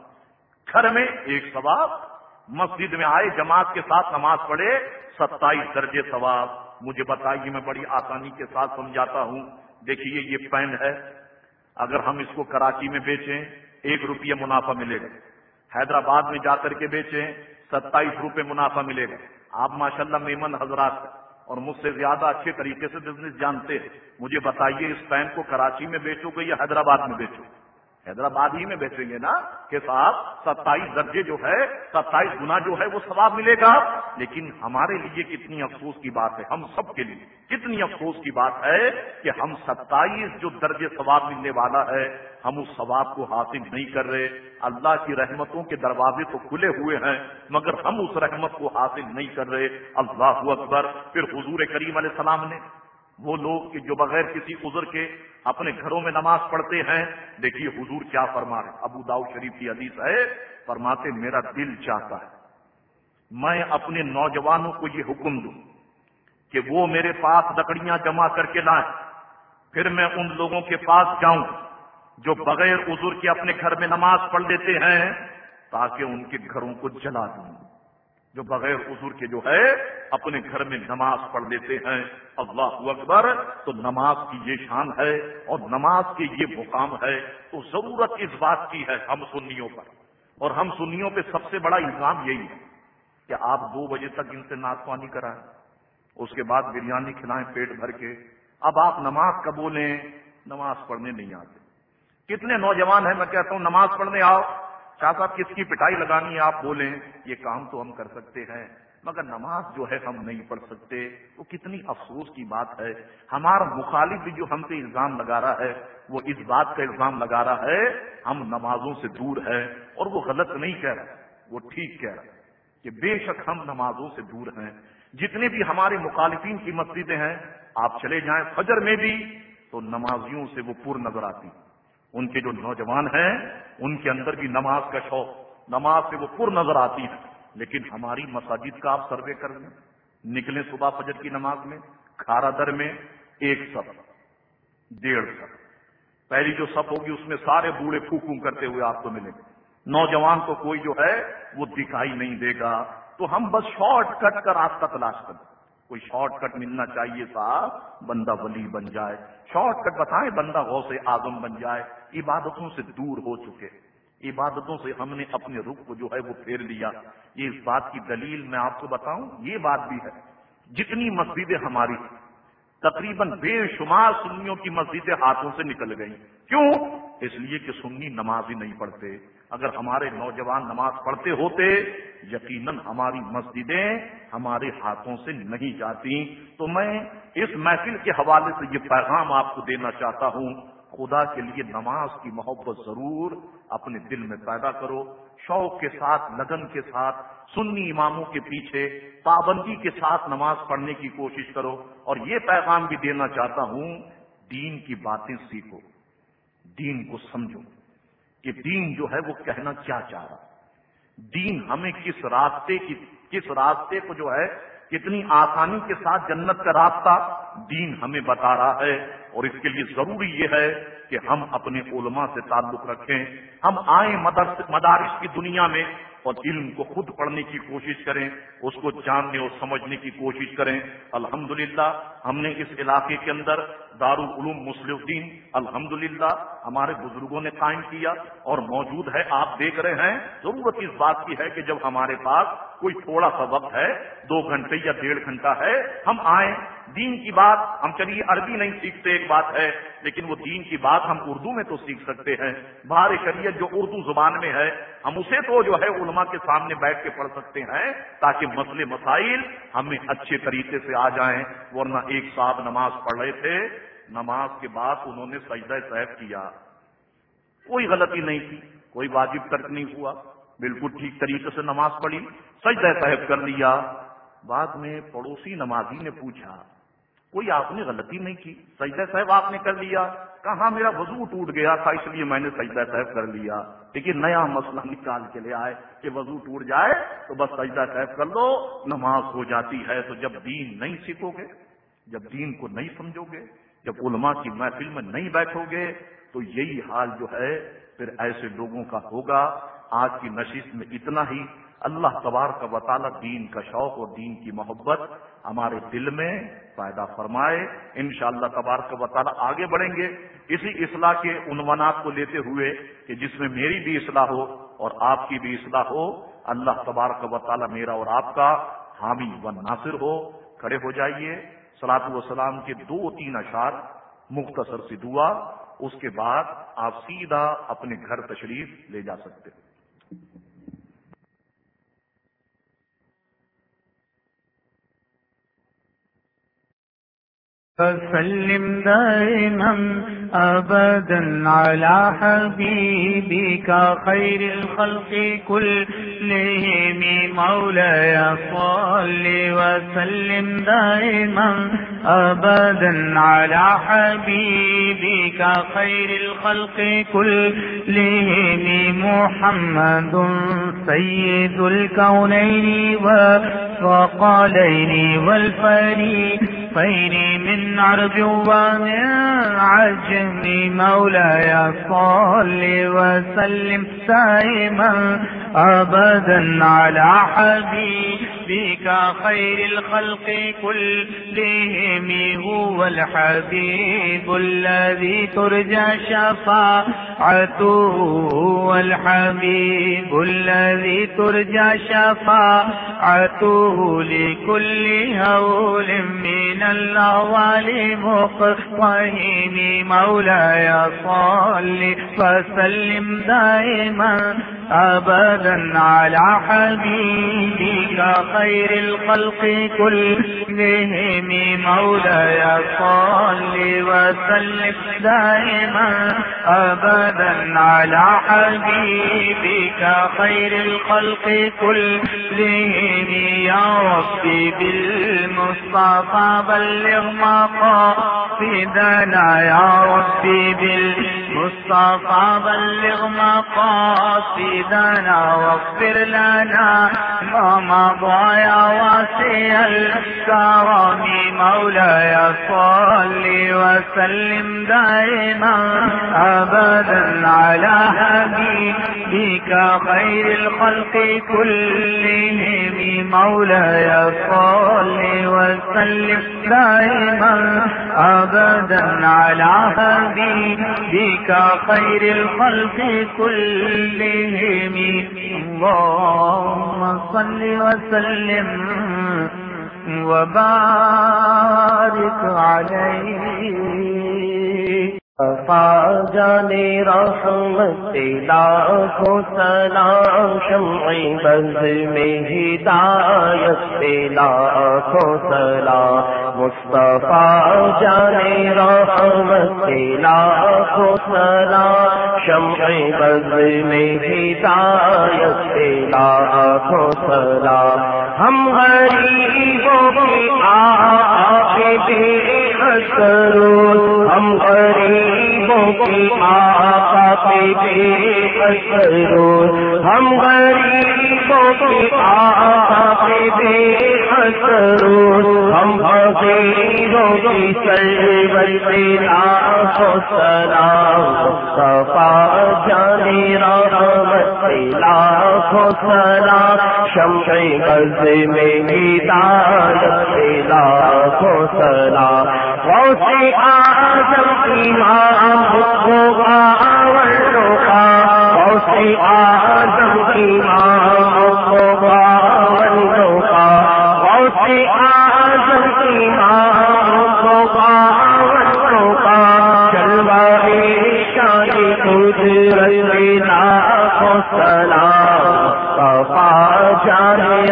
Speaker 2: گھر میں ایک ثواب، مسجد میں آئے جماعت کے ساتھ نماز پڑھے، ستائیس درجے ثواب۔ مجھے بتائیے، میں بڑی آسانی کے ساتھ سمجھاتا ہوں۔ دیکھیے، یہ پین ہے۔ اگر ہم اس کو کراچی میں بیچیں، ایک روپیہ منافع ملے گا۔ حیدرآباد میں جا کر کے بیچیں، ستائیس روپے منافع ملے گا۔ آپ ماشاءاللہ میمن حضرات اور مجھ سے زیادہ اچھے طریقے سے بزنس جانتے ہیں۔ مجھے بتائیے، اس پین کو کراچی میں بیچو گے یا حیدرآباد میں بیچو؟ گے حیدرآباد ہی میں بیچیں گے نا کہ صاحب ستائیس درجے جو ہے، ستائیس گنا جو ہے وہ ثواب ملے گا۔ لیکن ہمارے لیے کتنی افسوس کی بات ہے، ہم سب کے لیے کتنی افسوس کی بات ہے کہ ہم ستائیس جو درجے ثواب ملنے والا ہے، ہم اس ثواب کو حاصل نہیں کر رہے۔ اللہ کی رحمتوں کے دروازے تو کھلے ہوئے ہیں، مگر ہم اس رحمت کو حاصل نہیں کر رہے۔ اللہ اکبر، پھر حضور کریم علیہ السلام نے وہ لوگ جو بغیر کسی عذر کے اپنے گھروں میں نماز پڑھتے ہیں۔ دیکھیے حضور کیا فرما رہے ابو داؤ شریف کی حدیث ہے، فرماتے میرا دل چاہتا ہے، میں اپنے نوجوانوں کو یہ حکم دوں کہ وہ میرے پاس لکڑیاں جمع کر کے لائیں۔ پھر میں ان لوگوں کے پاس جاؤں جو بغیر عذر کے اپنے گھر میں نماز پڑھ لیتے ہیں، تاکہ ان کے گھروں کو جلا دوں۔ جو بغیر عذر کے جو ہے، اپنے گھر میں نماز پڑھ لیتے ہیں۔ اللہ اکبر، تو نماز کی یہ شان ہے اور نماز کے یہ مقام ہے۔ تو ضرورت اس بات کی ہے ہم سنیوں پر۔ اور ہم سنیوں پہ سب سے بڑا الزام یہی ہے کہ آپ دو بجے تک ان سے ناشوانی کرائیں۔ اس کے بعد بریانی کھلائیں پیٹ بھر کے۔ اب آپ نماز کا بولیں؟ نماز پڑھنے نہیں آتے۔ کتنے نوجوان ہیں، میں کہتا ہوں نماز پڑھنے آؤ۔ شاہ صاحب، کس کی پٹائی لگانی ہے؟ آپ بولیں، یہ کام تو ہم کر سکتے ہیں، مگر نماز جو ہے ہم نہیں پڑھ سکتے۔ وہ کتنی افسوس کی بات ہے۔ ہمارا مخالف بھی جو ہم پہ الزام لگا رہا ہے، وہ اس بات کا الزام لگا رہا ہے، ہم نمازوں سے دور ہیں اور وہ غلط نہیں کہہ رہا، وہ ٹھیک کہہ رہا کہ بے شک ہم نمازوں سے دور ہیں۔ جتنے بھی ہمارے مخالفین کی مسجدیں ہیں، آپ چلے جائیں فجر میں بھی، تو نمازیوں سے وہ پور نظر آتی۔ ان کے جو نوجوان ہیں، ان کے اندر بھی نماز کا شوق، نماز سے وہ پر نظر آتی ہے لیکن ہماری مساجد کا آپ سروے کر لیں۔ نکلیں صبح فجر کی نماز میں، کھارا در میں ایک سب، ڈیڑھ سب۔ پہلی جو سب ہوگی، اس میں سارے بوڑھے پھوکوں کرتے ہوئے آپ کو ملیں۔ گے نوجوان کو کوئی جو ہے، وہ دکھائی نہیں دے گا۔ تو ہم بس شارٹ کٹ کا راستہ تلاش کریں۔ کوئی شارٹ کٹ ملنا چاہیے صاحب بندہ ولی بن جائے۔ شارٹ کٹ بتائیں، بندہ غوث اعظم بن جائے۔ عبادتوں سے دور ہو چکے۔ عبادتوں سے ہم نے اپنے رخ کو جو ہے وہ پھیر لیا۔ یہ اس بات کی دلیل میں آپ کو بتاؤں، یہ بات بھی ہے۔ جتنی مسجدیں ہماری تقریباً بے شمار سنیوں کی مسجدیں ہاتھوں سے نکل گئی کیوں؟ اس لیے کہ سنی نماز ہی نہیں پڑھتے۔ اگر ہمارے نوجوان نماز پڑھتے ہوتے، یقیناً ہماری مسجدیں ہمارے ہاتھوں سے نہیں جاتی۔ تو میں اس محفل کے حوالے سے یہ پیغام آپ کو دینا چاہتا ہوں۔ خدا کے لیے نماز کی محبت ضرور اپنے دل میں پیدا کرو۔ شوق کے ساتھ، لگن کے ساتھ، سنی اماموں کے پیچھے، پابندی کے ساتھ نماز پڑھنے کی کوشش کرو۔ اور یہ پیغام بھی دینا چاہتا ہوں، دین کی باتیں سیکھو۔ دین کو سمجھو۔ کہ دین جو ہے وہ کہنا کیا چاہ رہا دین ہمیں کس راستے کی کس راستے کو جو ہے کتنی آسانی کے ساتھ جنت کا راستہ دین ہمیں بتا رہا ہے۔ اور اس کے لیے ضروری یہ ہے کہ ہم اپنے علماء سے تعلق رکھیں۔ ہم آئیں مدارس کی دنیا میں اور علم کو خود پڑھنے کی کوشش کریں، اس کو جاننے اور سمجھنے کی کوشش کریں۔ الحمدللہ، ہم نے اس علاقے کے اندر دارالعلوم مسلم الدین، الحمدللہ، ہمارے بزرگوں نے قائم کیا اور موجود ہے، آپ دیکھ رہے ہیں۔ ضرورت اس بات کی ہے کہ جب ہمارے پاس کوئی تھوڑا سا وقت ہے، دو گھنٹے یا ڈیڑھ گھنٹہ ہے، ہم آئیں۔ دین کی بات، ہم چلیے، عربی نہیں سیکھتے، ایک بات ہے، لیکن وہ دین کی بات ہم اردو میں تو سیکھ سکتے ہیں۔ بہار شریعت جو اردو زبان میں ہے، ہم اسے تو جو ہے علماء کے سامنے بیٹھ کے پڑھ سکتے ہیں، تاکہ مسئلے، مسائل ہمیں اچھے طریقے سے آ جائیں، ورنہ ایک صاحب نماز پڑھ رہے تھے، نماز کے بعد انہوں نے سجدہ صحب کیا۔ کوئی غلطی نہیں کی کوئی واجب ترک نہیں ہوا۔ بالکل ٹھیک طریقے سے نماز پڑھی، سجدہ صحب کر لیا۔ بعد میں پڑوسی نمازی نے پوچھا، کوئی آپ نے غلطی نہیں کی؟ سجدہ صاحب آپ نے کر لیا۔ کہاں میرا وضو ٹوٹ گیا تھا، اس لیے میں نے سجدہ صاحب کر لیا۔ لیکن نیا مسئلہ نکال کے لے آئے کہ وضو ٹوٹ جائے تو بس سجدہ صاحب کر لو، نماز ہو جاتی ہے تو جب دین نہیں سیکھو گے، جب دین کو نہیں سمجھو گے، جب علماء کی محفل میں نہیں بیٹھو گے، تو یہی حال جو ہے، پھر ایسے لوگوں کا ہوگا آج کی نشست میں اتنا ہی اللہ تبار کا وطالہ دین کا شوق اور دین کی محبت ہمارے دل میں پیدا فرمائے۔ انشاءاللہ شاء اللہ تبار کا وطالعہ آگے بڑھیں گے۔ اسی اصلاح کے عنوانات کو لیتے ہوئے کہ جس میں میری بھی اصلاح ہو اور آپ کی بھی اصلاح ہو، اللہ تبار کا وطالعہ میرا اور آپ کا حامی و ناصر ہو۔ کھڑے ہو جائیے۔ سلاط وسلام کے دو تین اشعار مختصر سی دعا، اس کے بعد آپ سیدھا اپنے گھر تشریف لے جا سکتے ہیں۔
Speaker 1: فسلم دائما أبدا على حبيبك خير الخلق كلهم. مولاي صل وسلم دائما. أبدا على حبيبك خير الخلق كلهم. محمد سيد الكونين والثقلين والفريقين من عرب ومن عجم مولاي صل وسلم دائما أبدا على حبيبك خير الخلق كلهم هو الحبيب الذي ترجى شفاعته والحبيب الذي ترجى شفاعته لكل هول من الأوالي مقطهين مولاي صل فسلم دائما أبدا على حبيبك خير الخلق كلهم. مولاي صل وسلم دائما أبدا على حبيبك خير الخلق كلهم. يا ربي بالمصطفى بلغ مقاصدنا. يا رب ربي بالمصطفى بلغ مقاصدنا واغفر لنا ما مضى يا واسع الكرم مولاي صل وسلم دائما أبدا على حبيبك خير الخلق كلهم مولاي صل وسلم دائما أبدا على حبيبك بك خير الخلق كلهم اللهم صل وسلم وبارك عليه
Speaker 3: جانے رحمت، لاکھوں سلام شمعی بز میں ہدایت، لاکھوں سلام۔ مصطفیٰ جانے رحمت، لاکھوں سلام شمعی بز میں ہدایت، لاکھوں سلام۔ ہم غریبوں کی آپ بے کرو، ہم غریبوں کی آقا پہ بے کرو۔ ہم غریبوں کی آقا پہ بے کرو۔ ہم غریبوں کی سرور پہ لاکھوں سلام، صفا جانے رحمت لاکھوں سلام۔ شمع غز میں ہدایت لاکھوں سلام۔ غوث آزم امام ہوگا ورنوں کا غوث آزم امام ہوگا ورنوں کا غوث آزم امام کا قدرت لاکھوں سلام صفا جانے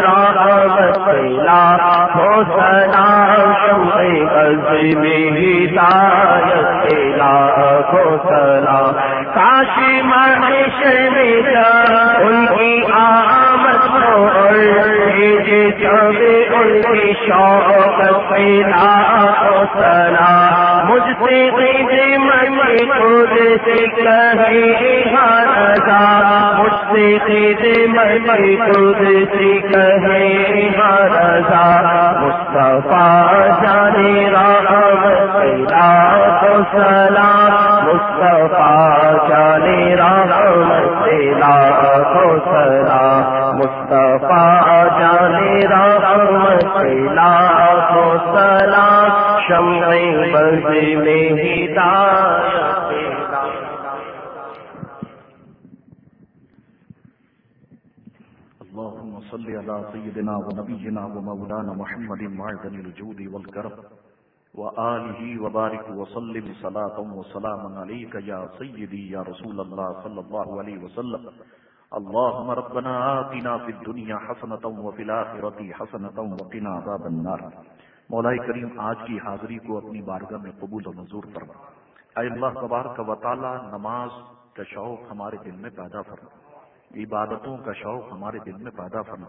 Speaker 3: لاکھوں سلام میں کاش معاشر میں ان کی آمد اور جب ان کی شوق پیدا لاکھوں سلام۔ مجھ سے غیر من خود سے کہیں ہاں مجھ سے خدمت تجھ سے کہے رضا مصطفیٰ جانے رحمت لاکھوں سلام مصطفیٰ جانے رحمت لاکھوں سلام مصطفیٰ جانے رحمت لاکھوں سلام شمع بز میں ہدایت
Speaker 2: اللهم صل على سيدنا ونبينا ومولانا محمد معدن الجود والكرم وآله وبارك وسلم صلاة وسلاما عليك يا سيدي يا رسول الله صلى الله عليه وسلم. اللهم ربنا آتنا في الدنيا حسنة وفي الآخرة حسنة وقنا عذاب النار. مولا کریم آج کی حاضری کو اپنی بارگاہ میں قبول و منظور فرما۔ اے اللہ تبارک و تعالی، نماز کا شوق ہمارے دل میں پیدا فرما۔ عبادتوں کا شوق ہمارے دل میں پیدا فرما۔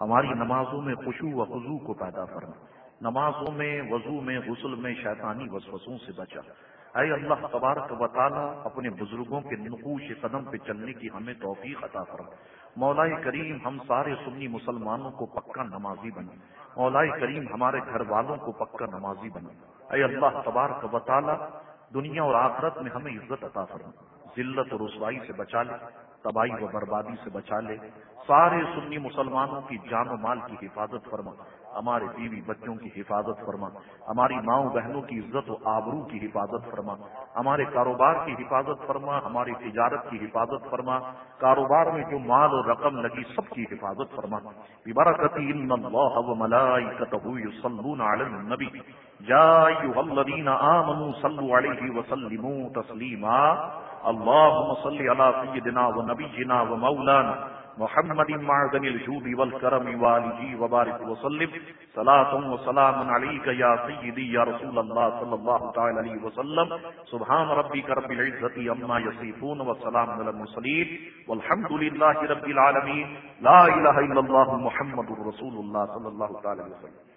Speaker 2: ہماری نمازوں میں خوشو و خضو کو پیدا فرما۔ نمازوں میں وضو میں، غسل میں شیطانی وسوسوں سے بچا۔ اے اللہ تبارک و تعالی، اپنے بزرگوں کے نقوش قدم پہ چلنے کی ہمیں توفیق عطا فرما۔ مولا کریم، ہم سارے سنی مسلمانوں کو پکا نمازی بنا۔ مولا کریم ہمارے گھر والوں کو پکا نمازی بنا اے اللہ تبارک و تعالی، دنیا اور آخرت میں ہمیں عزت عطا فرما۔ ذلت اور رسوائی سے بچا لے، تباہی و بربادی سے بچا لے۔ سارے سنی مسلمانوں کی جان و مال کی حفاظت فرما۔ ہمارے بیوی بچوں کی حفاظت فرما، ہماری ماؤں بہنوں کی عزت و آبرو کی حفاظت فرما، ہمارے کاروبار کی حفاظت فرما، ہماری تجارت کی حفاظت فرما، کاروبار میں جو مال اور رقم لگی سب کی حفاظت فرما۔ ببرکتی ان اللہ و ملائکتہ یصلون علی النبی۔ یا ایھا الذین آمنوا صلوا علیہ وسلموا تسلیما۔ اللهم صل على سيدنا ونبينا ومولانا محمد معدن الجود والكرم والجي وبارك وسلم. صلاة وسلام عليك يا سيدي يا رسول الله صلى الله تعالى عليه وسلم. سبحان ربك رب العزة عما يصفون وسلام على المرسلين. والحمد لله رب العالمين. لا إله إلا الله محمد رسول الله صلى الله تعالى عليه وسلم.